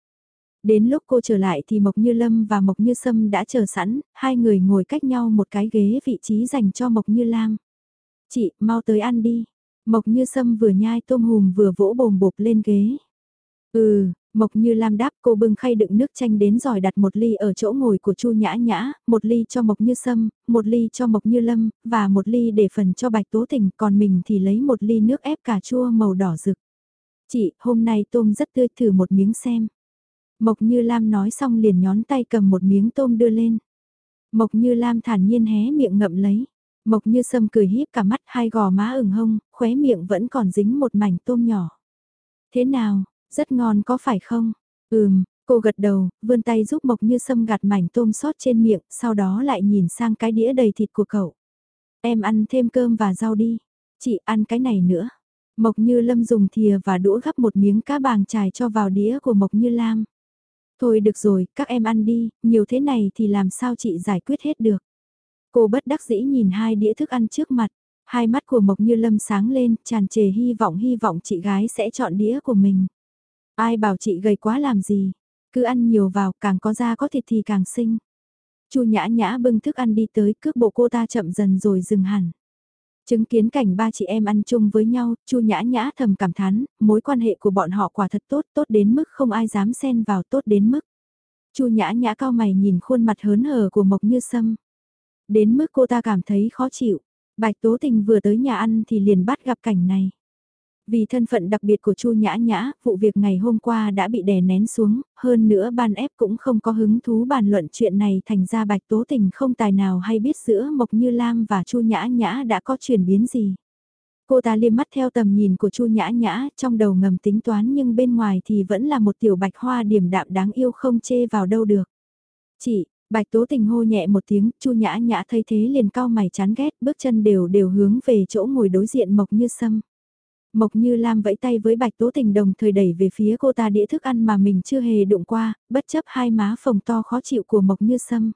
Đến lúc cô trở lại thì Mộc Như Lâm và Mộc Như Sâm đã chờ sẵn, hai người ngồi cách nhau một cái ghế vị trí dành cho Mộc Như Lam. Chị, mau tới ăn đi. Mộc như sâm vừa nhai tôm hùm vừa vỗ bồm bộp lên ghế. Ừ, Mộc như lam đáp cô bưng khay đựng nước chanh đến rồi đặt một ly ở chỗ ngồi của Chu Nhã Nhã, một ly cho Mộc như sâm, một ly cho Mộc như lâm, và một ly để phần cho Bạch Tố Tình, còn mình thì lấy một ly nước ép cà chua màu đỏ rực. Chị, hôm nay tôm rất tươi thử một miếng xem. Mộc như lam nói xong liền nhón tay cầm một miếng tôm đưa lên. Mộc như lam thản nhiên hé miệng ngậm lấy. Mộc như sâm cười híp cả mắt hai gò má ửng hông, khóe miệng vẫn còn dính một mảnh tôm nhỏ. Thế nào, rất ngon có phải không? Ừm, cô gật đầu, vươn tay giúp Mộc như sâm gạt mảnh tôm sót trên miệng, sau đó lại nhìn sang cái đĩa đầy thịt của cậu. Em ăn thêm cơm và rau đi. Chị ăn cái này nữa. Mộc như lâm dùng thìa và đũa gắp một miếng cá bàng trài cho vào đĩa của Mộc như lam. Thôi được rồi, các em ăn đi, nhiều thế này thì làm sao chị giải quyết hết được. Cô bất đắc dĩ nhìn hai đĩa thức ăn trước mặt, hai mắt của Mộc Như Lâm sáng lên, tràn trề hy vọng hy vọng chị gái sẽ chọn đĩa của mình. Ai bảo chị gầy quá làm gì, cứ ăn nhiều vào, càng có da có thịt thì càng xinh. Chu Nhã Nhã bưng thức ăn đi tới, cước bộ cô ta chậm dần rồi dừng hẳn. Chứng kiến cảnh ba chị em ăn chung với nhau, Chu Nhã Nhã thầm cảm thán, mối quan hệ của bọn họ quả thật tốt, tốt đến mức không ai dám xen vào tốt đến mức. Chu Nhã Nhã cao mày nhìn khuôn mặt hớn hở của Mộc Như Sâm. Đến mức cô ta cảm thấy khó chịu. Bạch Tố Tình vừa tới nhà ăn thì liền bắt gặp cảnh này. Vì thân phận đặc biệt của Chu Nhã Nhã, vụ việc ngày hôm qua đã bị đè nén xuống, hơn nữa ban ép cũng không có hứng thú bàn luận chuyện này thành ra Bạch Tố Tình không tài nào hay biết giữa Mộc Như Lam và Chu Nhã Nhã đã có chuyển biến gì. Cô ta liêm mắt theo tầm nhìn của Chu Nhã Nhã, trong đầu ngầm tính toán nhưng bên ngoài thì vẫn là một tiểu bạch hoa điểm đạm đáng yêu không chê vào đâu được. Chị, Bạch Tố Tình hô nhẹ một tiếng, Chu Nhã Nhã thấy thế liền cao mày chán ghét, bước chân đều đều hướng về chỗ ngồi đối diện Mộc Như Sâm. Mộc Như Lam vẫy tay với Bạch Tố Tình đồng thời đẩy về phía cô ta đĩa thức ăn mà mình chưa hề đụng qua, bất chấp hai má phồng to khó chịu của Mộc Như Sâm.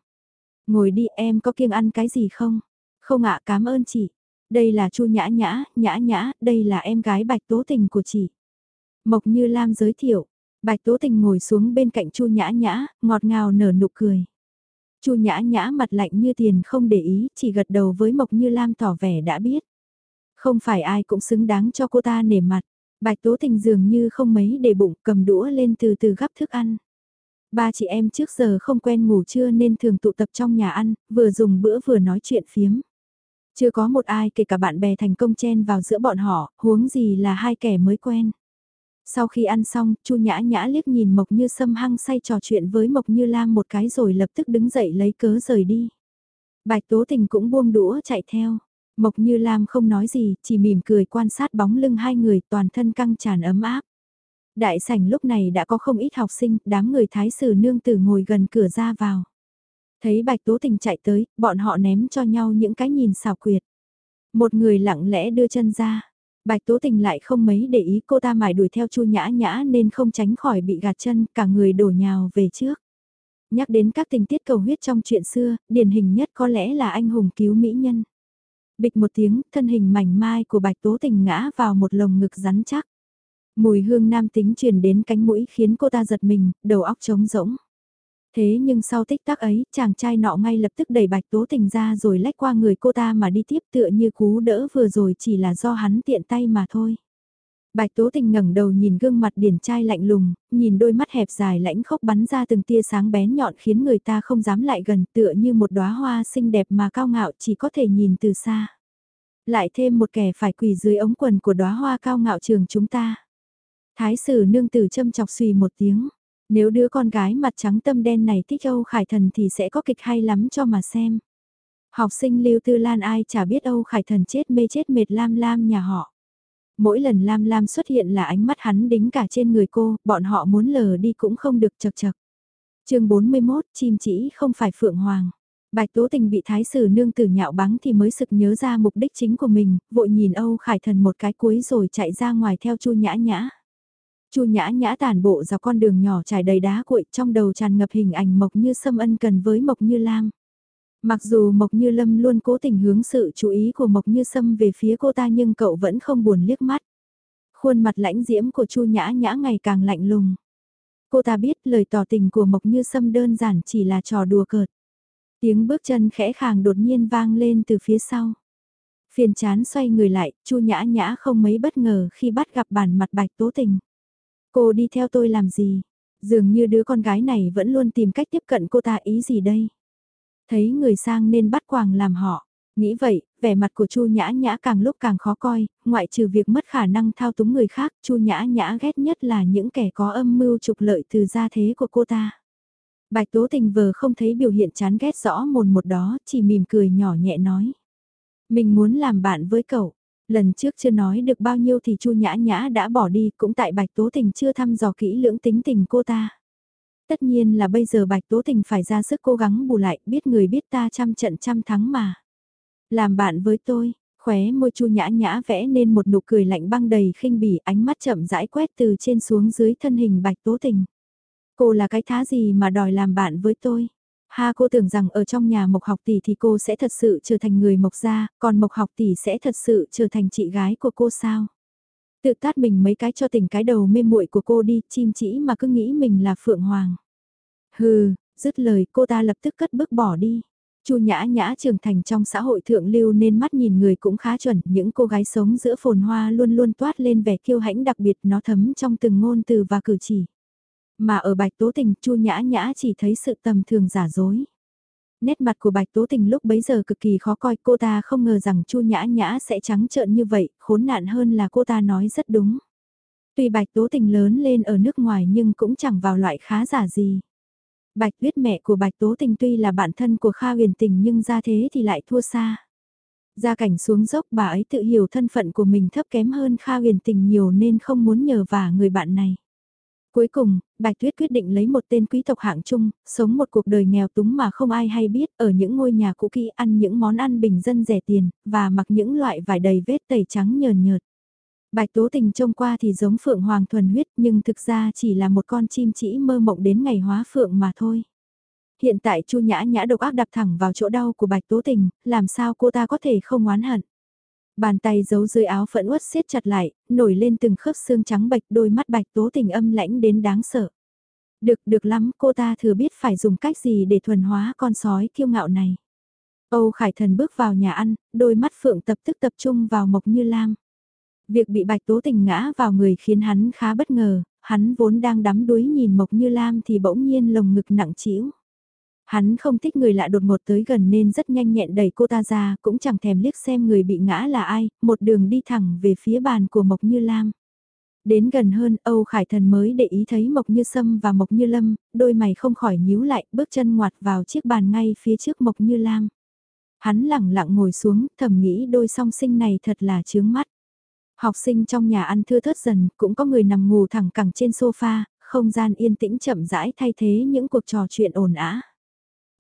Ngồi đi em có kiêng ăn cái gì không? Không ạ cảm ơn chị. Đây là Chu Nhã Nhã, Nhã Nhã, đây là em gái Bạch Tố Tình của chị. Mộc Như Lam giới thiệu, Bạch Tố Tình ngồi xuống bên cạnh Chu Nhã Nhã, ngọt ngào nở nụ cười. Chu Nhã Nhã mặt lạnh như tiền không để ý, chỉ gật đầu với Mộc Như Lam tỏ vẻ đã biết. Không phải ai cũng xứng đáng cho cô ta nể mặt. Bạch Tố Tình dường như không mấy để bụng cầm đũa lên từ từ gắp thức ăn. Ba chị em trước giờ không quen ngủ trưa nên thường tụ tập trong nhà ăn, vừa dùng bữa vừa nói chuyện phiếm. Chưa có một ai kể cả bạn bè thành công chen vào giữa bọn họ, huống gì là hai kẻ mới quen. Sau khi ăn xong, Chu Nhã Nhã liếc nhìn Mộc Như Sâm hăng say trò chuyện với Mộc Như Lam một cái rồi lập tức đứng dậy lấy cớ rời đi. Bạch Tố Tình cũng buông đũa chạy theo. Mộc Như Lam không nói gì, chỉ mỉm cười quan sát bóng lưng hai người toàn thân căng tràn ấm áp. Đại sảnh lúc này đã có không ít học sinh, đám người thái sử nương tử ngồi gần cửa ra vào. Thấy Bạch Tố Tình chạy tới, bọn họ ném cho nhau những cái nhìn xào quyệt. Một người lặng lẽ đưa chân ra. Bạch Tố Tình lại không mấy để ý cô ta mải đuổi theo Chu Nhã Nhã nên không tránh khỏi bị gạt chân, cả người đổ nhào về trước. Nhắc đến các tình tiết cầu huyết trong chuyện xưa, điển hình nhất có lẽ là anh hùng cứu mỹ nhân. Bịch một tiếng, thân hình mảnh mai của Bạch Tố Tình ngã vào một lồng ngực rắn chắc. Mùi hương nam tính truyền đến cánh mũi khiến cô ta giật mình, đầu óc trống rỗng. Thế nhưng sau tích tắc ấy, chàng trai nọ ngay lập tức đẩy bạch tố tình ra rồi lách qua người cô ta mà đi tiếp tựa như cú đỡ vừa rồi chỉ là do hắn tiện tay mà thôi. Bạch tố tình ngẩng đầu nhìn gương mặt điển trai lạnh lùng, nhìn đôi mắt hẹp dài lãnh khốc bắn ra từng tia sáng bén nhọn khiến người ta không dám lại gần tựa như một đóa hoa xinh đẹp mà cao ngạo chỉ có thể nhìn từ xa. Lại thêm một kẻ phải quỳ dưới ống quần của đóa hoa cao ngạo trường chúng ta. Thái sử nương tử châm chọc suy một tiếng. Nếu đứa con gái mặt trắng tâm đen này thích Âu Khải Thần thì sẽ có kịch hay lắm cho mà xem. Học sinh Lưu Tư Lan ai chả biết Âu Khải Thần chết mê chết mệt Lam Lam nhà họ. Mỗi lần Lam Lam xuất hiện là ánh mắt hắn đính cả trên người cô, bọn họ muốn lờ đi cũng không được chật chật. chương 41, chim chỉ không phải Phượng Hoàng. Bạch Tố Tình bị thái sử nương tử nhạo báng thì mới sực nhớ ra mục đích chính của mình, vội nhìn Âu Khải Thần một cái cuối rồi chạy ra ngoài theo Chu Nhã Nhã. Chu nhã nhã tàn bộ dọc con đường nhỏ trải đầy đá cuội trong đầu tràn ngập hình ảnh Mộc Như Sâm ân cần với Mộc Như Lam. Mặc dù Mộc Như Lâm luôn cố tình hướng sự chú ý của Mộc Như Sâm về phía cô ta nhưng cậu vẫn không buồn liếc mắt. Khuôn mặt lãnh diễm của Chu nhã nhã ngày càng lạnh lùng. Cô ta biết lời tỏ tình của Mộc Như Sâm đơn giản chỉ là trò đùa cợt. Tiếng bước chân khẽ khàng đột nhiên vang lên từ phía sau. Phiền chán xoay người lại, Chu Nhã Nhã không mấy bất ngờ khi bắt gặp bản mặt Bạch Tố Tình. Cô đi theo tôi làm gì? Dường như đứa con gái này vẫn luôn tìm cách tiếp cận cô ta ý gì đây? Thấy người sang nên bắt quàng làm họ. Nghĩ vậy, vẻ mặt của Chu Nhã Nhã càng lúc càng khó coi, ngoại trừ việc mất khả năng thao túng người khác, Chu Nhã Nhã ghét nhất là những kẻ có âm mưu trục lợi từ gia thế của cô ta. Bạch Tố Tình vờ không thấy biểu hiện chán ghét rõ mồn một đó, chỉ mỉm cười nhỏ nhẹ nói. Mình muốn làm bạn với cậu, Lần trước chưa nói được bao nhiêu thì Chu Nhã Nhã đã bỏ đi, cũng tại Bạch Tố Tình chưa thăm dò kỹ lưỡng tính tình cô ta. Tất nhiên là bây giờ Bạch Tố Tình phải ra sức cố gắng bù lại, biết người biết ta trăm trận trăm thắng mà. Làm bạn với tôi, khóe môi Chu Nhã Nhã vẽ nên một nụ cười lạnh băng đầy khinh bỉ, ánh mắt chậm rãi quét từ trên xuống dưới thân hình Bạch Tố Tình. Cô là cái thá gì mà đòi làm bạn với tôi? Ha cô tưởng rằng ở trong nhà Mộc học tỷ thì cô sẽ thật sự trở thành người Mộc gia, còn Mộc học tỷ sẽ thật sự trở thành chị gái của cô sao? Tự tát mình mấy cái cho tỉnh cái đầu mê muội của cô đi, chim chỉ mà cứ nghĩ mình là Phượng Hoàng. Hừ, Dứt lời cô ta lập tức cất bước bỏ đi. Chu Nhã Nhã trưởng thành trong xã hội thượng lưu nên mắt nhìn người cũng khá chuẩn, những cô gái sống giữa phồn hoa luôn luôn toát lên vẻ kiêu hãnh đặc biệt nó thấm trong từng ngôn từ và cử chỉ. Mà ở Bạch Tố Tình, Chu Nhã Nhã chỉ thấy sự tầm thường giả dối. Nét mặt của Bạch Tố Tình lúc bấy giờ cực kỳ khó coi, cô ta không ngờ rằng Chu Nhã Nhã sẽ trắng trợn như vậy, khốn nạn hơn là cô ta nói rất đúng. Tuy Bạch Tố Tình lớn lên ở nước ngoài nhưng cũng chẳng vào loại khá giả gì. Bạch Tuyết mẹ của Bạch Tố Tình tuy là bạn thân của Kha huyền tình nhưng ra thế thì lại thua xa. Gia cảnh xuống dốc bà ấy tự hiểu thân phận của mình thấp kém hơn Kha huyền tình nhiều nên không muốn nhờ vả người bạn này. Cuối cùng, Bạch Tuyết quyết định lấy một tên quý tộc hạng trung, sống một cuộc đời nghèo túng mà không ai hay biết ở những ngôi nhà cũ kỹ ăn những món ăn bình dân rẻ tiền, và mặc những loại vải đầy vết tẩy trắng nhờn nhợt. Bạch Tố Tình trông qua thì giống Phượng Hoàng thuần huyết nhưng thực ra chỉ là một con chim chỉ mơ mộng đến ngày hóa Phượng mà thôi. Hiện tại Chu Nhã Nhã độc ác đập thẳng vào chỗ đau của Bạch Tố Tình, làm sao cô ta có thể không oán hận. Bàn tay giấu dưới áo phẫn uất siết chặt lại, nổi lên từng khớp xương trắng bạch đôi mắt Bạch Tố Tình âm lãnh đến đáng sợ. Được, được lắm, cô ta thừa biết phải dùng cách gì để thuần hóa con sói kiêu ngạo này. Âu Khải Thần bước vào nhà ăn, đôi mắt Phượng tập tức tập trung vào Mộc Như Lam. Việc bị Bạch Tố Tình ngã vào người khiến hắn khá bất ngờ, hắn vốn đang đắm đuối nhìn Mộc Như Lam thì bỗng nhiên lồng ngực nặng trĩu. Hắn không thích người lạ đột ngột tới gần nên rất nhanh nhẹn đẩy cô ta ra, cũng chẳng thèm liếc xem người bị ngã là ai, một đường đi thẳng về phía bàn của Mộc Như Lam. Đến gần hơn, Âu Khải Thần mới để ý thấy Mộc Như Sâm và Mộc Như Lâm, đôi mày không khỏi nhíu lại, bước chân ngoặt vào chiếc bàn ngay phía trước Mộc Như Lam. Hắn lẳng lặng ngồi xuống, thầm nghĩ đôi song sinh này thật là chướng mắt. Học sinh trong nhà ăn thưa thớt dần, cũng có người nằm ngủ thẳng cẳng trên sofa, không gian yên tĩnh chậm rãi thay thế những cuộc trò chuyện ồn ào.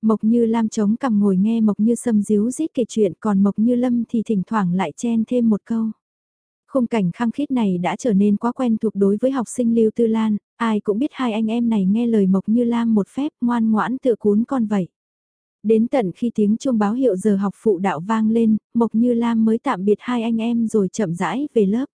Mộc Như Lam chống cằm ngồi nghe Mộc Như Sâm díu rít kể chuyện còn Mộc Như Lâm thì thỉnh thoảng lại chen thêm một câu. Khung cảnh khăng khít này đã trở nên quá quen thuộc đối với học sinh Lưu Tư Lan, ai cũng biết hai anh em này nghe lời Mộc Như Lam một phép ngoan ngoãn tựa cuốn con vậy. Đến tận khi tiếng chuông báo hiệu giờ học phụ đạo vang lên, Mộc Như Lam mới tạm biệt hai anh em rồi chậm rãi về lớp.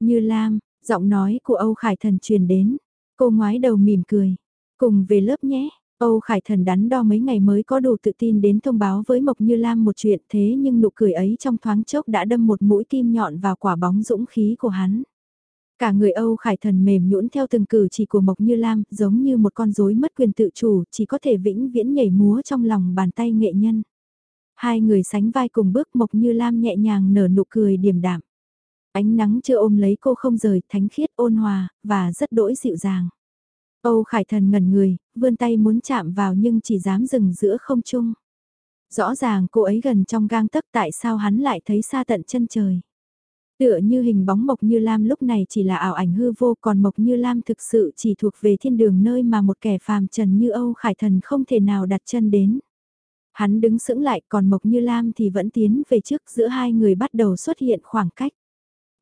Như Lam, giọng nói của Âu Khải Thần truyền đến. Cô ngoái đầu mỉm cười. Cùng về lớp nhé. Âu Khải Thần đắn đo mấy ngày mới có đủ tự tin đến thông báo với Mộc Như Lam một chuyện thế nhưng nụ cười ấy trong thoáng chốc đã đâm một mũi kim nhọn vào quả bóng dũng khí của hắn. Cả người Âu Khải Thần mềm nhũn theo từng cử chỉ của Mộc Như Lam, giống như một con rối mất quyền tự chủ, chỉ có thể vĩnh viễn nhảy múa trong lòng bàn tay nghệ nhân. Hai người sánh vai cùng bước Mộc Như Lam nhẹ nhàng nở nụ cười điềm đạm. Ánh nắng chưa ôm lấy cô không rời, thánh khiết ôn hòa, và rất đỗi dịu dàng. Âu Khải Thần ngẩn người, vươn tay muốn chạm vào nhưng chỉ dám dừng giữa không trung. Rõ ràng cô ấy gần trong gang tấc tại sao hắn lại thấy xa tận chân trời. Tựa như hình bóng Mộc Như Lam lúc này chỉ là ảo ảnh hư vô còn Mộc Như Lam thực sự chỉ thuộc về thiên đường nơi mà một kẻ phàm trần như Âu Khải Thần không thể nào đặt chân đến. Hắn đứng sững lại còn Mộc Như Lam thì vẫn tiến về trước giữa hai người bắt đầu xuất hiện khoảng cách.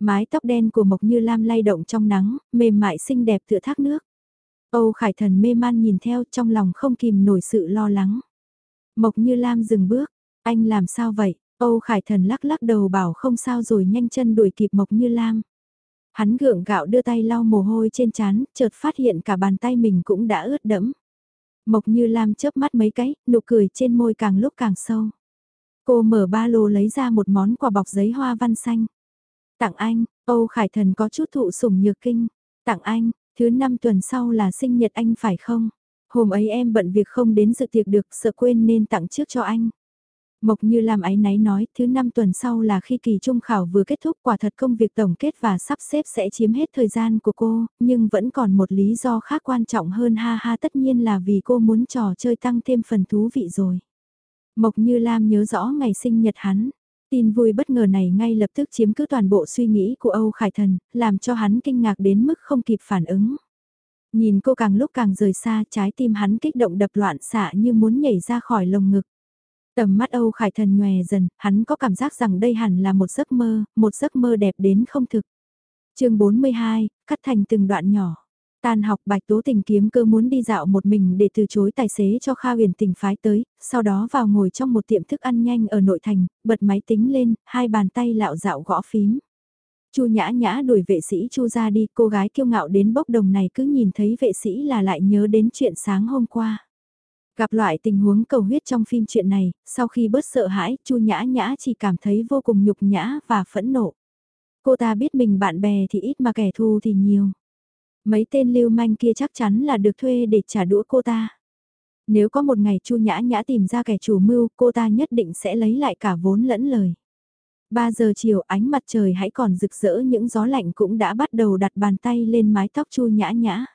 Mái tóc đen của Mộc Như Lam lay động trong nắng, mềm mại xinh đẹp tựa thác nước. Âu Khải Thần mê man nhìn theo trong lòng không kìm nổi sự lo lắng. Mộc Như Lam dừng bước, anh làm sao vậy? Âu Khải Thần lắc lắc đầu bảo không sao rồi nhanh chân đuổi kịp Mộc Như Lam. Hắn gượng gạo đưa tay lau mồ hôi trên trán, chợt phát hiện cả bàn tay mình cũng đã ướt đẫm. Mộc Như Lam chớp mắt mấy cái, nụ cười trên môi càng lúc càng sâu. Cô mở ba lô lấy ra một món quà bọc giấy hoa văn xanh. Tặng anh, Âu Khải Thần có chút thụ sủng nhược kinh. Tặng anh, thứ năm tuần sau là sinh nhật anh phải không? Hôm ấy em bận việc không đến dự tiệc được sợ quên nên tặng trước cho anh. Mộc như làm ái náy nói, thứ năm tuần sau là khi kỳ trung khảo vừa kết thúc quả thật công việc tổng kết và sắp xếp sẽ chiếm hết thời gian của cô, nhưng vẫn còn một lý do khác quan trọng hơn ha ha tất nhiên là vì cô muốn trò chơi tăng thêm phần thú vị rồi. Mộc như Lam nhớ rõ ngày sinh nhật hắn. Tin vui bất ngờ này ngay lập tức chiếm cứ toàn bộ suy nghĩ của Âu Khải Thần, làm cho hắn kinh ngạc đến mức không kịp phản ứng. Nhìn cô càng lúc càng rời xa trái tim hắn kích động đập loạn xạ như muốn nhảy ra khỏi lồng ngực. Tầm mắt Âu Khải Thần nhòe dần, hắn có cảm giác rằng đây hẳn là một giấc mơ, một giấc mơ đẹp đến không thực. chương 42, cắt thành từng đoạn nhỏ. Tan học Bạch Tố Tình kiếm cơ muốn đi dạo một mình để từ chối tài xế cho Kha huyền tình phái tới, sau đó vào ngồi trong một tiệm thức ăn nhanh ở nội thành, bật máy tính lên, hai bàn tay lạo dạo gõ phím. Chu nhã nhã đuổi vệ sĩ Chu ra đi, cô gái kiêu ngạo đến bốc đồng này cứ nhìn thấy vệ sĩ là lại nhớ đến chuyện sáng hôm qua. Gặp loại tình huống cầu huyết trong phim chuyện này, sau khi bớt sợ hãi, Chu Nhã Nhã chỉ cảm thấy vô cùng nhục nhã và phẫn nộ. Cô ta biết mình bạn bè thì ít mà kẻ thù thì nhiều. Mấy tên lưu manh kia chắc chắn là được thuê để trả đũa cô ta. Nếu có một ngày Chu Nhã Nhã tìm ra kẻ chủ mưu, cô ta nhất định sẽ lấy lại cả vốn lẫn lời. 3 giờ chiều ánh mặt trời hãy còn rực rỡ những gió lạnh cũng đã bắt đầu đặt bàn tay lên mái tóc Chu Nhã Nhã.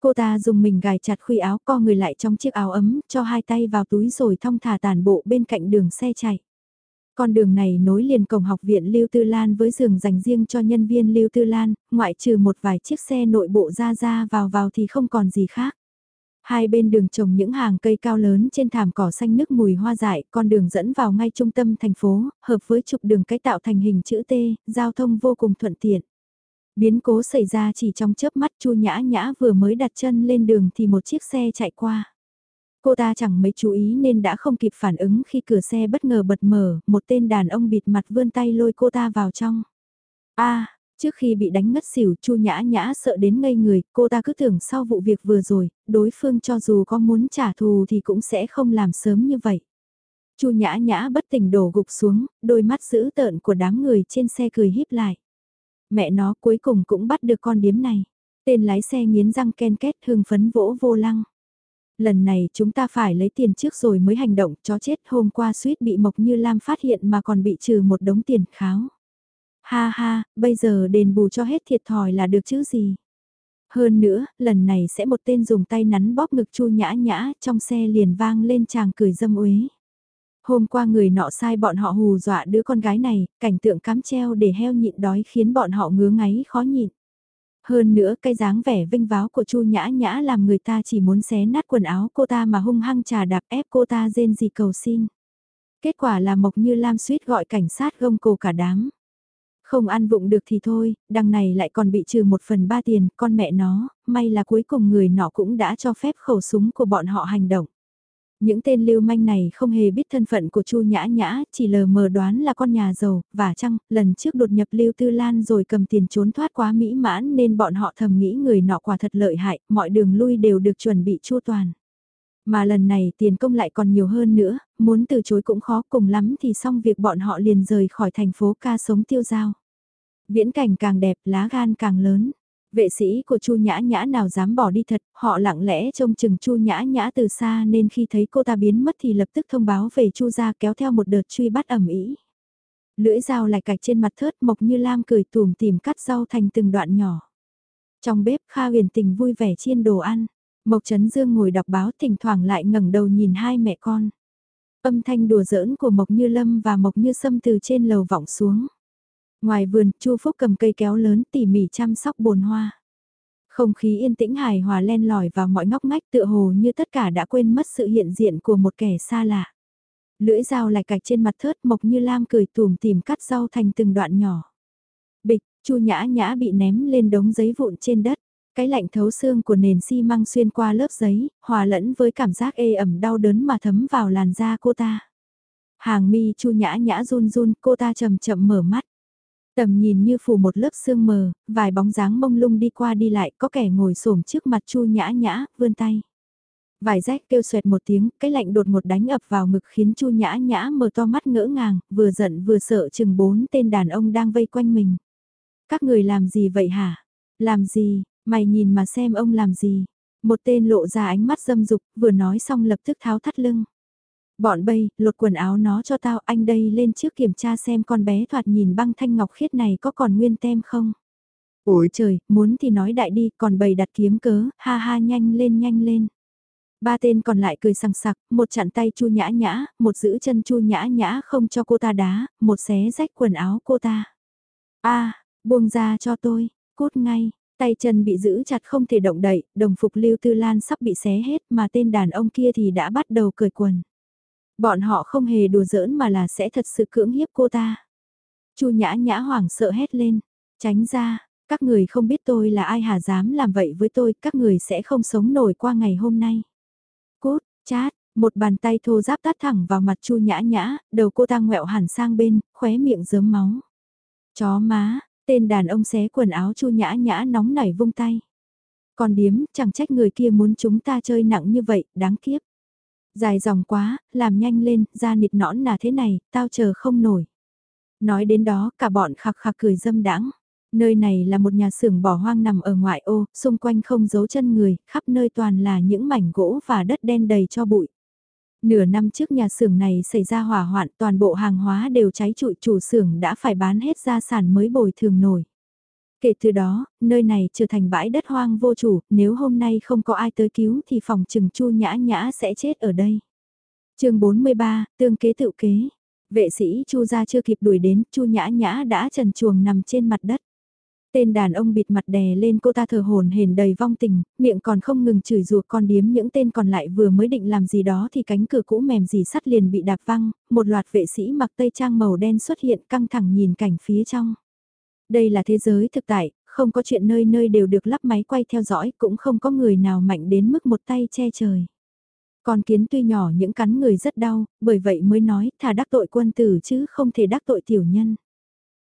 Cô ta dùng mình gài chặt khuy áo co người lại trong chiếc áo ấm, cho hai tay vào túi rồi thong thả tàn bộ bên cạnh đường xe chạy. Con đường này nối liền cổng học viện Lưu Tư Lan với giường dành riêng cho nhân viên Lưu Tư Lan, ngoại trừ một vài chiếc xe nội bộ ra ra vào vào thì không còn gì khác. Hai bên đường trồng những hàng cây cao lớn trên thảm cỏ xanh nước mùi hoa dại, con đường dẫn vào ngay trung tâm thành phố, hợp với trục đường cái tạo thành hình chữ T, giao thông vô cùng thuận tiện. Biến cố xảy ra chỉ trong chớp mắt Chu Nhã Nhã vừa mới đặt chân lên đường thì một chiếc xe chạy qua. Cô ta chẳng mấy chú ý nên đã không kịp phản ứng khi cửa xe bất ngờ bật mở, một tên đàn ông bịt mặt vươn tay lôi cô ta vào trong. a trước khi bị đánh ngất xỉu Chu Nhã Nhã sợ đến ngây người, cô ta cứ tưởng sau vụ việc vừa rồi, đối phương cho dù có muốn trả thù thì cũng sẽ không làm sớm như vậy. Chu Nhã Nhã bất tỉnh đổ gục xuống, đôi mắt dữ tợn của đám người trên xe cười híp lại. Mẹ nó cuối cùng cũng bắt được con điếm này. Tên lái xe nghiến răng ken két hưng phấn vỗ vô lăng. Lần này chúng ta phải lấy tiền trước rồi mới hành động, chó chết hôm qua suýt bị Mộc Như Lam phát hiện mà còn bị trừ một đống tiền kháo. Ha ha, bây giờ đền bù cho hết thiệt thòi là được chứ gì. Hơn nữa, lần này sẽ một tên dùng tay nắn bóp ngực chu nhã nhã, trong xe liền vang lên chàng cười dâm uế. Hôm qua người nọ sai bọn họ hù dọa đứa con gái này, cảnh tượng cám treo để heo nhịn đói khiến bọn họ ngứa ngáy khó nhịn. Hơn nữa cái dáng vẻ vinh váo của Chu Nhã Nhã làm người ta chỉ muốn xé nát quần áo cô ta mà hung hăng trà đạp ép cô ta rên gì cầu xin. Kết quả là Mộc Như Lam suýt gọi cảnh sát gông cổ cả đám. Không ăn vụng được thì thôi, đằng này lại còn bị trừ một phần ba tiền, con mẹ nó, may là cuối cùng người nọ cũng đã cho phép khẩu súng của bọn họ hành động. Những tên lưu manh này không hề biết thân phận của Chu Nhã Nhã, chỉ lờ mờ đoán là con nhà giàu, và chăng, lần trước đột nhập Lưu Tư Lan rồi cầm tiền trốn thoát quá mỹ mãn nên bọn họ thầm nghĩ người nọ quả thật lợi hại, mọi đường lui đều được chuẩn bị chu toàn. Mà lần này tiền công lại còn nhiều hơn nữa, muốn từ chối cũng khó cùng lắm thì xong việc bọn họ liền rời khỏi thành phố ca sống tiêu giao. Viễn cảnh càng đẹp, lá gan càng lớn. Vệ sĩ của Chu Nhã Nhã nào dám bỏ đi thật, họ lặng lẽ trông chừng Chu Nhã Nhã từ xa nên khi thấy cô ta biến mất thì lập tức thông báo về Chu gia kéo theo một đợt truy bắt ẩm ý. Lưỡi dao lại cạch trên mặt thớt Mộc Như Lam cười tùm tìm cắt rau thành từng đoạn nhỏ. Trong bếp Kha huyền tình vui vẻ chiên đồ ăn. Mộc Trấn Dương ngồi đọc báo thỉnh thoảng lại ngẩng đầu nhìn hai mẹ con. Âm thanh đùa giỡn của Mộc Như Lâm và Mộc Như Sâm từ trên lầu vọng xuống. Ngoài vườn, Chu Phúc cầm cây kéo lớn tỉ mỉ chăm sóc bồn hoa. Không khí yên tĩnh hài hòa len lỏi vào mọi ngóc ngách tựa hồ như tất cả đã quên mất sự hiện diện của một kẻ xa lạ. Lưỡi dao lại cạch trên mặt thớt mộc như lam cười tùm tìm cắt rau thành từng đoạn nhỏ. Bịch, chu nhã nhã bị ném lên đống giấy vụn trên đất. Cái lạnh thấu xương của nền xi măng xuyên qua lớp giấy, hòa lẫn với cảm giác ê ẩm đau đớn mà thấm vào làn da cô ta. Hàng mi chu nhã nhã run run, cô ta chậm chậm mở mắt. Tầm nhìn như phủ một lớp sương mờ, vài bóng dáng mông lung đi qua đi lại, có kẻ ngồi xổm trước mặt Chu Nhã Nhã, vươn tay. Vài rách kêu xoẹt một tiếng, cái lạnh đột một đánh ập vào ngực khiến Chu Nhã Nhã mở to mắt ngỡ ngàng, vừa giận vừa sợ chừng bốn tên đàn ông đang vây quanh mình. Các người làm gì vậy hả? Làm gì? Mày nhìn mà xem ông làm gì? Một tên lộ ra ánh mắt dâm dục, vừa nói xong lập tức tháo thắt lưng. Bọn bây, lột quần áo nó cho tao, anh đây lên trước kiểm tra xem con bé thoạt nhìn băng thanh ngọc khiết này có còn nguyên tem không. Ôi trời, muốn thì nói đại đi, còn bầy đặt kiếm cớ, ha ha nhanh lên nhanh lên. Ba tên còn lại cười sằng sặc, một chặn tay chu nhã nhã, một giữ chân chu nhã nhã không cho cô ta đá, một xé rách quần áo cô ta. a buông ra cho tôi, cút ngay, tay chân bị giữ chặt không thể động đậy, đồng phục lưu tư lan sắp bị xé hết mà tên đàn ông kia thì đã bắt đầu cởi quần. Bọn họ không hề đùa giỡn mà là sẽ thật sự cưỡng hiếp cô ta. Chu nhã nhã hoảng sợ hét lên, tránh ra, các người không biết tôi là ai hà dám làm vậy với tôi, các người sẽ không sống nổi qua ngày hôm nay. Cút, chát, một bàn tay thô giáp tát thẳng vào mặt Chu nhã nhã, đầu cô ta ngẹo hẳn sang bên, khóe miệng dớm máu. Chó má, tên đàn ông xé quần áo Chu nhã nhã nóng nảy vung tay. Còn điếm, chẳng trách người kia muốn chúng ta chơi nặng như vậy, đáng kiếp. Dài dòng quá, làm nhanh lên, da nịt nõn là thế này, tao chờ không nổi. Nói đến đó, cả bọn khạc khạc cười dâm đãng. Nơi này là một nhà xưởng bỏ hoang nằm ở ngoại ô, xung quanh không giấu chân người, khắp nơi toàn là những mảnh gỗ và đất đen đầy cho bụi. Nửa năm trước nhà xưởng này xảy ra hỏa hoạn toàn bộ hàng hóa đều cháy trụi chủ xưởng đã phải bán hết gia sản mới bồi thường nổi. Kể từ đó, nơi này trở thành bãi đất hoang vô chủ, nếu hôm nay không có ai tới cứu thì phòng trừng chu nhã nhã sẽ chết ở đây. chương 43, tương kế tự kế. Vệ sĩ chu ra chưa kịp đuổi đến, chu nhã nhã đã trần chuồng nằm trên mặt đất. Tên đàn ông bịt mặt đè lên cô ta thờ hồn hển đầy vong tình, miệng còn không ngừng chửi rủa con điếm những tên còn lại vừa mới định làm gì đó thì cánh cửa cũ mềm gì sắt liền bị đạp văng, một loạt vệ sĩ mặc tây trang màu đen xuất hiện căng thẳng nhìn cảnh phía trong. Đây là thế giới thực tại, không có chuyện nơi nơi đều được lắp máy quay theo dõi, cũng không có người nào mạnh đến mức một tay che trời. Con kiến tuy nhỏ những cắn người rất đau, bởi vậy mới nói thà đắc tội quân tử chứ không thể đắc tội tiểu nhân.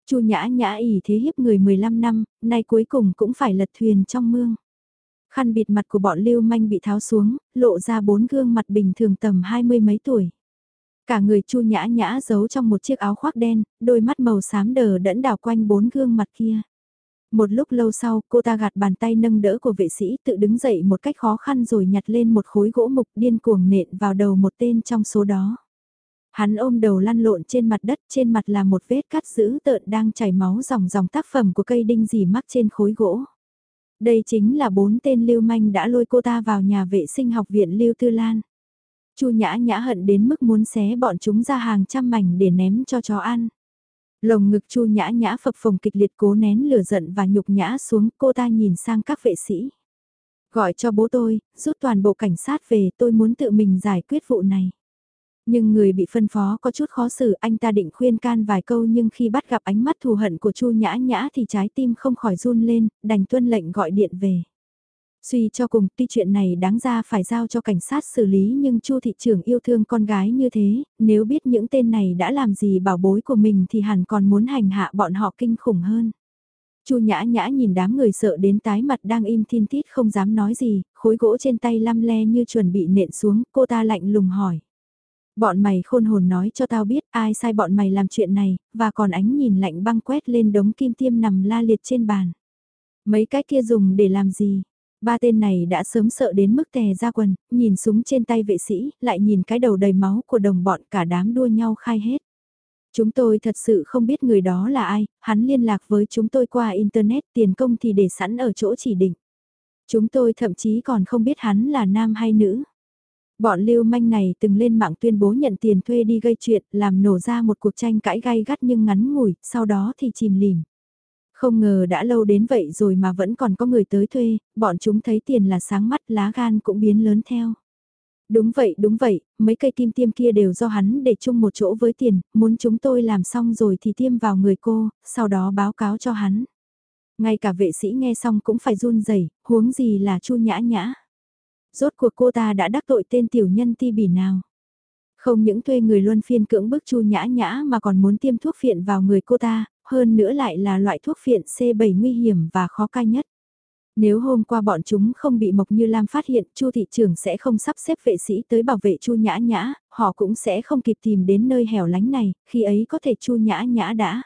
Chu nhã nhã ỉ thế hiếp người 15 năm, nay cuối cùng cũng phải lật thuyền trong mương. Khăn bịt mặt của bọn lưu manh bị tháo xuống, lộ ra bốn gương mặt bình thường tầm hai mươi mấy tuổi. Cả người chu nhã nhã giấu trong một chiếc áo khoác đen, đôi mắt màu xám đờ đẫn đảo quanh bốn gương mặt kia. Một lúc lâu sau, cô ta gạt bàn tay nâng đỡ của vệ sĩ tự đứng dậy một cách khó khăn rồi nhặt lên một khối gỗ mục điên cuồng nện vào đầu một tên trong số đó. Hắn ôm đầu lăn lộn trên mặt đất, trên mặt là một vết cắt dữ tợn đang chảy máu dòng dòng tác phẩm của cây đinh dì mắc trên khối gỗ. Đây chính là bốn tên lưu manh đã lôi cô ta vào nhà vệ sinh học viện Lưu Tư Lan. Chu Nhã Nhã hận đến mức muốn xé bọn chúng ra hàng trăm mảnh để ném cho chó ăn. Lồng ngực Chu Nhã Nhã phập phồng kịch liệt cố nén lửa giận và nhục nhã xuống, cô ta nhìn sang các vệ sĩ. Gọi cho bố tôi, rút toàn bộ cảnh sát về, tôi muốn tự mình giải quyết vụ này. Nhưng người bị phân phó có chút khó xử, anh ta định khuyên can vài câu nhưng khi bắt gặp ánh mắt thù hận của Chu Nhã Nhã thì trái tim không khỏi run lên, đành tuân lệnh gọi điện về. Suy cho cùng, tuy chuyện này đáng ra phải giao cho cảnh sát xử lý nhưng Chu thị trưởng yêu thương con gái như thế, nếu biết những tên này đã làm gì bảo bối của mình thì hẳn còn muốn hành hạ bọn họ kinh khủng hơn. Chu Nhã Nhã nhìn đám người sợ đến tái mặt đang im thiên tít không dám nói gì, khối gỗ trên tay lăm le như chuẩn bị nện xuống, cô ta lạnh lùng hỏi. Bọn mày khôn hồn nói cho tao biết ai sai bọn mày làm chuyện này, và còn ánh nhìn lạnh băng quét lên đống kim tiêm nằm la liệt trên bàn. Mấy cái kia dùng để làm gì? Ba tên này đã sớm sợ đến mức tè ra quần, nhìn súng trên tay vệ sĩ, lại nhìn cái đầu đầy máu của đồng bọn cả đám đua nhau khai hết. Chúng tôi thật sự không biết người đó là ai, hắn liên lạc với chúng tôi qua Internet tiền công thì để sẵn ở chỗ chỉ định. Chúng tôi thậm chí còn không biết hắn là nam hay nữ. Bọn lưu manh này từng lên mạng tuyên bố nhận tiền thuê đi gây chuyện, làm nổ ra một cuộc tranh cãi gai gắt nhưng ngắn ngủi, sau đó thì chìm lìm. Không ngờ đã lâu đến vậy rồi mà vẫn còn có người tới thuê, bọn chúng thấy tiền là sáng mắt lá gan cũng biến lớn theo. Đúng vậy, đúng vậy, mấy cây kim tiêm kia đều do hắn để chung một chỗ với tiền, muốn chúng tôi làm xong rồi thì tiêm vào người cô, sau đó báo cáo cho hắn. Ngay cả vệ sĩ nghe xong cũng phải run rẩy huống gì là chu nhã nhã. Rốt cuộc cô ta đã đắc tội tên tiểu nhân ti bỉ nào. Không những thuê người luân phiên cưỡng bức chu nhã nhã mà còn muốn tiêm thuốc phiện vào người cô ta, hơn nữa lại là loại thuốc phiện C7 nguy hiểm và khó cai nhất. Nếu hôm qua bọn chúng không bị Mộc Như Lam phát hiện, Chu thị trưởng sẽ không sắp xếp vệ sĩ tới bảo vệ Chu Nhã Nhã, họ cũng sẽ không kịp tìm đến nơi hẻo lánh này, khi ấy có thể Chu Nhã Nhã đã.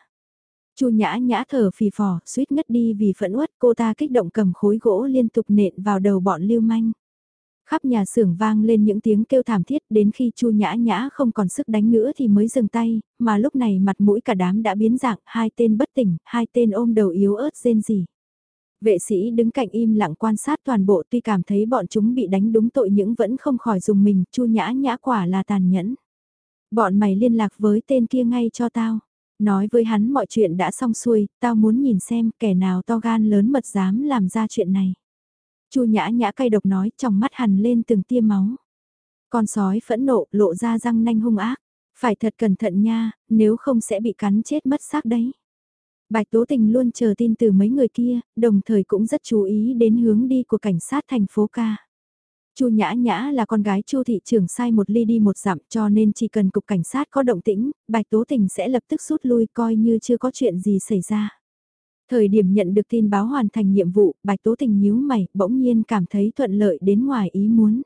Chu Nhã Nhã thở phì phò, suýt ngất đi vì phẫn uất, cô ta kích động cầm khối gỗ liên tục nện vào đầu bọn lưu manh. Khắp nhà xưởng vang lên những tiếng kêu thảm thiết đến khi Chu Nhã Nhã không còn sức đánh nữa thì mới dừng tay, mà lúc này mặt mũi cả đám đã biến dạng, hai tên bất tỉnh, hai tên ôm đầu yếu ớt rên rỉ. Vệ sĩ đứng cạnh im lặng quan sát toàn bộ tuy cảm thấy bọn chúng bị đánh đúng tội những vẫn không khỏi dùng mình, Chu Nhã Nhã quả là tàn nhẫn. Bọn mày liên lạc với tên kia ngay cho tao. Nói với hắn mọi chuyện đã xong xuôi, tao muốn nhìn xem kẻ nào to gan lớn mật dám làm ra chuyện này. Chu nhã nhã cay độc nói trong mắt hằn lên từng tia máu. Con sói phẫn nộ lộ ra răng nanh hung ác. Phải thật cẩn thận nha, nếu không sẽ bị cắn chết mất xác đấy. Bạch Tố Tình luôn chờ tin từ mấy người kia, đồng thời cũng rất chú ý đến hướng đi của cảnh sát thành phố ca. Chu Nhã Nhã là con gái Chu thị trưởng sai một ly đi một dặm cho nên chỉ cần cục cảnh sát có động tĩnh, Bạch Tố Tình sẽ lập tức rút lui coi như chưa có chuyện gì xảy ra. Thời điểm nhận được tin báo hoàn thành nhiệm vụ, Bạch Tố Tình nhíu mày, bỗng nhiên cảm thấy thuận lợi đến ngoài ý muốn.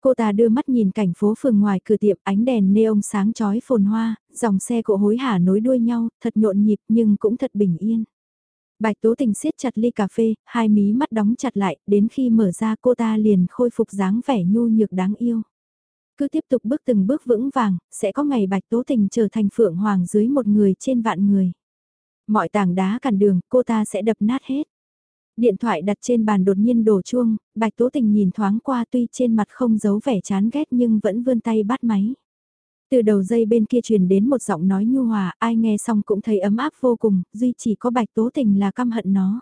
Cô ta đưa mắt nhìn cảnh phố phường ngoài cửa tiệm ánh đèn neon sáng chói phồn hoa, dòng xe cộ hối hả nối đuôi nhau, thật nhộn nhịp nhưng cũng thật bình yên. Bạch Tố Tình siết chặt ly cà phê, hai mí mắt đóng chặt lại, đến khi mở ra cô ta liền khôi phục dáng vẻ nhu nhược đáng yêu. Cứ tiếp tục bước từng bước vững vàng, sẽ có ngày Bạch Tố Tình trở thành phượng hoàng dưới một người trên vạn người. Mọi tảng đá cản đường, cô ta sẽ đập nát hết. Điện thoại đặt trên bàn đột nhiên đổ chuông, Bạch Tố Tình nhìn thoáng qua tuy trên mặt không giấu vẻ chán ghét nhưng vẫn vươn tay bắt máy. Từ đầu dây bên kia truyền đến một giọng nói nhu hòa, ai nghe xong cũng thấy ấm áp vô cùng, duy chỉ có Bạch Tố Tình là căm hận nó.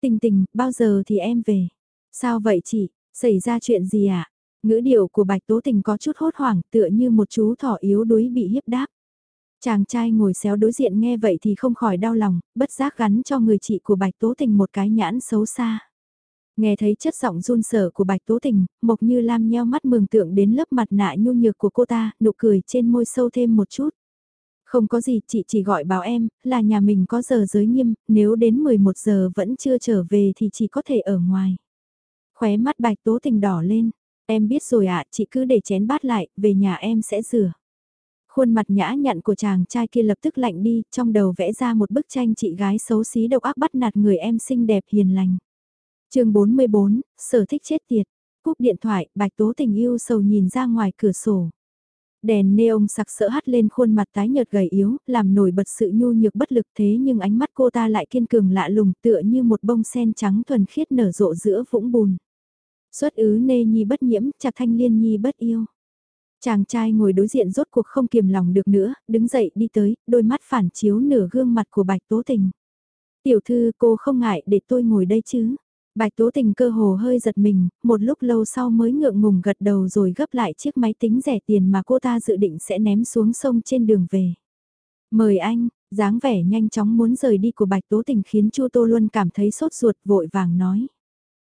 Tình tình, bao giờ thì em về? Sao vậy chị, xảy ra chuyện gì ạ? À? Ngữ điệu của Bạch Tố Tình có chút hốt hoảng tựa như một chú thỏ yếu đuối bị hiếp đáp. Chàng trai ngồi xéo đối diện nghe vậy thì không khỏi đau lòng, bất giác gắn cho người chị của Bạch Tố Tình một cái nhãn xấu xa. Nghe thấy chất giọng run sở của Bạch Tố Tình, Mộc Như Lam nheo mắt mường tượng đến lớp mặt nạ nhu nhược của cô ta, nụ cười trên môi sâu thêm một chút. Không có gì, chị chỉ gọi bảo em, là nhà mình có giờ giới nghiêm, nếu đến 11 giờ vẫn chưa trở về thì chỉ có thể ở ngoài. Khóe mắt Bạch Tố Tình đỏ lên, em biết rồi ạ, chị cứ để chén bát lại, về nhà em sẽ rửa. Khuôn mặt nhã nhặn của chàng trai kia lập tức lạnh đi, trong đầu vẽ ra một bức tranh chị gái xấu xí độc ác bắt nạt người em xinh đẹp hiền lành. chương 44, sở thích chết tiệt. Cúp điện thoại, bạch tố tình yêu sầu nhìn ra ngoài cửa sổ. Đèn neon sặc sỡ hắt lên khuôn mặt tái nhợt gầy yếu, làm nổi bật sự nhu nhược bất lực thế nhưng ánh mắt cô ta lại kiên cường lạ lùng tựa như một bông sen trắng thuần khiết nở rộ giữa vũng bùn. Xuất ứ nê nhi bất nhiễm, chặt thanh liên nhi bất yêu. Chàng trai ngồi đối diện rốt cuộc không kiềm lòng được nữa, đứng dậy đi tới, đôi mắt phản chiếu nửa gương mặt của Bạch Tố Tình. Tiểu thư cô không ngại để tôi ngồi đây chứ. Bạch Tố Tình cơ hồ hơi giật mình, một lúc lâu sau mới ngượng ngùng gật đầu rồi gấp lại chiếc máy tính rẻ tiền mà cô ta dự định sẽ ném xuống sông trên đường về. Mời anh, dáng vẻ nhanh chóng muốn rời đi của Bạch Tố Tình khiến Chu Tô Luân cảm thấy sốt ruột vội vàng nói.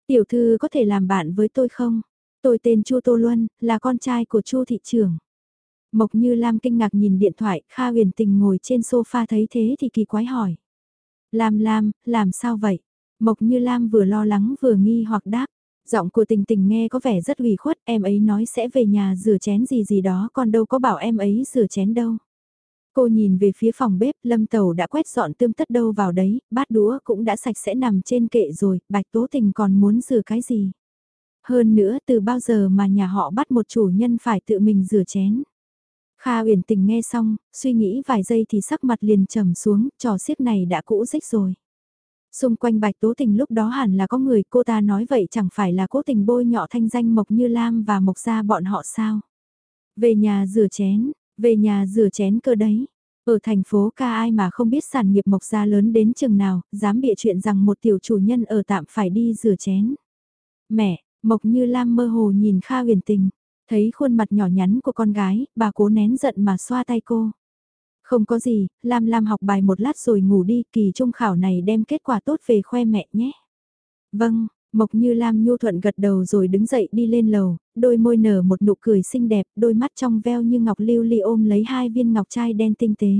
Tiểu thư có thể làm bạn với tôi không? Tôi tên Chu Tô Luân, là con trai của Chu thị trưởng. Mộc Như Lam kinh ngạc nhìn điện thoại, Kha huyền tình ngồi trên sofa thấy thế thì kỳ quái hỏi. Lam Lam, làm sao vậy? Mộc Như Lam vừa lo lắng vừa nghi hoặc đáp. Giọng của tình tình nghe có vẻ rất ủy khuất, em ấy nói sẽ về nhà rửa chén gì gì đó còn đâu có bảo em ấy rửa chén đâu. Cô nhìn về phía phòng bếp, Lâm Tàu đã quét dọn tươm tất đâu vào đấy, bát đũa cũng đã sạch sẽ nằm trên kệ rồi, Bạch Tố Tình còn muốn rửa cái gì? Hơn nữa từ bao giờ mà nhà họ bắt một chủ nhân phải tự mình rửa chén. Kha uyển tình nghe xong, suy nghĩ vài giây thì sắc mặt liền trầm xuống, trò xiếc này đã cũ rích rồi. Xung quanh bạch tố tình lúc đó hẳn là có người cô ta nói vậy chẳng phải là cố tình bôi nhọ thanh danh Mộc Như Lam và Mộc Gia bọn họ sao. Về nhà rửa chén, về nhà rửa chén cơ đấy. Ở thành phố ca ai mà không biết sản nghiệp Mộc Gia lớn đến chừng nào, dám bịa chuyện rằng một tiểu chủ nhân ở tạm phải đi rửa chén. Mẹ, Mộc Như Lam mơ hồ nhìn Kha huyền tình, thấy khuôn mặt nhỏ nhắn của con gái, bà cố nén giận mà xoa tay cô. Không có gì, Lam Lam học bài một lát rồi ngủ đi, kỳ trung khảo này đem kết quả tốt về khoe mẹ nhé. Vâng, Mộc Như Lam nhu thuận gật đầu rồi đứng dậy đi lên lầu, đôi môi nở một nụ cười xinh đẹp, đôi mắt trong veo như ngọc lưu ly ôm lấy hai viên ngọc trai đen tinh tế.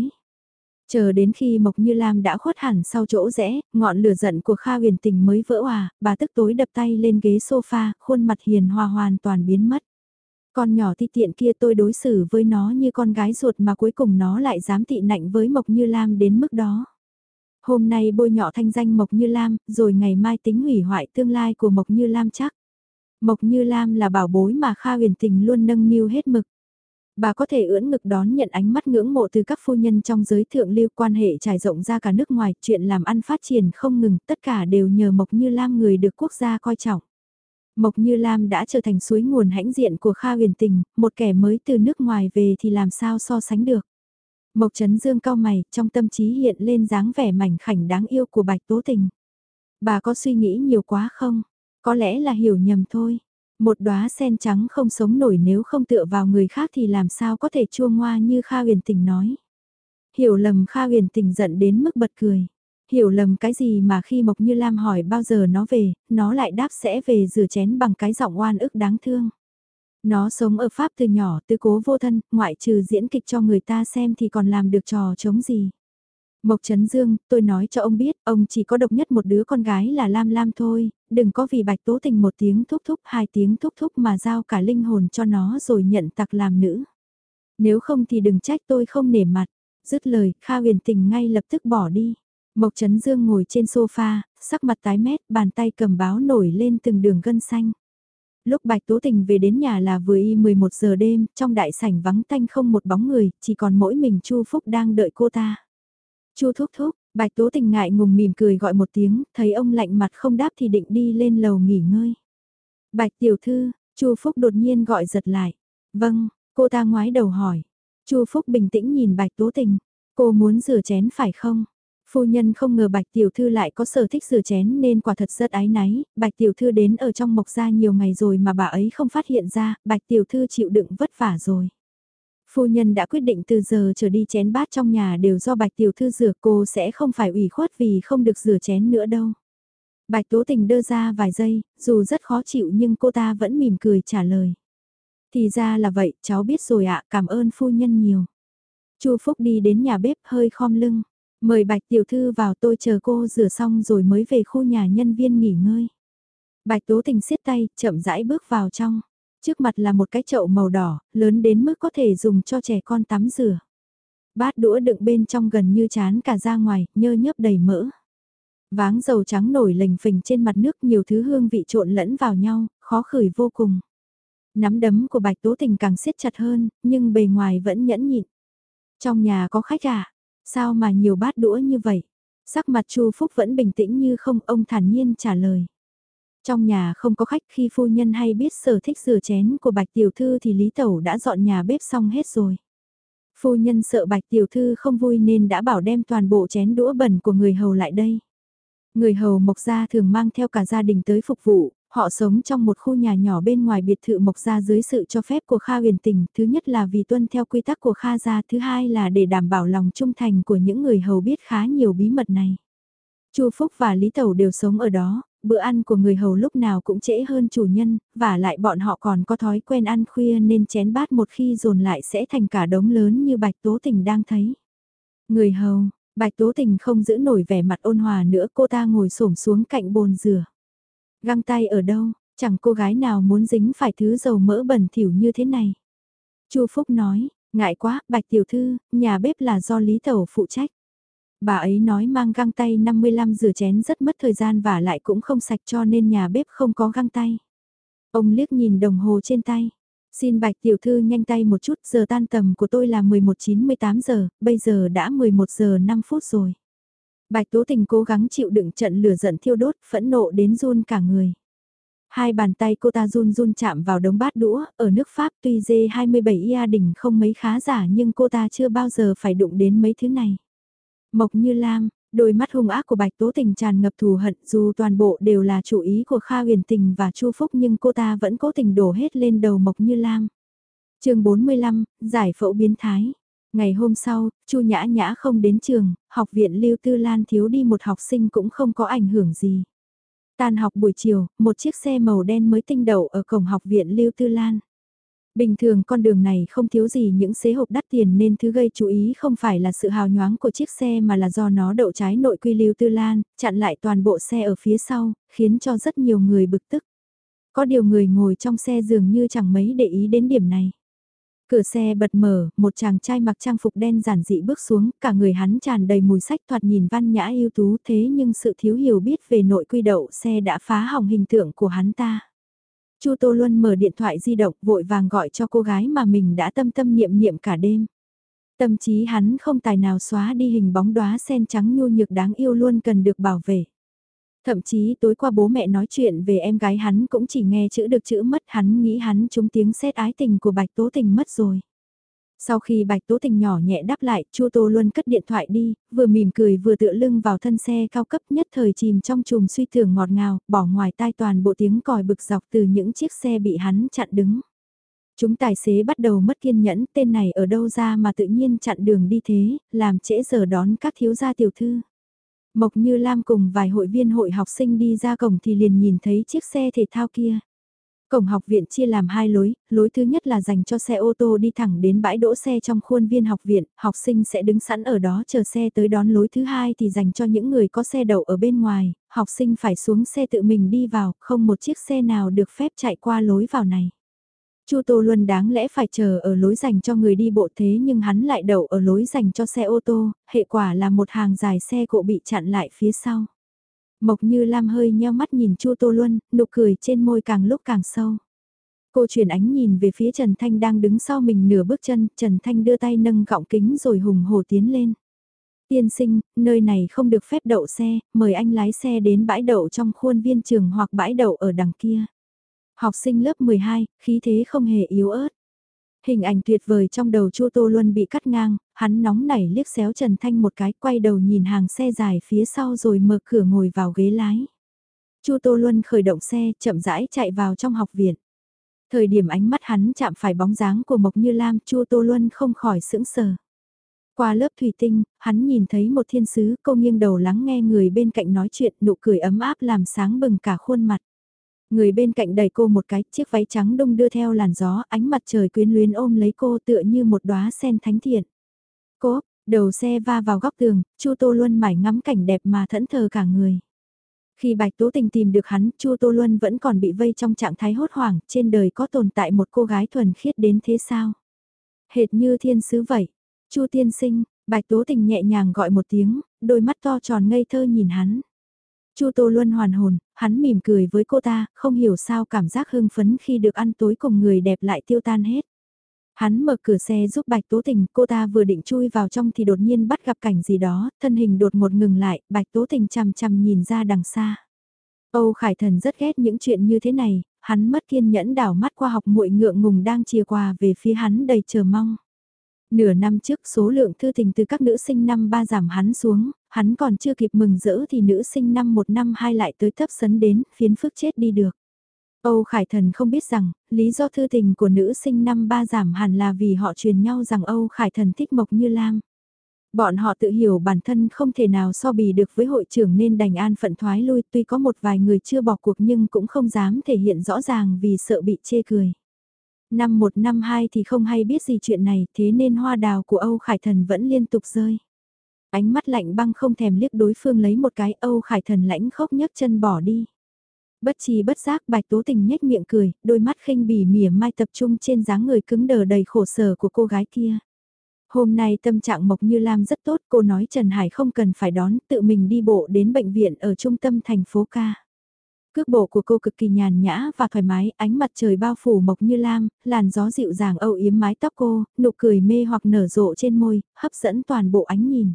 Chờ đến khi Mộc Như Lam đã khuất hẳn sau chỗ rẽ, ngọn lửa giận của Kha huyền tình mới vỡ hòa, bà tức tối đập tay lên ghế sofa, khuôn mặt hiền hòa hoàn toàn biến mất. Con nhỏ ti tiện kia tôi đối xử với nó như con gái ruột mà cuối cùng nó lại dám tị nạnh với Mộc Như Lam đến mức đó. Hôm nay bôi nhọ thanh danh Mộc Như Lam, rồi ngày mai tính hủy hoại tương lai của Mộc Như Lam chắc. Mộc Như Lam là bảo bối mà Kha huyền tình luôn nâng niu hết mực. Bà có thể ưỡn ngực đón nhận ánh mắt ngưỡng mộ từ các phu nhân trong giới thượng lưu quan hệ trải rộng ra cả nước ngoài, chuyện làm ăn phát triển không ngừng, tất cả đều nhờ Mộc Như Lam người được quốc gia coi trọng. Mộc Như Lam đã trở thành suối nguồn hãnh diện của Kha huyền tình, một kẻ mới từ nước ngoài về thì làm sao so sánh được. Mộc Trấn Dương cao mày, trong tâm trí hiện lên dáng vẻ mảnh khảnh đáng yêu của Bạch Tố Tình. Bà có suy nghĩ nhiều quá không? Có lẽ là hiểu nhầm thôi. Một đóa sen trắng không sống nổi nếu không tựa vào người khác thì làm sao có thể chua ngoa như Kha huyền tình nói. Hiểu lầm Kha huyền tình giận đến mức bật cười. Hiểu lầm cái gì mà khi Mộc Như Lam hỏi bao giờ nó về, nó lại đáp sẽ về rửa chén bằng cái giọng oan ức đáng thương. Nó sống ở Pháp từ nhỏ tư cố vô thân, ngoại trừ diễn kịch cho người ta xem thì còn làm được trò chống gì. Mộc Trấn Dương, tôi nói cho ông biết, ông chỉ có độc nhất một đứa con gái là Lam Lam thôi, đừng có vì bạch tố tình một tiếng thúc thúc hai tiếng thúc thúc mà giao cả linh hồn cho nó rồi nhận tặc làm nữ. Nếu không thì đừng trách tôi không nể mặt. Dứt lời, Kha huyền tình ngay lập tức bỏ đi. Mộc Trấn Dương ngồi trên sofa, sắc mặt tái mét, bàn tay cầm báo nổi lên từng đường gân xanh. Lúc Bạch Tố Tình về đến nhà là vừa y 11 giờ đêm, trong đại sảnh vắng tanh không một bóng người, chỉ còn mỗi mình Chu Phúc đang đợi cô ta. Chu thúc thúc, Bạch Tố Tình ngại ngùng mỉm cười gọi một tiếng, thấy ông lạnh mặt không đáp thì định đi lên lầu nghỉ ngơi. Bạch tiểu thư, Chu Phúc đột nhiên gọi giật lại. Vâng, cô ta ngoái đầu hỏi. Chu Phúc bình tĩnh nhìn Bạch Tố Tình. Cô muốn rửa chén phải không? Phu nhân không ngờ Bạch Tiểu Thư lại có sở thích rửa chén nên quả thật rất ái náy, Bạch Tiểu Thư đến ở trong mộc gia nhiều ngày rồi mà bà ấy không phát hiện ra, Bạch Tiểu Thư chịu đựng vất vả rồi. Phu nhân đã quyết định từ giờ trở đi chén bát trong nhà đều do Bạch Tiểu Thư rửa cô sẽ không phải ủy khuất vì không được rửa chén nữa đâu. Bạch Tố Tình đưa ra vài giây, dù rất khó chịu nhưng cô ta vẫn mỉm cười trả lời. Thì ra là vậy, cháu biết rồi ạ, cảm ơn phu nhân nhiều. Chu Phúc đi đến nhà bếp hơi khom lưng. Mời Bạch Tiểu Thư vào tôi chờ cô rửa xong rồi mới về khu nhà nhân viên nghỉ ngơi. Bạch Tố Tình siết tay, chậm rãi bước vào trong. Trước mặt là một cái chậu màu đỏ, lớn đến mức có thể dùng cho trẻ con tắm rửa. Bát đũa đựng bên trong gần như chán cả ra ngoài, nhơ nhớp đầy mỡ. Váng dầu trắng nổi lềnh phình trên mặt nước nhiều thứ hương vị trộn lẫn vào nhau, khó khửi vô cùng. Nắm đấm của Bạch Tố Tình càng siết chặt hơn, nhưng bề ngoài vẫn nhẫn nhịn. Trong nhà có khách à? Sao mà nhiều bát đũa như vậy? Sắc mặt Chu Phúc vẫn bình tĩnh như không, ông thản nhiên trả lời. Trong nhà không có khách khi phu nhân hay biết sở thích rửa chén của Bạch Tiểu Thư thì Lý Tẩu đã dọn nhà bếp xong hết rồi. Phu nhân sợ Bạch Tiểu Thư không vui nên đã bảo đem toàn bộ chén đũa bẩn của người hầu lại đây. Người hầu Mộc Gia thường mang theo cả gia đình tới phục vụ, Họ sống trong một khu nhà nhỏ bên ngoài biệt thự mộc gia dưới sự cho phép của Kha huyền tình, thứ nhất là vì tuân theo quy tắc của Kha gia, thứ hai là để đảm bảo lòng trung thành của những người hầu biết khá nhiều bí mật này. Chu Phúc và Lý Tẩu đều sống ở đó, bữa ăn của người hầu lúc nào cũng trễ hơn chủ nhân, và lại bọn họ còn có thói quen ăn khuya nên chén bát một khi dồn lại sẽ thành cả đống lớn như Bạch Tố Tình đang thấy. Người hầu, Bạch Tố Tình không giữ nổi vẻ mặt ôn hòa nữa cô ta ngồi xổm xuống cạnh bồn rửa. Găng tay ở đâu, chẳng cô gái nào muốn dính phải thứ dầu mỡ bẩn thỉu như thế này. Chu Phúc nói, ngại quá, Bạch Tiểu Thư, nhà bếp là do Lý Tẩu phụ trách. Bà ấy nói mang găng tay 55 rửa chén rất mất thời gian và lại cũng không sạch cho nên nhà bếp không có găng tay. Ông liếc nhìn đồng hồ trên tay. Xin Bạch Tiểu Thư nhanh tay một chút, giờ tan tầm của tôi là 11.98 giờ, bây giờ đã 11 giờ 5 phút rồi. Bạch Tố Tình cố gắng chịu đựng trận lửa giận thiêu đốt, phẫn nộ đến run cả người. Hai bàn tay cô ta run run chạm vào đống bát đũa, ở nước Pháp tuy dê 27 ia đỉnh không mấy khá giả nhưng cô ta chưa bao giờ phải đụng đến mấy thứ này. Mộc như lam, đôi mắt hung ác của Bạch Tố Tình tràn ngập thù hận dù toàn bộ đều là chủ ý của Kha huyền tình và Chu Phúc nhưng cô ta vẫn cố tình đổ hết lên đầu Mộc như lam. chương 45, giải phẫu biến thái. Ngày hôm sau, Chu Nhã Nhã không đến trường, học viện Lưu Tư Lan thiếu đi một học sinh cũng không có ảnh hưởng gì. Tan học buổi chiều, một chiếc xe màu đen mới tinh đậu ở cổng học viện Lưu Tư Lan. Bình thường con đường này không thiếu gì những xế hộp đắt tiền nên thứ gây chú ý không phải là sự hào nhoáng của chiếc xe mà là do nó đậu trái nội quy Lưu Tư Lan, chặn lại toàn bộ xe ở phía sau, khiến cho rất nhiều người bực tức. Có điều người ngồi trong xe dường như chẳng mấy để ý đến điểm này. Cửa xe bật mở, một chàng trai mặc trang phục đen giản dị bước xuống, cả người hắn tràn đầy mùi sách thoạt nhìn văn nhã ưu tú thế nhưng sự thiếu hiểu biết về nội quy đậu xe đã phá hỏng hình tượng của hắn ta. Chu Tô Luân mở điện thoại di động, vội vàng gọi cho cô gái mà mình đã tâm tâm niệm niệm cả đêm. Tâm trí hắn không tài nào xóa đi hình bóng đóa sen trắng nhu nhược đáng yêu luôn cần được bảo vệ. Thậm chí tối qua bố mẹ nói chuyện về em gái hắn cũng chỉ nghe chữ được chữ mất, hắn nghĩ hắn trúng tiếng xét ái tình của Bạch Tố Tình mất rồi. Sau khi Bạch Tố Tình nhỏ nhẹ đáp lại, Chu Tô Luân cất điện thoại đi, vừa mỉm cười vừa tựa lưng vào thân xe cao cấp nhất thời chìm trong chùm suy tưởng ngọt ngào, bỏ ngoài tai toàn bộ tiếng còi bực dọc từ những chiếc xe bị hắn chặn đứng. Chúng tài xế bắt đầu mất kiên nhẫn, tên này ở đâu ra mà tự nhiên chặn đường đi thế, làm trễ giờ đón các thiếu gia tiểu thư. Mộc Như Lam cùng vài hội viên hội học sinh đi ra cổng thì liền nhìn thấy chiếc xe thể thao kia. Cổng học viện chia làm hai lối, lối thứ nhất là dành cho xe ô tô đi thẳng đến bãi đỗ xe trong khuôn viên học viện, học sinh sẽ đứng sẵn ở đó chờ xe tới đón lối thứ hai thì dành cho những người có xe đậu ở bên ngoài, học sinh phải xuống xe tự mình đi vào, không một chiếc xe nào được phép chạy qua lối vào này. Chu Tô Luân đáng lẽ phải chờ ở lối dành cho người đi bộ thế nhưng hắn lại đậu ở lối dành cho xe ô tô, hệ quả là một hàng dài xe cộ bị chặn lại phía sau. Mộc Như Lam hơi nheo mắt nhìn Chu Tô Luân, nụ cười trên môi càng lúc càng sâu. Cô chuyển ánh nhìn về phía Trần Thanh đang đứng sau mình nửa bước chân, Trần Thanh đưa tay nâng gọng kính rồi hùng hổ tiến lên. Tiên sinh, nơi này không được phép đậu xe, mời anh lái xe đến bãi đậu trong khuôn viên trường hoặc bãi đậu ở đằng kia. Học sinh lớp 12, khí thế không hề yếu ớt. Hình ảnh tuyệt vời trong đầu Chu Tô Luân bị cắt ngang, hắn nóng nảy liếc xéo Trần Thanh một cái, quay đầu nhìn hàng xe dài phía sau rồi mở cửa ngồi vào ghế lái. Chu Tô Luân khởi động xe, chậm rãi chạy vào trong học viện. Thời điểm ánh mắt hắn chạm phải bóng dáng của Mộc Như Lam, Chu Tô Luân không khỏi sững sờ. Qua lớp thủy tinh, hắn nhìn thấy một thiên sứ, cô nghiêng đầu lắng nghe người bên cạnh nói chuyện, nụ cười ấm áp làm sáng bừng cả khuôn mặt. Người bên cạnh đẩy cô một cái, chiếc váy trắng đông đưa theo làn gió, ánh mặt trời quyến luyến ôm lấy cô tựa như một đóa sen thánh thiện. Cô, đầu xe va vào góc tường, Chu Tô Luân mải ngắm cảnh đẹp mà thẫn thờ cả người. Khi Bạch Tố Tình tìm được hắn, Chu Tô Luân vẫn còn bị vây trong trạng thái hốt hoảng, trên đời có tồn tại một cô gái thuần khiết đến thế sao? Hệt như thiên sứ vậy. Chu tiên sinh, Bạch Tố Tình nhẹ nhàng gọi một tiếng, đôi mắt to tròn ngây thơ nhìn hắn. Chu Tô Luân hoàn hồn, hắn mỉm cười với cô ta, không hiểu sao cảm giác hưng phấn khi được ăn tối cùng người đẹp lại tiêu tan hết. Hắn mở cửa xe giúp Bạch Tố Tình, cô ta vừa định chui vào trong thì đột nhiên bắt gặp cảnh gì đó, thân hình đột một ngừng lại, Bạch Tố Tình chằm chằm nhìn ra đằng xa. Âu Khải Thần rất ghét những chuyện như thế này, hắn mất kiên nhẫn đảo mắt qua học muội ngượng ngùng đang chia quà về phía hắn đầy chờ mong. Nửa năm trước số lượng thư tình từ các nữ sinh năm ba giảm hắn xuống, hắn còn chưa kịp mừng rỡ thì nữ sinh năm một năm hai lại tới thấp sấn đến, phiến phức chết đi được. Âu Khải Thần không biết rằng, lý do thư tình của nữ sinh năm ba giảm hẳn là vì họ truyền nhau rằng Âu Khải Thần thích Mộc Như Lam. Bọn họ tự hiểu bản thân không thể nào so bì được với hội trưởng nên đành an phận thoái lui tuy có một vài người chưa bỏ cuộc nhưng cũng không dám thể hiện rõ ràng vì sợ bị chê cười. Năm một năm hai thì không hay biết gì chuyện này thế nên hoa đào của Âu Khải Thần vẫn liên tục rơi. Ánh mắt lạnh băng không thèm liếc đối phương lấy một cái Âu Khải Thần lãnh khốc nhấc chân bỏ đi. Bất chi bất giác bạch tố tình nhếch miệng cười, đôi mắt khinh bỉ mỉa mai tập trung trên dáng người cứng đờ đầy khổ sở của cô gái kia. Hôm nay tâm trạng Mộc Như Lam rất tốt, cô nói Trần Hải không cần phải đón, tự mình đi bộ đến bệnh viện ở trung tâm thành phố ca. Cước bộ của cô cực kỳ nhàn nhã và thoải mái, ánh mặt trời bao phủ Mộc Như Lam, làn gió dịu dàng âu yếm mái tóc cô, nụ cười mê hoặc nở rộ trên môi, hấp dẫn toàn bộ ánh nhìn.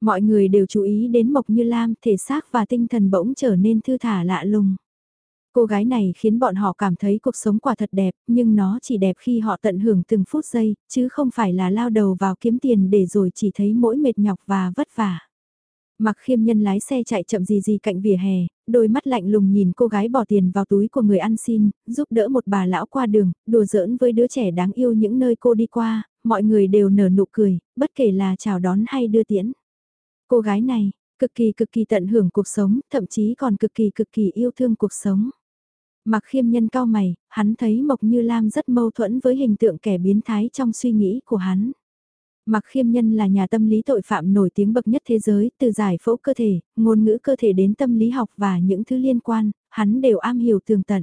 Mọi người đều chú ý đến Mộc Như Lam, thể xác và tinh thần bỗng trở nên thư thả lạ lùng. Cô gái này khiến bọn họ cảm thấy cuộc sống quả thật đẹp, nhưng nó chỉ đẹp khi họ tận hưởng từng phút giây, chứ không phải là lao đầu vào kiếm tiền để rồi chỉ thấy mỗi mệt nhọc và vất vả. Mặc khiêm nhân lái xe chạy chậm gì gì cạnh vỉa hè, đôi mắt lạnh lùng nhìn cô gái bỏ tiền vào túi của người ăn xin, giúp đỡ một bà lão qua đường, đùa giỡn với đứa trẻ đáng yêu những nơi cô đi qua, mọi người đều nở nụ cười, bất kể là chào đón hay đưa tiễn. Cô gái này, cực kỳ cực kỳ tận hưởng cuộc sống, thậm chí còn cực kỳ cực kỳ yêu thương cuộc sống. Mặc khiêm nhân cao mày, hắn thấy Mộc Như Lam rất mâu thuẫn với hình tượng kẻ biến thái trong suy nghĩ của hắn. Mặc khiêm nhân là nhà tâm lý tội phạm nổi tiếng bậc nhất thế giới, từ giải phẫu cơ thể, ngôn ngữ cơ thể đến tâm lý học và những thứ liên quan, hắn đều am hiểu tường tận.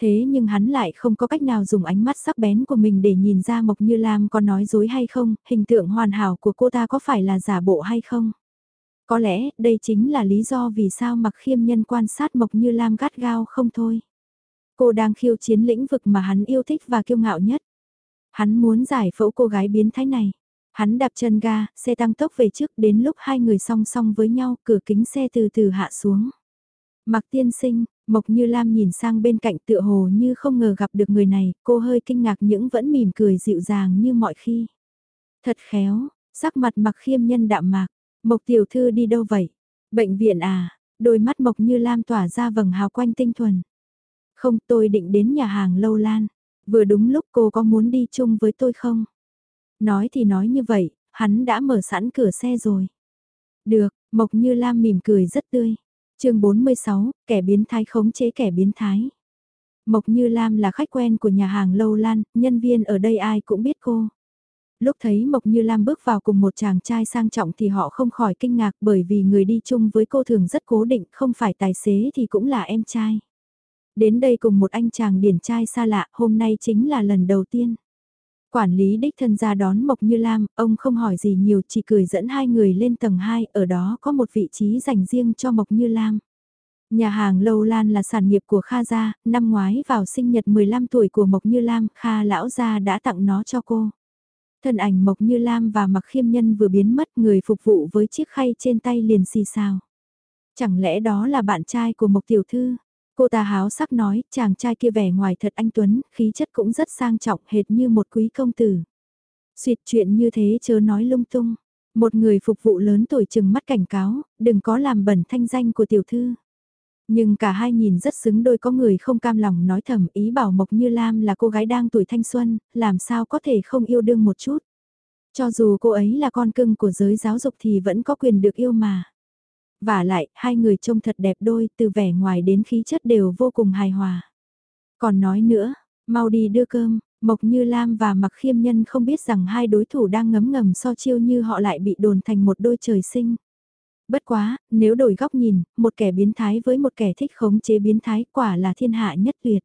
Thế nhưng hắn lại không có cách nào dùng ánh mắt sắc bén của mình để nhìn ra Mộc Như Lam có nói dối hay không, hình tượng hoàn hảo của cô ta có phải là giả bộ hay không. Có lẽ đây chính là lý do vì sao mặc khiêm nhân quan sát Mộc Như Lam gắt gao không thôi. Cô đang khiêu chiến lĩnh vực mà hắn yêu thích và kiêu ngạo nhất. Hắn muốn giải phẫu cô gái biến thái này. Hắn đạp chân ga, xe tăng tốc về trước đến lúc hai người song song với nhau, cửa kính xe từ từ hạ xuống. Mặc tiên sinh, Mộc Như Lam nhìn sang bên cạnh tựa hồ như không ngờ gặp được người này, cô hơi kinh ngạc những vẫn mỉm cười dịu dàng như mọi khi. Thật khéo, sắc mặt mặc khiêm nhân đạm mạc, Mộc tiểu thư đi đâu vậy? Bệnh viện à? Đôi mắt Mộc Như Lam tỏa ra vầng hào quanh tinh thuần. Không tôi định đến nhà hàng lâu lan. Vừa đúng lúc cô có muốn đi chung với tôi không? Nói thì nói như vậy, hắn đã mở sẵn cửa xe rồi. Được, Mộc Như Lam mỉm cười rất tươi chương 46, kẻ biến thái khống chế kẻ biến thái. Mộc Như Lam là khách quen của nhà hàng Lâu Lan, nhân viên ở đây ai cũng biết cô. Lúc thấy Mộc Như Lam bước vào cùng một chàng trai sang trọng thì họ không khỏi kinh ngạc bởi vì người đi chung với cô thường rất cố định, không phải tài xế thì cũng là em trai. Đến đây cùng một anh chàng điển trai xa lạ, hôm nay chính là lần đầu tiên. Quản lý đích thân ra đón Mộc Như Lam, ông không hỏi gì nhiều chỉ cười dẫn hai người lên tầng 2, ở đó có một vị trí dành riêng cho Mộc Như Lam. Nhà hàng Lâu Lan là sản nghiệp của Kha Gia, năm ngoái vào sinh nhật 15 tuổi của Mộc Như Lam, Kha Lão Gia đã tặng nó cho cô. Thân ảnh Mộc Như Lam và Mặc Khiêm Nhân vừa biến mất người phục vụ với chiếc khay trên tay liền xì xào. Chẳng lẽ đó là bạn trai của Mộc Tiểu Thư? Cô ta háo sắc nói, chàng trai kia vẻ ngoài thật anh Tuấn, khí chất cũng rất sang trọng hệt như một quý công tử. Xuyệt chuyện như thế chớ nói lung tung. Một người phục vụ lớn tuổi chừng mắt cảnh cáo, đừng có làm bẩn thanh danh của tiểu thư. Nhưng cả hai nhìn rất xứng đôi có người không cam lòng nói thầm ý bảo Mộc Như Lam là cô gái đang tuổi thanh xuân, làm sao có thể không yêu đương một chút. Cho dù cô ấy là con cưng của giới giáo dục thì vẫn có quyền được yêu mà. Và lại, hai người trông thật đẹp đôi, từ vẻ ngoài đến khí chất đều vô cùng hài hòa. Còn nói nữa, mau đi đưa cơm, Mộc Như Lam và Mặc Khiêm Nhân không biết rằng hai đối thủ đang ngấm ngầm so chiêu như họ lại bị đồn thành một đôi trời sinh. Bất quá, nếu đổi góc nhìn, một kẻ biến thái với một kẻ thích khống chế biến thái quả là thiên hạ nhất tuyệt.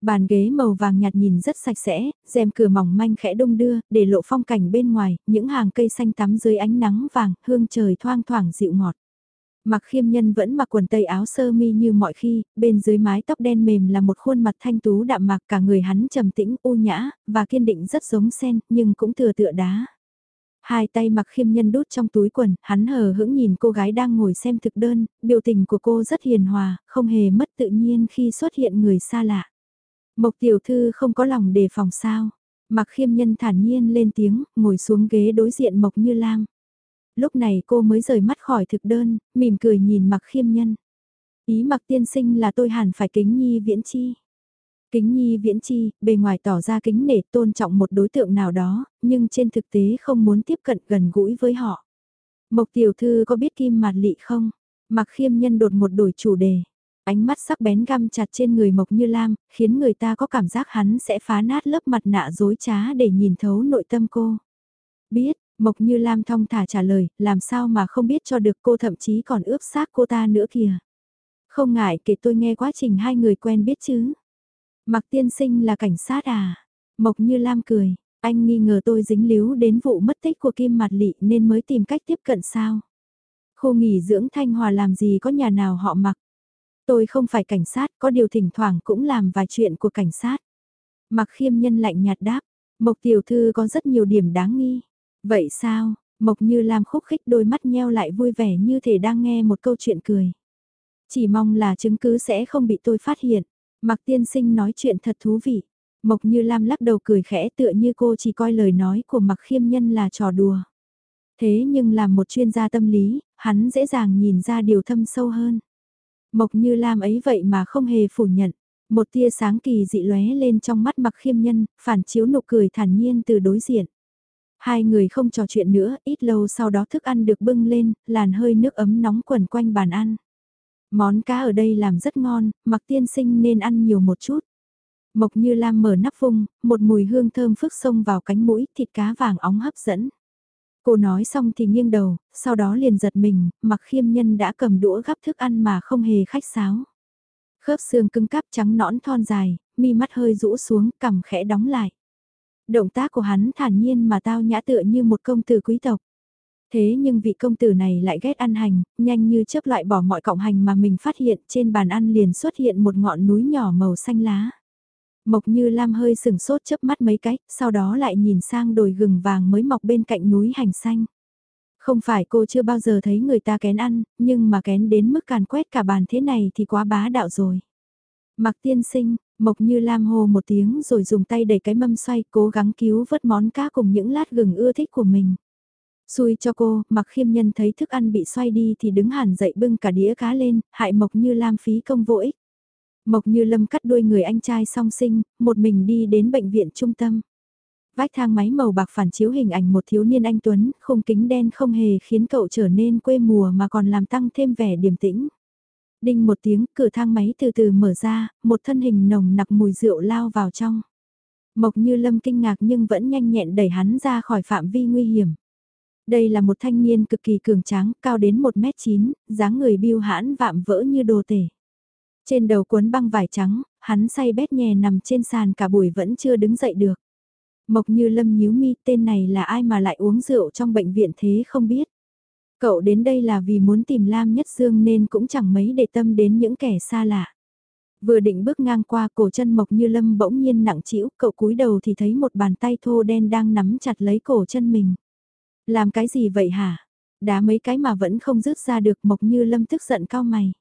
Bàn ghế màu vàng nhạt nhìn rất sạch sẽ, rèm cửa mỏng manh khẽ đông đưa, để lộ phong cảnh bên ngoài, những hàng cây xanh tắm dưới ánh nắng vàng, hương trời thoang thoảng dịu ngọt. Mặc khiêm nhân vẫn mặc quần tây áo sơ mi như mọi khi, bên dưới mái tóc đen mềm là một khuôn mặt thanh tú đạm mạc cả người hắn trầm tĩnh, u nhã, và kiên định rất giống sen, nhưng cũng thừa tựa đá. Hai tay mặc khiêm nhân đút trong túi quần, hắn hờ hững nhìn cô gái đang ngồi xem thực đơn, biểu tình của cô rất hiền hòa, không hề mất tự nhiên khi xuất hiện người xa lạ. Mộc tiểu thư không có lòng đề phòng sao. Mặc khiêm nhân thản nhiên lên tiếng, ngồi xuống ghế đối diện Mộc Như Lam. Lúc này cô mới rời mắt khỏi thực đơn, mỉm cười nhìn mặc khiêm nhân. Ý mặc tiên sinh là tôi hẳn phải kính nhi viễn chi. Kính nhi viễn chi, bề ngoài tỏ ra kính nể tôn trọng một đối tượng nào đó, nhưng trên thực tế không muốn tiếp cận gần gũi với họ. Mộc tiểu thư có biết kim mạt lị không? Mặc khiêm nhân đột một đổi chủ đề. Ánh mắt sắc bén găm chặt trên người Mộc Như Lam, khiến người ta có cảm giác hắn sẽ phá nát lớp mặt nạ dối trá để nhìn thấu nội tâm cô. Biết, Mộc Như Lam thong thả trả lời, làm sao mà không biết cho được cô thậm chí còn ướp xác cô ta nữa kìa. Không ngại kể tôi nghe quá trình hai người quen biết chứ. Mặc tiên sinh là cảnh sát à? Mộc Như Lam cười, anh nghi ngờ tôi dính líu đến vụ mất tích của Kim Mạt Lị nên mới tìm cách tiếp cận sao? Khu nghỉ dưỡng Thanh Hòa làm gì có nhà nào họ mặc? Tôi không phải cảnh sát, có điều thỉnh thoảng cũng làm vài chuyện của cảnh sát. Mặc khiêm nhân lạnh nhạt đáp, Mộc tiểu thư có rất nhiều điểm đáng nghi. Vậy sao, Mộc như Lam khúc khích đôi mắt nheo lại vui vẻ như thể đang nghe một câu chuyện cười. Chỉ mong là chứng cứ sẽ không bị tôi phát hiện. Mặc tiên sinh nói chuyện thật thú vị. Mộc như Lam lắc đầu cười khẽ tựa như cô chỉ coi lời nói của mặc khiêm nhân là trò đùa. Thế nhưng làm một chuyên gia tâm lý, hắn dễ dàng nhìn ra điều thâm sâu hơn. Mộc như Lam ấy vậy mà không hề phủ nhận. Một tia sáng kỳ dị lóe lên trong mắt mặc khiêm nhân, phản chiếu nụ cười thản nhiên từ đối diện. Hai người không trò chuyện nữa, ít lâu sau đó thức ăn được bưng lên, làn hơi nước ấm nóng quẩn quanh bàn ăn. Món cá ở đây làm rất ngon, mặc tiên sinh nên ăn nhiều một chút. Mộc như lam mở nắp vung, một mùi hương thơm phức xông vào cánh mũi, thịt cá vàng óng hấp dẫn. Cô nói xong thì nghiêng đầu, sau đó liền giật mình, mặc khiêm nhân đã cầm đũa gắp thức ăn mà không hề khách sáo. Khớp xương cứng cáp trắng nõn thon dài, mi mắt hơi rũ xuống, cằm khẽ đóng lại. Động tác của hắn thản nhiên mà tao nhã tựa như một công tử quý tộc. Thế nhưng vị công tử này lại ghét ăn hành, nhanh như chớp loại bỏ mọi cọng hành mà mình phát hiện trên bàn ăn liền xuất hiện một ngọn núi nhỏ màu xanh lá. Mộc như Lam hơi sừng sốt chớp mắt mấy cách, sau đó lại nhìn sang đồi gừng vàng mới mọc bên cạnh núi hành xanh. Không phải cô chưa bao giờ thấy người ta kén ăn, nhưng mà kén đến mức càn quét cả bàn thế này thì quá bá đạo rồi. Mặc tiên sinh, Mộc như Lam hô một tiếng rồi dùng tay đẩy cái mâm xoay cố gắng cứu vớt món cá cùng những lát gừng ưa thích của mình. Xui cho cô, mặc khiêm nhân thấy thức ăn bị xoay đi thì đứng hẳn dậy bưng cả đĩa cá lên, hại Mộc như Lam phí công vô ích. Mộc như Lâm cắt đuôi người anh trai song sinh, một mình đi đến bệnh viện trung tâm. Vách thang máy màu bạc phản chiếu hình ảnh một thiếu niên anh Tuấn, khung kính đen không hề khiến cậu trở nên quê mùa mà còn làm tăng thêm vẻ điềm tĩnh. Đinh một tiếng, cửa thang máy từ từ mở ra, một thân hình nồng nặc mùi rượu lao vào trong. Mộc Như Lâm kinh ngạc nhưng vẫn nhanh nhẹn đẩy hắn ra khỏi phạm vi nguy hiểm. Đây là một thanh niên cực kỳ cường tráng, cao đến 1m9, dáng người biêu hãn vạm vỡ như đồ tể. Trên đầu cuốn băng vải trắng, hắn say bét nhè nằm trên sàn cả buổi vẫn chưa đứng dậy được. Mộc như lâm nhíu mi tên này là ai mà lại uống rượu trong bệnh viện thế không biết. Cậu đến đây là vì muốn tìm Lam Nhất Dương nên cũng chẳng mấy để tâm đến những kẻ xa lạ. Vừa định bước ngang qua cổ chân Mộc Như Lâm bỗng nhiên nặng trĩu, cậu cúi đầu thì thấy một bàn tay thô đen đang nắm chặt lấy cổ chân mình. Làm cái gì vậy hả? Đá mấy cái mà vẫn không rứt ra được Mộc Như Lâm tức giận cao mày.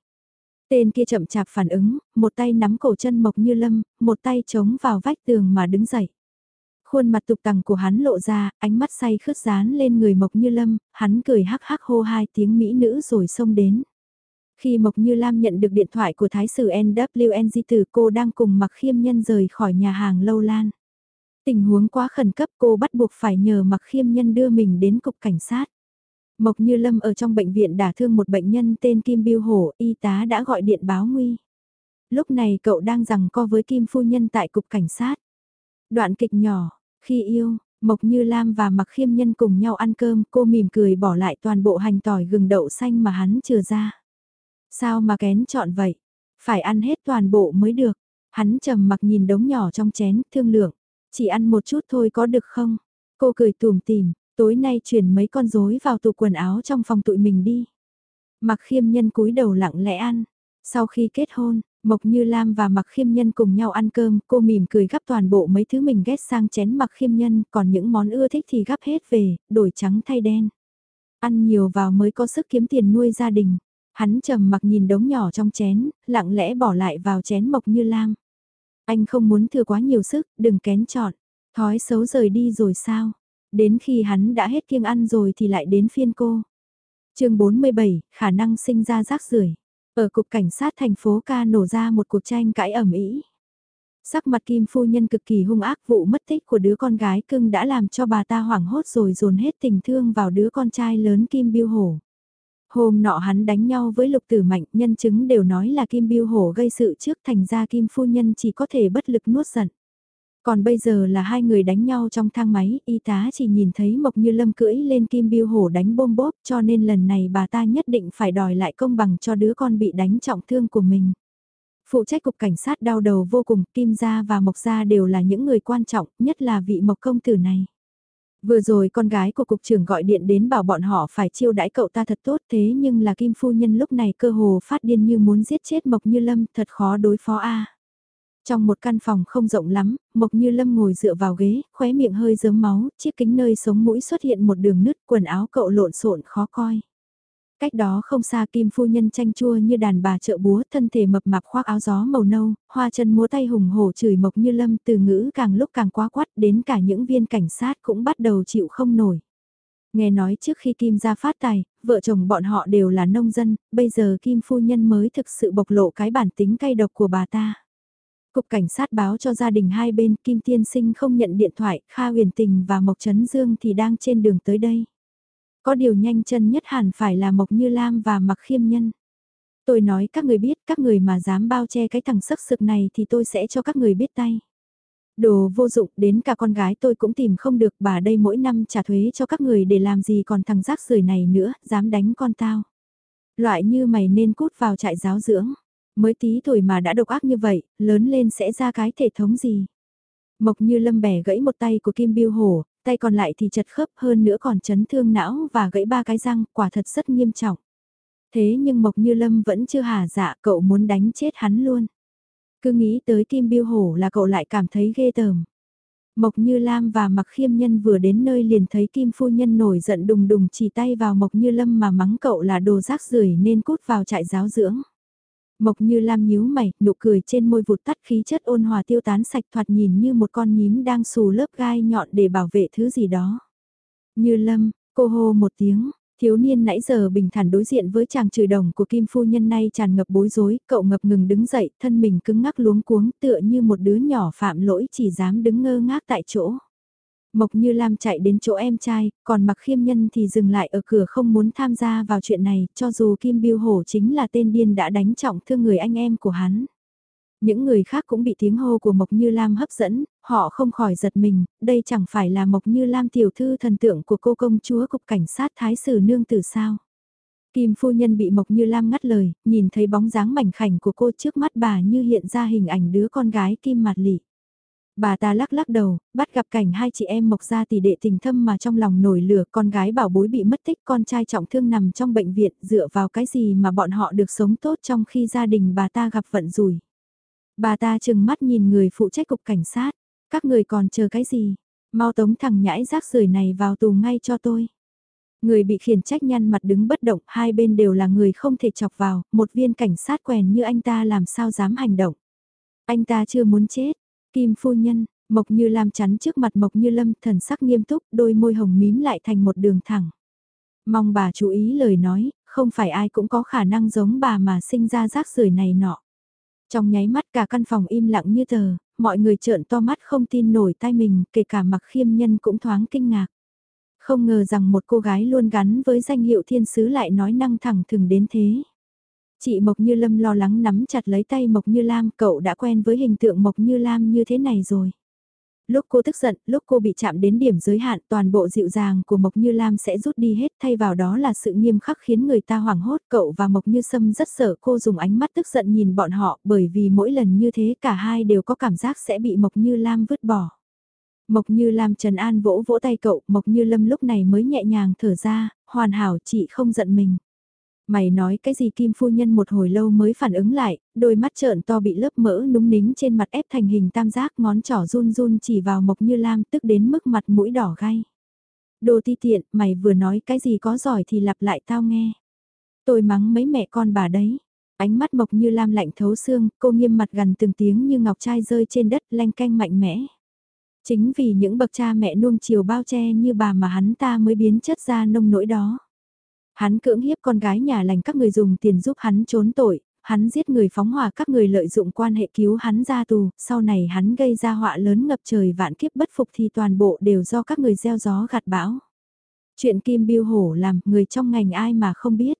Tên kia chậm chạp phản ứng, một tay nắm cổ chân Mộc Như Lâm, một tay chống vào vách tường mà đứng dậy. Khuôn mặt tục tằng của hắn lộ ra, ánh mắt say khướt dán lên người Mộc Như Lâm, hắn cười hắc hắc hô hai tiếng mỹ nữ rồi xông đến. Khi Mộc Như Lam nhận được điện thoại của Thái sử NWNG từ cô đang cùng mặc khiêm nhân rời khỏi nhà hàng Lâu Lan. Tình huống quá khẩn cấp cô bắt buộc phải nhờ mặc khiêm nhân đưa mình đến cục cảnh sát. Mộc Như Lâm ở trong bệnh viện đả thương một bệnh nhân tên Kim Biêu Hổ, y tá đã gọi điện báo nguy. Lúc này cậu đang rằng co với Kim Phu Nhân tại cục cảnh sát. Đoạn kịch nhỏ, khi yêu, Mộc Như Lam và Mặc Khiêm Nhân cùng nhau ăn cơm, cô mỉm cười bỏ lại toàn bộ hành tỏi gừng đậu xanh mà hắn chừa ra. Sao mà kén chọn vậy? Phải ăn hết toàn bộ mới được. Hắn trầm mặc nhìn đống nhỏ trong chén, thương lượng. Chỉ ăn một chút thôi có được không? Cô cười tùm tìm, tối nay chuyển mấy con rối vào tủ quần áo trong phòng tụi mình đi. Mặc khiêm nhân cúi đầu lặng lẽ ăn. Sau khi kết hôn, Mộc Như Lam và Mặc Khiêm Nhân cùng nhau ăn cơm, cô mỉm cười gắp toàn bộ mấy thứ mình ghét sang chén Mặc Khiêm Nhân, còn những món ưa thích thì gắp hết về, đổi trắng thay đen. Ăn nhiều vào mới có sức kiếm tiền nuôi gia đình. Hắn trầm mặc nhìn đống nhỏ trong chén, lặng lẽ bỏ lại vào chén Mộc Như Lam. Anh không muốn thừa quá nhiều sức, đừng kén chọn. Thói xấu rời đi rồi sao? Đến khi hắn đã hết kiêng ăn rồi thì lại đến phiên cô. chương 47, khả năng sinh ra rác rưởi ở cục cảnh sát thành phố ca nổ ra một cuộc tranh cãi ẩm ý. Sắc mặt Kim phu nhân cực kỳ hung ác vụ mất tích của đứa con gái cưng đã làm cho bà ta hoảng hốt rồi dồn hết tình thương vào đứa con trai lớn Kim Biêu Hổ. Hôm nọ hắn đánh nhau với lục tử mạnh, nhân chứng đều nói là Kim Biêu Hổ gây sự trước thành ra Kim Phu Nhân chỉ có thể bất lực nuốt giận. Còn bây giờ là hai người đánh nhau trong thang máy, y tá chỉ nhìn thấy Mộc Như Lâm cưỡi lên Kim Biêu Hổ đánh bôm bốp cho nên lần này bà ta nhất định phải đòi lại công bằng cho đứa con bị đánh trọng thương của mình. Phụ trách cục cảnh sát đau đầu vô cùng, Kim Gia và Mộc Gia đều là những người quan trọng, nhất là vị Mộc Công Tử này. Vừa rồi con gái của cục trưởng gọi điện đến bảo bọn họ phải chiêu đãi cậu ta thật tốt thế nhưng là Kim Phu Nhân lúc này cơ hồ phát điên như muốn giết chết Mộc Như Lâm thật khó đối phó a. Trong một căn phòng không rộng lắm, Mộc Như Lâm ngồi dựa vào ghế, khóe miệng hơi dớm máu, chiếc kính nơi sống mũi xuất hiện một đường nứt, quần áo cậu lộn xộn khó coi. Cách đó không xa Kim Phu Nhân chanh chua như đàn bà trợ búa, thân thể mập mạp khoác áo gió màu nâu, hoa chân múa tay hùng hổ chửi Mộc Như Lâm từ ngữ càng lúc càng quá quát đến cả những viên cảnh sát cũng bắt đầu chịu không nổi. Nghe nói trước khi Kim ra phát tài, vợ chồng bọn họ đều là nông dân, bây giờ Kim Phu Nhân mới thực sự bộc lộ cái bản tính cay độc của bà ta. Cục cảnh sát báo cho gia đình hai bên Kim Tiên Sinh không nhận điện thoại, Kha Huyền Tình và Mộc Trấn Dương thì đang trên đường tới đây. Có điều nhanh chân nhất hẳn phải là Mộc Như Lam và Mặc Khiêm Nhân. Tôi nói các người biết, các người mà dám bao che cái thằng sắc sực này thì tôi sẽ cho các người biết tay. Đồ vô dụng, đến cả con gái tôi cũng tìm không được bà đây mỗi năm trả thuế cho các người để làm gì còn thằng rác rưởi này nữa, dám đánh con tao. Loại như mày nên cút vào trại giáo dưỡng. Mới tí tuổi mà đã độc ác như vậy, lớn lên sẽ ra cái thể thống gì. Mộc như lâm bẻ gãy một tay của Kim Biêu Hổ, tay còn lại thì chật khớp hơn nữa còn chấn thương não và gãy ba cái răng, quả thật rất nghiêm trọng. Thế nhưng Mộc Như Lâm vẫn chưa hả dạ, cậu muốn đánh chết hắn luôn. Cứ nghĩ tới Kim Biêu Hổ là cậu lại cảm thấy ghê tởm. Mộc Như Lam và Mặc Khiêm Nhân vừa đến nơi liền thấy Kim Phu Nhân nổi giận đùng đùng chỉ tay vào Mộc Như Lâm mà mắng cậu là đồ rác rưởi nên cút vào trại giáo dưỡng. Mộc như lam nhíu mày, nụ cười trên môi vụt tắt khí chất ôn hòa tiêu tán sạch thoạt nhìn như một con nhím đang xù lớp gai nhọn để bảo vệ thứ gì đó. Như lâm, cô hô một tiếng, thiếu niên nãy giờ bình thản đối diện với chàng trừ đồng của kim phu nhân nay tràn ngập bối rối, cậu ngập ngừng đứng dậy, thân mình cứng ngắc luống cuống tựa như một đứa nhỏ phạm lỗi chỉ dám đứng ngơ ngác tại chỗ. Mộc Như Lam chạy đến chỗ em trai, còn Mặc Khiêm Nhân thì dừng lại ở cửa không muốn tham gia vào chuyện này, cho dù Kim Biêu Hổ chính là tên điên đã đánh trọng thương người anh em của hắn. Những người khác cũng bị tiếng hô của Mộc Như Lam hấp dẫn, họ không khỏi giật mình, đây chẳng phải là Mộc Như Lam tiểu thư thần tượng của cô công chúa cục cảnh sát Thái Sử Nương Tử sao. Kim phu nhân bị Mộc Như Lam ngắt lời, nhìn thấy bóng dáng mảnh khảnh của cô trước mắt bà như hiện ra hình ảnh đứa con gái Kim Mạt Lị. Bà ta lắc lắc đầu, bắt gặp cảnh hai chị em Mộc gia tỷ đệ tình thâm mà trong lòng nổi lửa con gái bảo bối bị mất tích con trai trọng thương nằm trong bệnh viện dựa vào cái gì mà bọn họ được sống tốt trong khi gia đình bà ta gặp vận rủi. Bà ta chừng mắt nhìn người phụ trách cục cảnh sát, các người còn chờ cái gì, mau tống thằng nhãi rác rưởi này vào tù ngay cho tôi. Người bị khiển trách nhăn mặt đứng bất động, hai bên đều là người không thể chọc vào, một viên cảnh sát quèn như anh ta làm sao dám hành động. Anh ta chưa muốn chết, Kim phu nhân, Mộc Như Lam chắn trước mặt Mộc Như Lâm thần sắc nghiêm túc, đôi môi hồng mím lại thành một đường thẳng. Mong bà chú ý lời nói, không phải ai cũng có khả năng giống bà mà sinh ra rác rưởi này nọ. Trong nháy mắt cả căn phòng im lặng như tờ, mọi người trợn to mắt không tin nổi tai mình, kể cả mặc khiêm nhân cũng thoáng kinh ngạc. Không ngờ rằng một cô gái luôn gắn với danh hiệu thiên sứ lại nói năng thẳng thừng đến thế. Chị Mộc Như Lâm lo lắng nắm chặt lấy tay Mộc Như Lam, cậu đã quen với hình tượng Mộc Như Lam như thế này rồi. Lúc cô tức giận, lúc cô bị chạm đến điểm giới hạn toàn bộ dịu dàng của Mộc Như Lam sẽ rút đi hết thay vào đó là sự nghiêm khắc khiến người ta hoảng hốt cậu và Mộc Như Sâm rất sợ cô dùng ánh mắt tức giận nhìn bọn họ bởi vì mỗi lần như thế cả hai đều có cảm giác sẽ bị Mộc Như Lam vứt bỏ. Mộc Như Lam trần an vỗ vỗ tay cậu, Mộc Như Lâm lúc này mới nhẹ nhàng thở ra, hoàn hảo chị không giận mình. Mày nói cái gì Kim Phu Nhân một hồi lâu mới phản ứng lại, đôi mắt trợn to bị lớp mỡ núng nính trên mặt ép thành hình tam giác ngón trỏ run run chỉ vào Mộc Như Lam tức đến mức mặt mũi đỏ gai. Đồ ti tiện, mày vừa nói cái gì có giỏi thì lặp lại tao nghe. Tôi mắng mấy mẹ con bà đấy. Ánh mắt Mộc Như Lam lạnh thấu xương, cô nghiêm mặt gần từng tiếng như ngọc trai rơi trên đất lanh canh mạnh mẽ. Chính vì những bậc cha mẹ nuông chiều bao che như bà mà hắn ta mới biến chất ra nông nỗi đó. Hắn cưỡng hiếp con gái nhà lành các người dùng tiền giúp hắn trốn tội, hắn giết người phóng hỏa các người lợi dụng quan hệ cứu hắn ra tù, sau này hắn gây ra họa lớn ngập trời vạn kiếp bất phục thì toàn bộ đều do các người gieo gió gặt bão. Chuyện Kim Biêu Hổ làm người trong ngành ai mà không biết.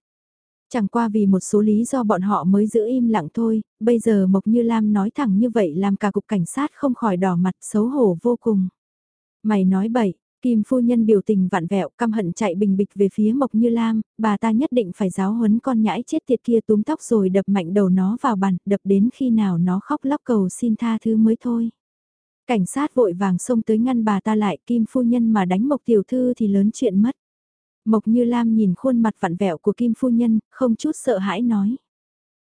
Chẳng qua vì một số lý do bọn họ mới giữ im lặng thôi, bây giờ Mộc Như Lam nói thẳng như vậy làm cả cục cảnh sát không khỏi đỏ mặt xấu hổ vô cùng. Mày nói bậy, Kim phu nhân biểu tình vạn vẹo căm hận chạy bình bịch về phía Mộc Như Lam, bà ta nhất định phải giáo huấn con nhãi chết tiệt kia túm tóc rồi đập mạnh đầu nó vào bàn, đập đến khi nào nó khóc lóc cầu xin tha thứ mới thôi. Cảnh sát vội vàng xông tới ngăn bà ta lại, Kim phu nhân mà đánh Mộc tiểu thư thì lớn chuyện mất. Mộc Như Lam nhìn khuôn mặt vặn vẹo của Kim phu nhân, không chút sợ hãi nói.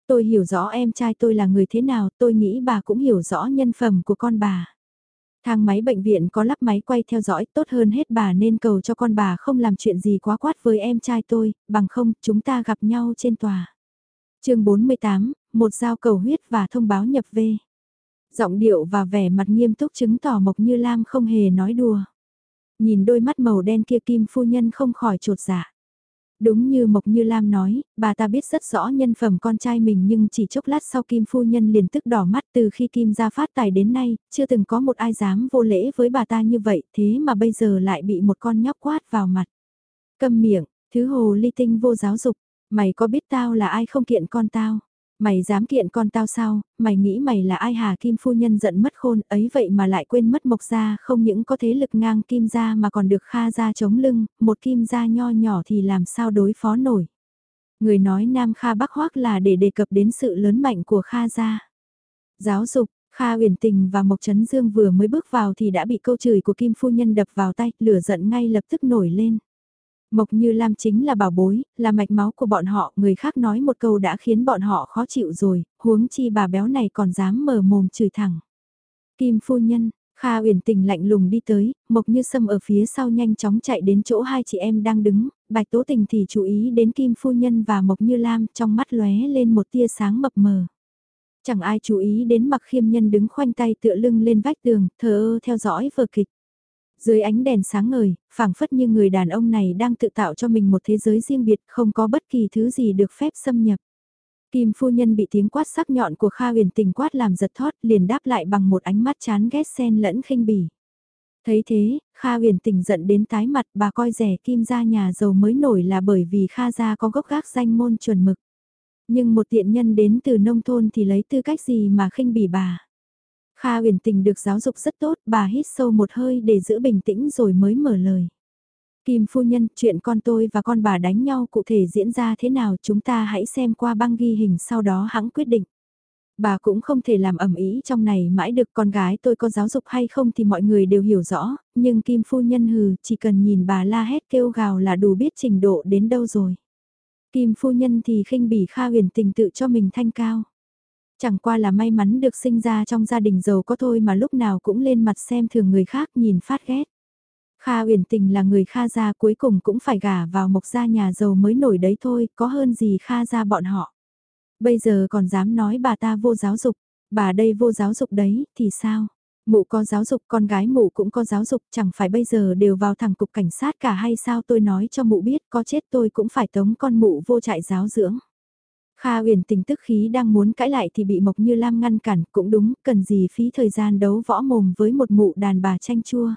Tôi hiểu rõ em trai tôi là người thế nào, tôi nghĩ bà cũng hiểu rõ nhân phẩm của con bà. Thang máy bệnh viện có lắp máy quay theo dõi tốt hơn hết bà nên cầu cho con bà không làm chuyện gì quá quát với em trai tôi, bằng không chúng ta gặp nhau trên tòa. chương 48, một dao cầu huyết và thông báo nhập về. Giọng điệu và vẻ mặt nghiêm túc chứng tỏ Mộc Như Lam không hề nói đùa. Nhìn đôi mắt màu đen kia Kim Phu Nhân không khỏi trột dạ. Đúng như Mộc Như Lam nói, bà ta biết rất rõ nhân phẩm con trai mình nhưng chỉ chốc lát sau Kim Phu Nhân liền tức đỏ mắt từ khi Kim ra phát tài đến nay, chưa từng có một ai dám vô lễ với bà ta như vậy, thế mà bây giờ lại bị một con nhóc quát vào mặt. Câm miệng, thứ hồ ly tinh vô giáo dục, mày có biết tao là ai không kiện con tao? Mày dám kiện con tao sao, mày nghĩ mày là ai hà kim phu nhân giận mất khôn ấy vậy mà lại quên mất mộc gia không những có thế lực ngang kim gia mà còn được kha gia chống lưng, một kim gia nho nhỏ thì làm sao đối phó nổi. Người nói nam kha bắc hoác là để đề cập đến sự lớn mạnh của kha gia. Giáo dục, Kha uyển tình và Mộc Trấn Dương vừa mới bước vào thì đã bị câu chửi của Kim Phu Nhân đập vào tay, lửa giận ngay lập tức nổi lên. Mộc Như Lam chính là bảo bối, là mạch máu của bọn họ, người khác nói một câu đã khiến bọn họ khó chịu rồi, huống chi bà béo này còn dám mở mồm chửi thẳng. Kim phu nhân, Kha uyển tình lạnh lùng đi tới, Mộc Như Sâm ở phía sau nhanh chóng chạy đến chỗ hai chị em đang đứng, Bạch Tố Tình thì chú ý đến Kim phu nhân và Mộc Như Lam trong mắt lóe lên một tia sáng mập mờ. Chẳng ai chú ý đến mặc khiêm nhân đứng khoanh tay tựa lưng lên vách tường, thờ ơ theo dõi vở kịch. Dưới ánh đèn sáng ngời, phảng phất như người đàn ông này đang tự tạo cho mình một thế giới riêng biệt, không có bất kỳ thứ gì được phép xâm nhập. Kim phu nhân bị tiếng quát sắc nhọn của Kha huyền tình quát làm giật thót liền đáp lại bằng một ánh mắt chán ghét xen lẫn khinh bỉ. Thấy thế, Kha huyền tình giận đến tái mặt bà coi rẻ kim gia nhà giàu mới nổi là bởi vì Kha gia có gốc gác danh môn chuẩn mực. Nhưng một tiện nhân đến từ nông thôn thì lấy tư cách gì mà khinh bỉ bà. Kha huyền tình được giáo dục rất tốt, bà hít sâu một hơi để giữ bình tĩnh rồi mới mở lời. Kim phu nhân, chuyện con tôi và con bà đánh nhau cụ thể diễn ra thế nào chúng ta hãy xem qua băng ghi hình sau đó hãng quyết định. Bà cũng không thể làm ẩm ý trong này mãi được con gái tôi có giáo dục hay không thì mọi người đều hiểu rõ, nhưng Kim phu nhân hừ chỉ cần nhìn bà la hét kêu gào là đủ biết trình độ đến đâu rồi. Kim phu nhân thì khinh bỉ Kha huyền tình tự cho mình thanh cao. Chẳng qua là may mắn được sinh ra trong gia đình giàu có thôi mà lúc nào cũng lên mặt xem thường người khác nhìn phát ghét. Kha uyển tình là người Kha gia cuối cùng cũng phải gả vào mộc gia nhà giàu mới nổi đấy thôi, có hơn gì Kha gia bọn họ. Bây giờ còn dám nói bà ta vô giáo dục, bà đây vô giáo dục đấy, thì sao? Mụ có giáo dục, con gái mụ cũng có giáo dục, chẳng phải bây giờ đều vào thẳng cục cảnh sát cả hay sao tôi nói cho mụ biết có chết tôi cũng phải tống con mụ vô trại giáo dưỡng. Kha huyền tình tức khí đang muốn cãi lại thì bị Mộc Như Lam ngăn cản, cũng đúng, cần gì phí thời gian đấu võ mồm với một mụ đàn bà chanh chua.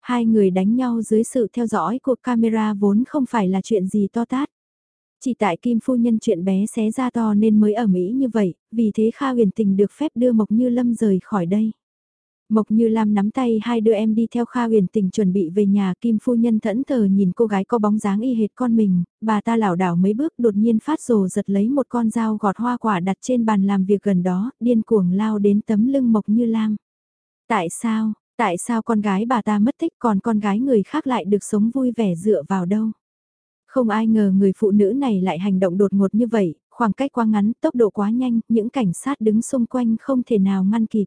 Hai người đánh nhau dưới sự theo dõi của camera vốn không phải là chuyện gì to tát. Chỉ tại Kim Phu Nhân chuyện bé xé ra to nên mới ở Mỹ như vậy, vì thế Kha huyền tình được phép đưa Mộc Như Lâm rời khỏi đây. Mộc Như Lam nắm tay hai đứa em đi theo Kha huyền tình chuẩn bị về nhà Kim Phu Nhân thẫn thờ nhìn cô gái có bóng dáng y hệt con mình, bà ta lảo đảo mấy bước đột nhiên phát rồ giật lấy một con dao gọt hoa quả đặt trên bàn làm việc gần đó, điên cuồng lao đến tấm lưng Mộc Như Lam. Tại sao, tại sao con gái bà ta mất tích còn con gái người khác lại được sống vui vẻ dựa vào đâu? Không ai ngờ người phụ nữ này lại hành động đột ngột như vậy, khoảng cách quá ngắn, tốc độ quá nhanh, những cảnh sát đứng xung quanh không thể nào ngăn kịp.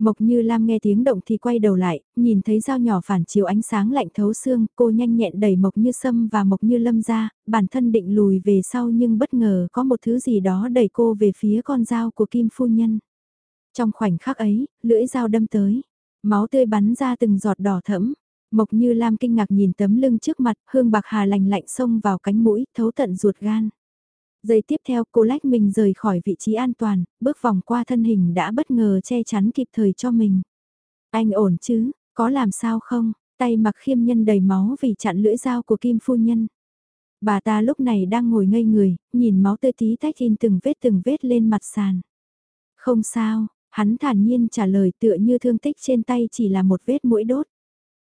Mộc Như Lam nghe tiếng động thì quay đầu lại, nhìn thấy dao nhỏ phản chiếu ánh sáng lạnh thấu xương, cô nhanh nhẹn đẩy Mộc Như Sâm và Mộc Như Lâm ra, bản thân định lùi về sau nhưng bất ngờ có một thứ gì đó đẩy cô về phía con dao của Kim Phu Nhân. Trong khoảnh khắc ấy, lưỡi dao đâm tới, máu tươi bắn ra từng giọt đỏ thẫm. Mộc Như Lam kinh ngạc nhìn tấm lưng trước mặt, hương bạc hà lành lạnh xông vào cánh mũi, thấu tận ruột gan. Giây tiếp theo cô lách mình rời khỏi vị trí an toàn, bước vòng qua thân hình đã bất ngờ che chắn kịp thời cho mình. Anh ổn chứ, có làm sao không, tay mặc khiêm nhân đầy máu vì chặn lưỡi dao của Kim Phu Nhân. Bà ta lúc này đang ngồi ngây người, nhìn máu tươi tí tách in từng vết từng vết lên mặt sàn. Không sao, hắn thản nhiên trả lời tựa như thương tích trên tay chỉ là một vết mũi đốt.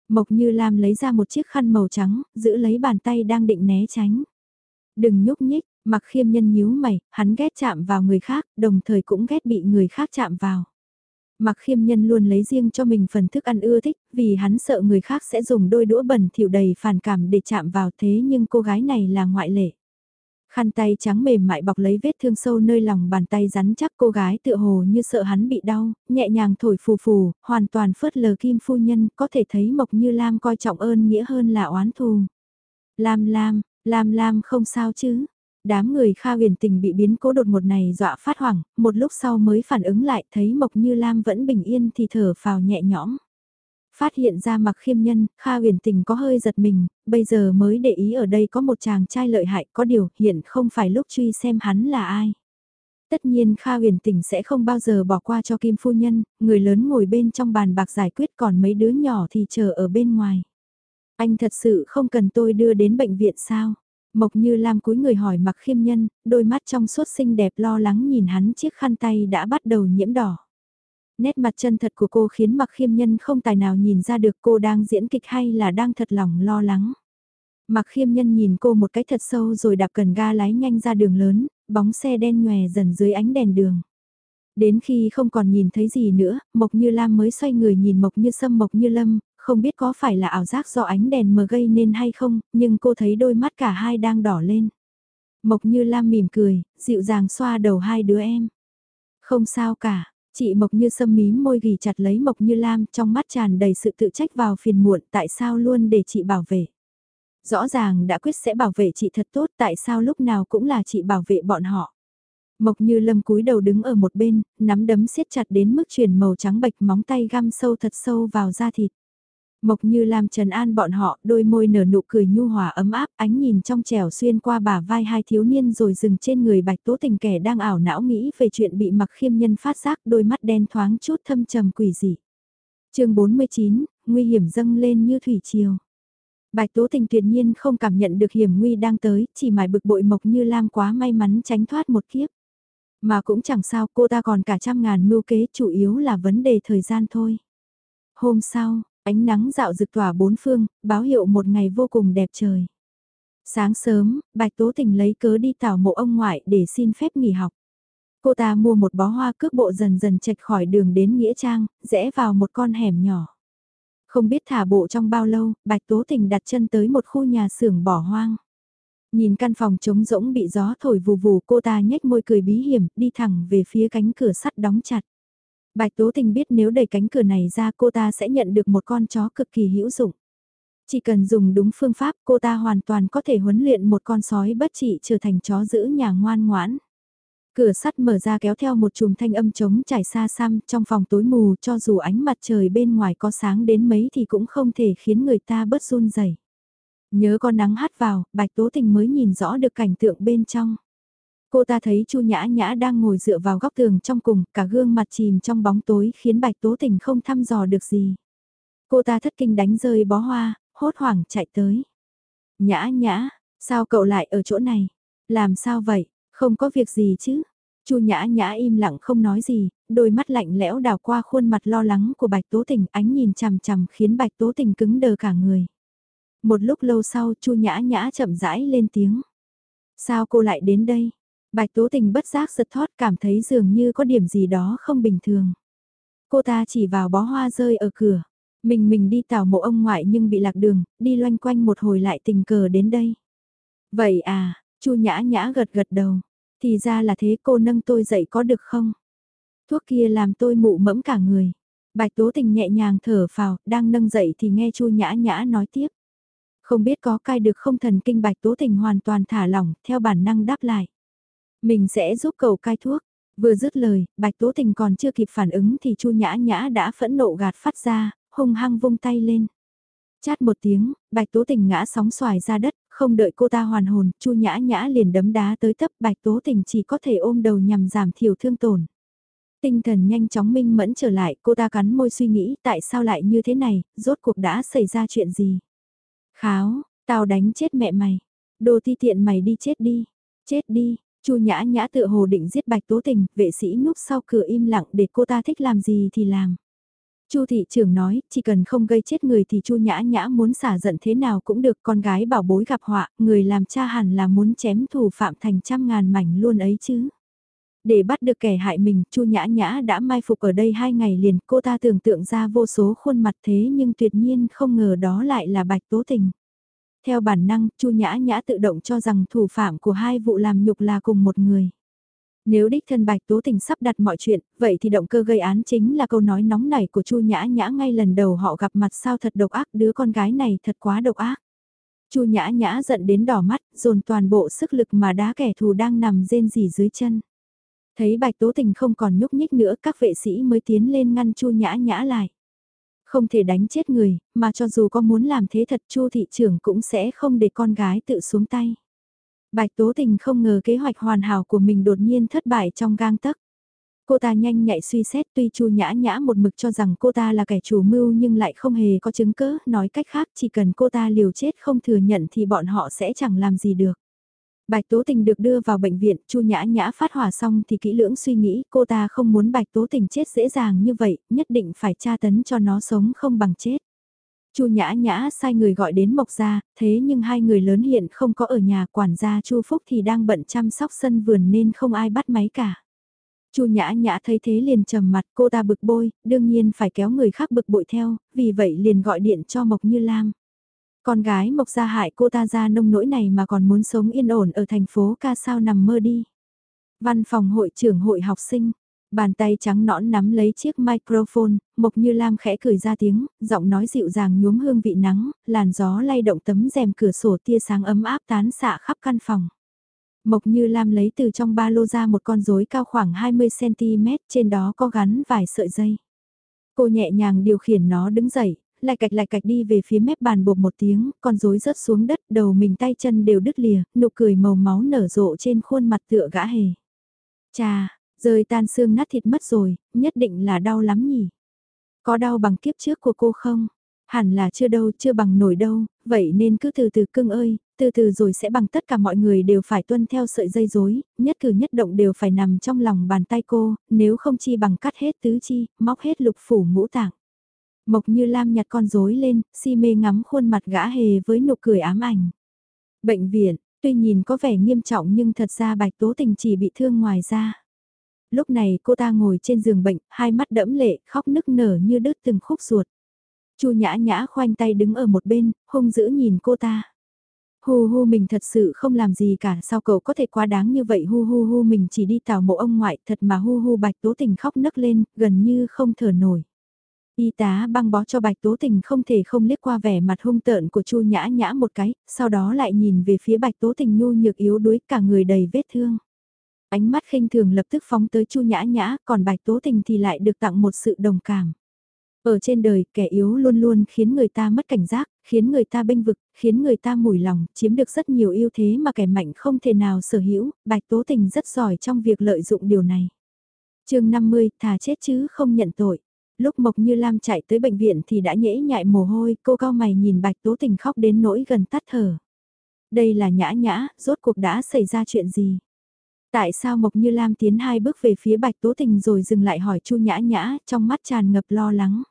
Mộc Như Lam lấy ra một chiếc khăn màu trắng, giữ lấy bàn tay đang định né tránh. Đừng nhúc nhích, mặc khiêm nhân nhíu mày, hắn ghét chạm vào người khác, đồng thời cũng ghét bị người khác chạm vào. Mặc khiêm nhân luôn lấy riêng cho mình phần thức ăn ưa thích, vì hắn sợ người khác sẽ dùng đôi đũa bẩn thỉu đầy phản cảm để chạm vào thế nhưng cô gái này là ngoại lệ. Khăn tay trắng mềm mại bọc lấy vết thương sâu nơi lòng bàn tay rắn chắc cô gái tựa hồ như sợ hắn bị đau, nhẹ nhàng thổi phù phù, hoàn toàn phớt lờ kim phu nhân, có thể thấy Mộc Như Lam coi trọng ơn nghĩa hơn là oán thù. Lam Lam, Lam Lam không sao chứ. Đám người Kha huyền tình bị biến cố đột ngột này dọa phát hoảng, một lúc sau mới phản ứng lại thấy Mộc Như Lam vẫn bình yên thì thở phào nhẹ nhõm. Phát hiện ra mặc khiêm nhân, Kha huyền tình có hơi giật mình, bây giờ mới để ý ở đây có một chàng trai lợi hại có điều hiện không phải lúc truy xem hắn là ai. Tất nhiên Kha huyền tình sẽ không bao giờ bỏ qua cho Kim Phu Nhân, người lớn ngồi bên trong bàn bạc giải quyết còn mấy đứa nhỏ thì chờ ở bên ngoài. Anh thật sự không cần tôi đưa đến bệnh viện sao? Mộc như Lam cúi người hỏi mặc khiêm nhân, đôi mắt trong suốt xinh đẹp lo lắng nhìn hắn chiếc khăn tay đã bắt đầu nhiễm đỏ. Nét mặt chân thật của cô khiến mặc khiêm nhân không tài nào nhìn ra được cô đang diễn kịch hay là đang thật lòng lo lắng. Mặc khiêm nhân nhìn cô một cái thật sâu rồi đạp cần ga lái nhanh ra đường lớn, bóng xe đen nhòe dần dưới ánh đèn đường. Đến khi không còn nhìn thấy gì nữa, Mộc Như Lam mới xoay người nhìn Mộc Như Sâm Mộc Như Lâm, không biết có phải là ảo giác do ánh đèn mờ gây nên hay không, nhưng cô thấy đôi mắt cả hai đang đỏ lên. Mộc Như Lam mỉm cười, dịu dàng xoa đầu hai đứa em. Không sao cả, Chị Mộc Như sâm mím môi ghi chặt lấy Mộc Như Lam trong mắt tràn đầy sự tự trách vào phiền muộn tại sao luôn để chị bảo vệ. Rõ ràng đã quyết sẽ bảo vệ chị thật tốt tại sao lúc nào cũng là chị bảo vệ bọn họ. Mộc Như Lâm cúi đầu đứng ở một bên, nắm đấm siết chặt đến mức chuyển màu trắng bạch móng tay găm sâu thật sâu vào da thịt. Mộc như làm trần an bọn họ, đôi môi nở nụ cười nhu hòa ấm áp, ánh nhìn trong trẻo xuyên qua bả vai hai thiếu niên rồi dừng trên người bạch tố tình kẻ đang ảo não nghĩ về chuyện bị mặc khiêm nhân phát giác, đôi mắt đen thoáng chút thâm trầm quỷ dị. chương 49, nguy hiểm dâng lên như thủy triều. Bạch Tố Tình tuyệt nhiên không cảm nhận được hiểm nguy đang tới, chỉ mải bực bội Mộc Như Lam quá may mắn tránh thoát một kiếp. Mà cũng chẳng sao cô ta còn cả trăm ngàn mưu kế chủ yếu là vấn đề thời gian thôi. Hôm sau, ánh nắng dạo rực tỏa bốn phương, báo hiệu một ngày vô cùng đẹp trời. Sáng sớm, Bạch Tố Tình lấy cớ đi tảo mộ ông ngoại để xin phép nghỉ học. Cô ta mua một bó hoa cước bộ dần dần chạch khỏi đường đến Nghĩa Trang, rẽ vào một con hẻm nhỏ. Không biết thả bộ trong bao lâu, Bạch Tố Tình đặt chân tới một khu nhà xưởng bỏ hoang. Nhìn căn phòng trống rỗng bị gió thổi vù vù cô ta nhếch môi cười bí hiểm, đi thẳng về phía cánh cửa sắt đóng chặt. Bạch Tố Tình biết nếu đẩy cánh cửa này ra cô ta sẽ nhận được một con chó cực kỳ hữu dụng. Chỉ cần dùng đúng phương pháp cô ta hoàn toàn có thể huấn luyện một con sói bất trị trở thành chó giữ nhà ngoan ngoãn. Cửa sắt mở ra kéo theo một chùm thanh âm trống trải xa xăm trong phòng tối mù cho dù ánh mặt trời bên ngoài có sáng đến mấy thì cũng không thể khiến người ta bớt run rẩy. Nhớ con nắng hát vào, bạch tố tình mới nhìn rõ được cảnh tượng bên trong. Cô ta thấy chu nhã nhã đang ngồi dựa vào góc tường trong cùng, cả gương mặt chìm trong bóng tối khiến bạch tố tình không thăm dò được gì. Cô ta thất kinh đánh rơi bó hoa, hốt hoảng chạy tới. Nhã nhã, sao cậu lại ở chỗ này? Làm sao vậy? Không có việc gì chứ? Chu nhã nhã im lặng không nói gì, đôi mắt lạnh lẽo đào qua khuôn mặt lo lắng của bạch tố tình ánh nhìn chằm chằm khiến bạch tố tình cứng đờ cả người. Một lúc lâu sau chu nhã nhã chậm rãi lên tiếng. Sao cô lại đến đây? Bạch tố tình bất giác giật thoát cảm thấy dường như có điểm gì đó không bình thường. Cô ta chỉ vào bó hoa rơi ở cửa. Mình mình đi tảo mộ ông ngoại nhưng bị lạc đường, đi loanh quanh một hồi lại tình cờ đến đây. Vậy à, chu nhã nhã gật gật đầu. Thì ra là thế cô nâng tôi dậy có được không? Thuốc kia làm tôi mụ mẫm cả người. Bạch Tố Tình nhẹ nhàng thở phào, đang nâng dậy thì nghe Chu Nhã Nhã nói tiếp. Không biết có cai được không thần kinh Bạch Tố Tình hoàn toàn thả lỏng, theo bản năng đáp lại. Mình sẽ giúp cậu cai thuốc. Vừa dứt lời, Bạch Tố Tình còn chưa kịp phản ứng thì Chu Nhã Nhã đã phẫn nộ gạt phát ra, hung hăng vung tay lên. Chát một tiếng, Bạch Tố Tình ngã sóng xoài ra đất, không đợi cô ta hoàn hồn, Chu Nhã Nhã liền đấm đá tới tấp Bạch Tố Tình chỉ có thể ôm đầu nhằm giảm thiểu thương tổn. Tinh thần nhanh chóng minh mẫn trở lại, cô ta cắn môi suy nghĩ tại sao lại như thế này, rốt cuộc đã xảy ra chuyện gì. Kháo, tao đánh chết mẹ mày, đồ ti tiện mày đi chết đi, chết đi, Chu Nhã Nhã tựa hồ định giết Bạch Tố Tình, vệ sĩ núp sau cửa im lặng để cô ta thích làm gì thì làm. Chu thị trưởng nói, chỉ cần không gây chết người thì Chu Nhã Nhã muốn xả giận thế nào cũng được, con gái bảo bối gặp họa, người làm cha hẳn là muốn chém thủ phạm thành trăm ngàn mảnh luôn ấy chứ. Để bắt được kẻ hại mình, Chu Nhã Nhã đã mai phục ở đây hai ngày liền, cô ta tưởng tượng ra vô số khuôn mặt thế nhưng tuyệt nhiên không ngờ đó lại là Bạch Tố Tình. Theo bản năng, Chu Nhã Nhã tự động cho rằng thủ phạm của hai vụ làm nhục là cùng một người. Nếu đích thân Bạch Tố Tình sắp đặt mọi chuyện, vậy thì động cơ gây án chính là câu nói nóng nảy của Chu Nhã Nhã ngay lần đầu họ gặp mặt sao thật độc ác, đứa con gái này thật quá độc ác. Chu Nhã Nhã giận đến đỏ mắt, dồn toàn bộ sức lực mà đá kẻ thù đang nằm rên rỉ dưới chân. Thấy Bạch Tố Tình không còn nhúc nhích nữa, các vệ sĩ mới tiến lên ngăn Chu Nhã Nhã lại. Không thể đánh chết người, mà cho dù có muốn làm thế thật Chu thị trưởng cũng sẽ không để con gái tự xuống tay. Bạch Tố Tình không ngờ kế hoạch hoàn hảo của mình đột nhiên thất bại trong gang tấc. Cô ta nhanh nhạy suy xét tuy Chu Nhã Nhã một mực cho rằng cô ta là kẻ chủ mưu nhưng lại không hề có chứng cứ, nói cách khác chỉ cần cô ta liều chết không thừa nhận thì bọn họ sẽ chẳng làm gì được. Bạch Tố Tình được đưa vào bệnh viện, Chu Nhã Nhã phát hỏa xong thì kỹ lưỡng suy nghĩ cô ta không muốn Bạch Tố Tình chết dễ dàng như vậy, nhất định phải tra tấn cho nó sống không bằng chết. Chu Nhã Nhã sai người gọi đến Mộc gia, thế nhưng hai người lớn hiện không có ở nhà, quản gia Chu Phúc thì đang bận chăm sóc sân vườn nên không ai bắt máy cả. Chu Nhã Nhã thấy thế liền trầm mặt, cô ta bực bôi, đương nhiên phải kéo người khác bực bội theo, vì vậy liền gọi điện cho Mộc Như Lam. Con gái Mộc gia hại cô ta ra nông nỗi này mà còn muốn sống yên ổn ở thành phố ca sao nằm mơ đi. Văn phòng hội trưởng hội học sinh, Bàn tay trắng nõn nắm lấy chiếc microphone, Mộc Như Lam khẽ cười ra tiếng, giọng nói dịu dàng nhuốm hương vị nắng, làn gió lay động tấm rèm cửa sổ tia sáng ấm áp tán xạ khắp căn phòng. Mộc Như Lam lấy từ trong ba lô ra một con rối cao khoảng 20cm, trên đó có gắn vài sợi dây. Cô nhẹ nhàng điều khiển nó đứng dậy, lại cạch lại cạch đi về phía mép bàn bột một tiếng, con rối rớt xuống đất, đầu mình tay chân đều đứt lìa, nụ cười màu máu nở rộ trên khuôn mặt tựa gã hề. Chà, Rơi tan xương nát thịt mất rồi, nhất định là đau lắm nhỉ. Có đau bằng kiếp trước của cô không? Hẳn là chưa đâu, chưa bằng nổi đâu, vậy nên cứ từ từ cưng ơi, từ từ rồi sẽ bằng tất cả mọi người đều phải tuân theo sợi dây rối, nhất cử nhất động đều phải nằm trong lòng bàn tay cô, nếu không chi bằng cắt hết tứ chi, móc hết lục phủ ngũ tạng. Mộc như Lam nhặt con rối lên, si mê ngắm khuôn mặt gã hề với nụ cười ám ảnh. Bệnh viện, tuy nhìn có vẻ nghiêm trọng nhưng thật ra bạch tố tình chỉ bị thương ngoài ra. Lúc này cô ta ngồi trên giường bệnh, hai mắt đẫm lệ, khóc nức nở như đứt từng khúc ruột. Chu nhã nhã khoanh tay đứng ở một bên, hung dữ nhìn cô ta. Hu hu mình thật sự không làm gì cả, sao cậu có thể quá đáng như vậy hu hu hu mình chỉ đi tào mộ ông ngoại, thật mà hu hu bạch tố tình khóc nấc lên, gần như không thở nổi. Y tá băng bó cho bạch tố tình không thể không liếc qua vẻ mặt hung tợn của chu nhã nhã một cái, sau đó lại nhìn về phía bạch tố tình nhu nhược yếu đuối cả người đầy vết thương. Ánh mắt khinh thường lập tức phóng tới chu nhã nhã, còn bạch tố tình thì lại được tặng một sự đồng cảm. Ở trên đời, kẻ yếu luôn luôn khiến người ta mất cảnh giác, khiến người ta bênh vực, khiến người ta mủi lòng, chiếm được rất nhiều ưu thế mà kẻ mạnh không thể nào sở hữu, bạch tố tình rất giỏi trong việc lợi dụng điều này. chương 50, thà chết chứ không nhận tội. Lúc Mộc Như Lam chạy tới bệnh viện thì đã nhễ nhại mồ hôi, cô cao mày nhìn bạch tố tình khóc đến nỗi gần tắt thở. Đây là nhã nhã, rốt cuộc đã xảy ra chuyện gì? Tại sao Mộc Như Lam tiến hai bước về phía bạch tố tình rồi dừng lại hỏi chu nhã nhã, trong mắt tràn ngập lo lắng.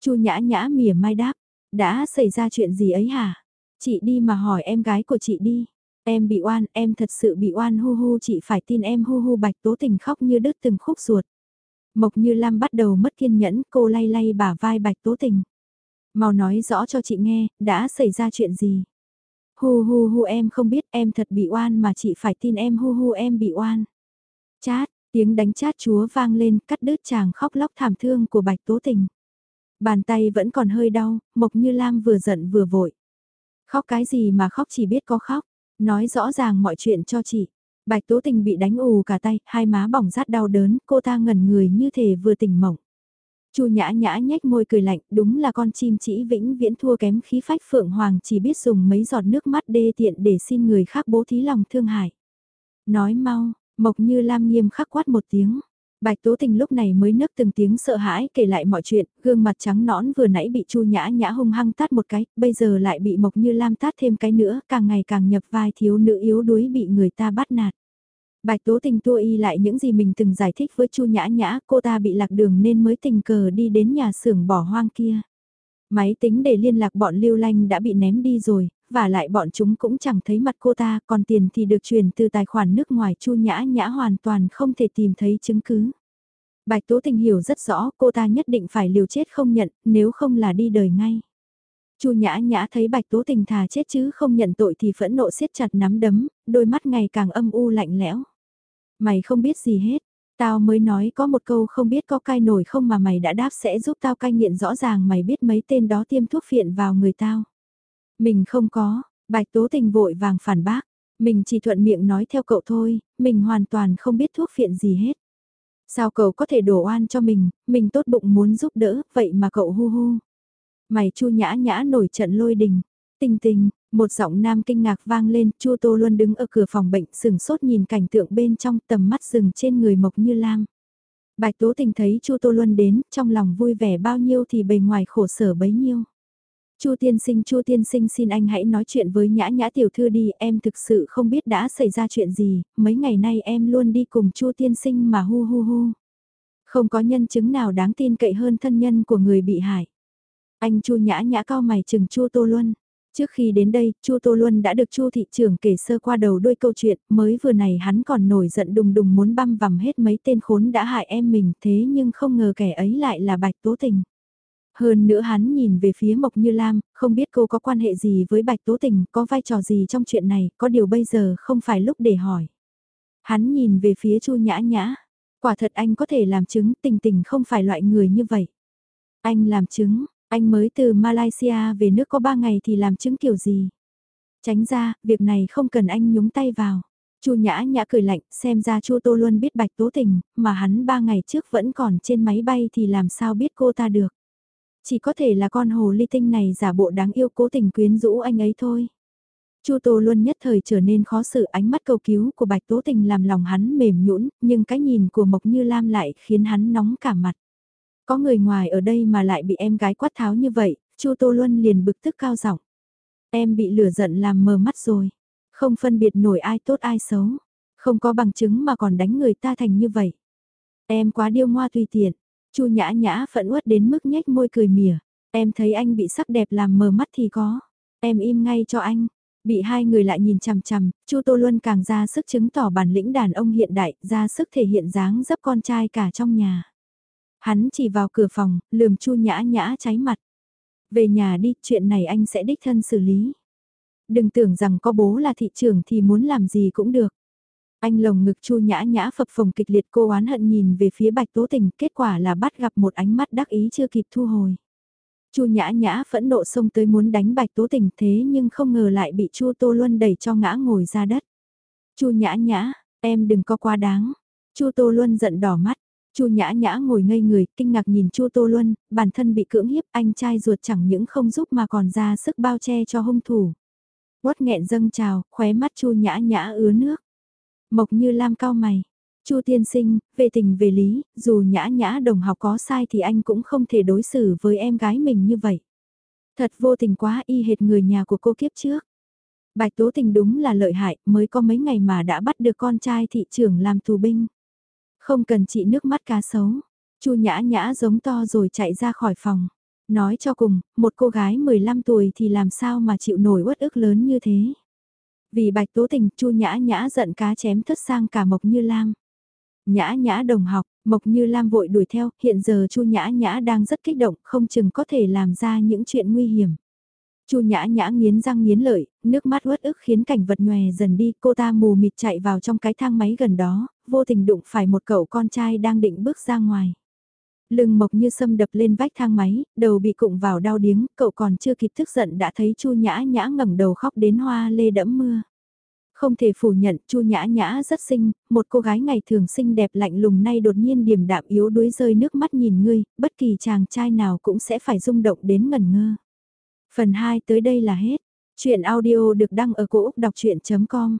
chu nhã nhã mỉa mai đáp, đã xảy ra chuyện gì ấy hả? Chị đi mà hỏi em gái của chị đi. Em bị oan, em thật sự bị oan hu hu chị phải tin em hu hu bạch tố tình khóc như đứt từng khúc ruột. Mộc như Lam bắt đầu mất kiên nhẫn cô lay lay bả vai bạch tố tình. Mau nói rõ cho chị nghe, đã xảy ra chuyện gì? Hu hu hu em không biết em thật bị oan mà chị phải tin em hu hu em bị oan. Chát, tiếng đánh chát chúa vang lên cắt đứt chàng khóc lóc thảm thương của bạch tố tình. Bàn tay vẫn còn hơi đau, Mộc Như Lam vừa giận vừa vội. Khóc cái gì mà khóc chỉ biết có khóc, nói rõ ràng mọi chuyện cho chị. Bạch Tố Tình bị đánh ù cả tay, hai má bỏng rát đau đớn, cô ta ngẩn người như thể vừa tỉnh mộng. Chu Nhã Nhã nhếch môi cười lạnh, đúng là con chim chỉ vĩnh viễn thua kém khí phách phượng hoàng chỉ biết dùng mấy giọt nước mắt đê tiện để xin người khác bố thí lòng thương hại. Nói mau, Mộc Như Lam nghiêm khắc quát một tiếng. Bạch Tố Tình lúc này mới nấc từng tiếng sợ hãi kể lại mọi chuyện, gương mặt trắng nõn vừa nãy bị Chu Nhã Nhã hung hăng tát một cái, bây giờ lại bị Mộc Như Lam tát thêm cái nữa, càng ngày càng nhập vai thiếu nữ yếu đuối bị người ta bắt nạt. Bạch Tố Tình tua y lại những gì mình từng giải thích với Chu Nhã Nhã, cô ta bị lạc đường nên mới tình cờ đi đến nhà xưởng bỏ hoang kia. Máy tính để liên lạc bọn lưu lanh đã bị ném đi rồi, và lại bọn chúng cũng chẳng thấy mặt cô ta, còn tiền thì được chuyển từ tài khoản nước ngoài Chu Nhã Nhã hoàn toàn không thể tìm thấy chứng cứ. Bạch Tố Tình hiểu rất rõ cô ta nhất định phải liều chết không nhận, nếu không là đi đời ngay. Chu Nhã Nhã thấy Bạch Tố Tình thà chết chứ không nhận tội thì phẫn nộ siết chặt nắm đấm, đôi mắt ngày càng âm u lạnh lẽo. Mày không biết gì hết, tao mới nói có một câu không biết có cai nổi không mà mày đã đáp sẽ giúp tao cai nghiện rõ ràng mày biết mấy tên đó tiêm thuốc phiện vào người tao. Mình không có, Bạch Tố Tình vội vàng phản bác, mình chỉ thuận miệng nói theo cậu thôi, mình hoàn toàn không biết thuốc phiện gì hết. Sao cậu có thể đổ oan cho mình, mình tốt bụng muốn giúp đỡ, vậy mà cậu hu hu. Mày chu nhã nhã nổi trận lôi đình. Tình tình, một giọng nam kinh ngạc vang lên, Chu Tô Luân đứng ở cửa phòng bệnh sừng sốt nhìn cảnh tượng bên trong tầm mắt rừng trên người Mộc Như Lam. Bạch Tố Tình thấy Chu Tô Luân đến, trong lòng vui vẻ bao nhiêu thì bề ngoài khổ sở bấy nhiêu. Chu tiên sinh Chu tiên sinh xin anh hãy nói chuyện với nhã nhã tiểu thư đi, em thực sự không biết đã xảy ra chuyện gì, mấy ngày nay em luôn đi cùng Chu tiên sinh mà hu hu hu. Không có nhân chứng nào đáng tin cậy hơn thân nhân của người bị hại. Anh Chu nhã nhã cao mày chừng Chu Tô Luân. Trước khi đến đây, Chu Tô Luân đã được Chu thị trưởng kể sơ qua đầu đuôi câu chuyện, mới vừa này hắn còn nổi giận đùng đùng muốn băm vằm hết mấy tên khốn đã hại em mình, thế nhưng không ngờ kẻ ấy lại là Bạch Tố Tình. Hơn nữa hắn nhìn về phía Mộc Như Lam, không biết cô có quan hệ gì với Bạch Tố Tình, có vai trò gì trong chuyện này, có điều bây giờ không phải lúc để hỏi. Hắn nhìn về phía Chu Nhã Nhã, quả thật anh có thể làm chứng tình tình không phải loại người như vậy. Anh làm chứng, anh mới từ Malaysia về nước có 3 ngày thì làm chứng kiểu gì? Tránh ra, việc này không cần anh nhúng tay vào. Chu Nhã Nhã cười lạnh, xem ra Chu Tô luôn biết Bạch Tố Tình, mà hắn 3 ngày trước vẫn còn trên máy bay thì làm sao biết cô ta được. Chỉ có thể là con hồ ly tinh này giả bộ đáng yêu cố tình quyến rũ anh ấy thôi. Chu Tô luôn nhất thời trở nên khó xử ánh mắt cầu cứu của Bạch Tố Tình làm lòng hắn mềm nhũn, nhưng cái nhìn của Mộc Như Lam lại khiến hắn nóng cả mặt. Có người ngoài ở đây mà lại bị em gái quát tháo như vậy, Chu Tô Luân liền bực tức cao giọng. Em bị lửa giận làm mờ mắt rồi. Không phân biệt nổi ai tốt ai xấu. Không có bằng chứng mà còn đánh người ta thành như vậy. Em quá điêu ngoa tùy tiện. Chu nhã nhã phẫn uất đến mức nhếch môi cười mỉa. Em thấy anh bị sắc đẹp làm mờ mắt thì có. Em im ngay cho anh. Bị hai người lại nhìn chằm chằm, Chu Tô Luân càng ra sức chứng tỏ bản lĩnh đàn ông hiện đại, ra sức thể hiện dáng dấp con trai cả trong nhà. Hắn chỉ vào cửa phòng, lườm Chu Nhã Nhã cháy mặt. Về nhà đi, chuyện này anh sẽ đích thân xử lý. Đừng tưởng rằng có bố là thị trưởng thì muốn làm gì cũng được. Anh lồng ngực Chu Nhã Nhã phập phồng kịch liệt cô oán hận nhìn về phía Bạch Tố Tình, kết quả là bắt gặp một ánh mắt đắc ý chưa kịp thu hồi. Chu Nhã Nhã phẫn nộ xông tới muốn đánh Bạch Tố Tình thế nhưng không ngờ lại bị Chu Tô Luân đẩy cho ngã ngồi ra đất. Chu Nhã Nhã, em đừng có quá đáng. Chu Tô Luân giận đỏ mắt. Chu Nhã Nhã ngồi ngây người, kinh ngạc nhìn Chu Tô Luân, bản thân bị cưỡng hiếp, anh trai ruột chẳng những không giúp mà còn ra sức bao che cho hung thủ. Quất nghẹn dâng trào, khóe mắt Chu Nhã Nhã ứa nước. Mộc Như Lam cao mày. Chu tiên sinh, về tình về lý, dù nhã nhã đồng học có sai thì anh cũng không thể đối xử với em gái mình như vậy. Thật vô tình quá y hệt người nhà của cô kiếp trước. Bạch Tố Tình đúng là lợi hại, mới có mấy ngày mà đã bắt được con trai thị trưởng làm tù binh. Không cần chị nước mắt cá sấu. Chu nhã nhã giống to rồi chạy ra khỏi phòng. Nói cho cùng, một cô gái 15 tuổi thì làm sao mà chịu nổi uất ức lớn như thế. Vì bạch tố tình, chu nhã nhã giận cá chém thất sang cả Mộc Như Lam. Nhã nhã đồng học, Mộc Như Lam vội đuổi theo, hiện giờ chu nhã nhã đang rất kích động, không chừng có thể làm ra những chuyện nguy hiểm. Chu Nhã Nhã nghiến răng nghiến lợi, nước mắt uất ức khiến cảnh vật nhòe dần đi, cô ta mù mịt chạy vào trong cái thang máy gần đó, vô tình đụng phải một cậu con trai đang định bước ra ngoài. Lưng mộc như sâm đập lên vách thang máy, đầu bị cụng vào đau điếng, cậu còn chưa kịp tức giận đã thấy Chu Nhã Nhã ngẩng đầu khóc đến hoa lê đẫm mưa. Không thể phủ nhận, Chu Nhã Nhã rất xinh, một cô gái ngày thường xinh đẹp lạnh lùng nay đột nhiên điềm đạm yếu đuối rơi nước mắt nhìn ngươi, bất kỳ chàng trai nào cũng sẽ phải rung động đến ngẩn ngơ. Phần 2 tới đây là hết. Chuyện audio được đăng ở cổ Úc đọc chuyện.com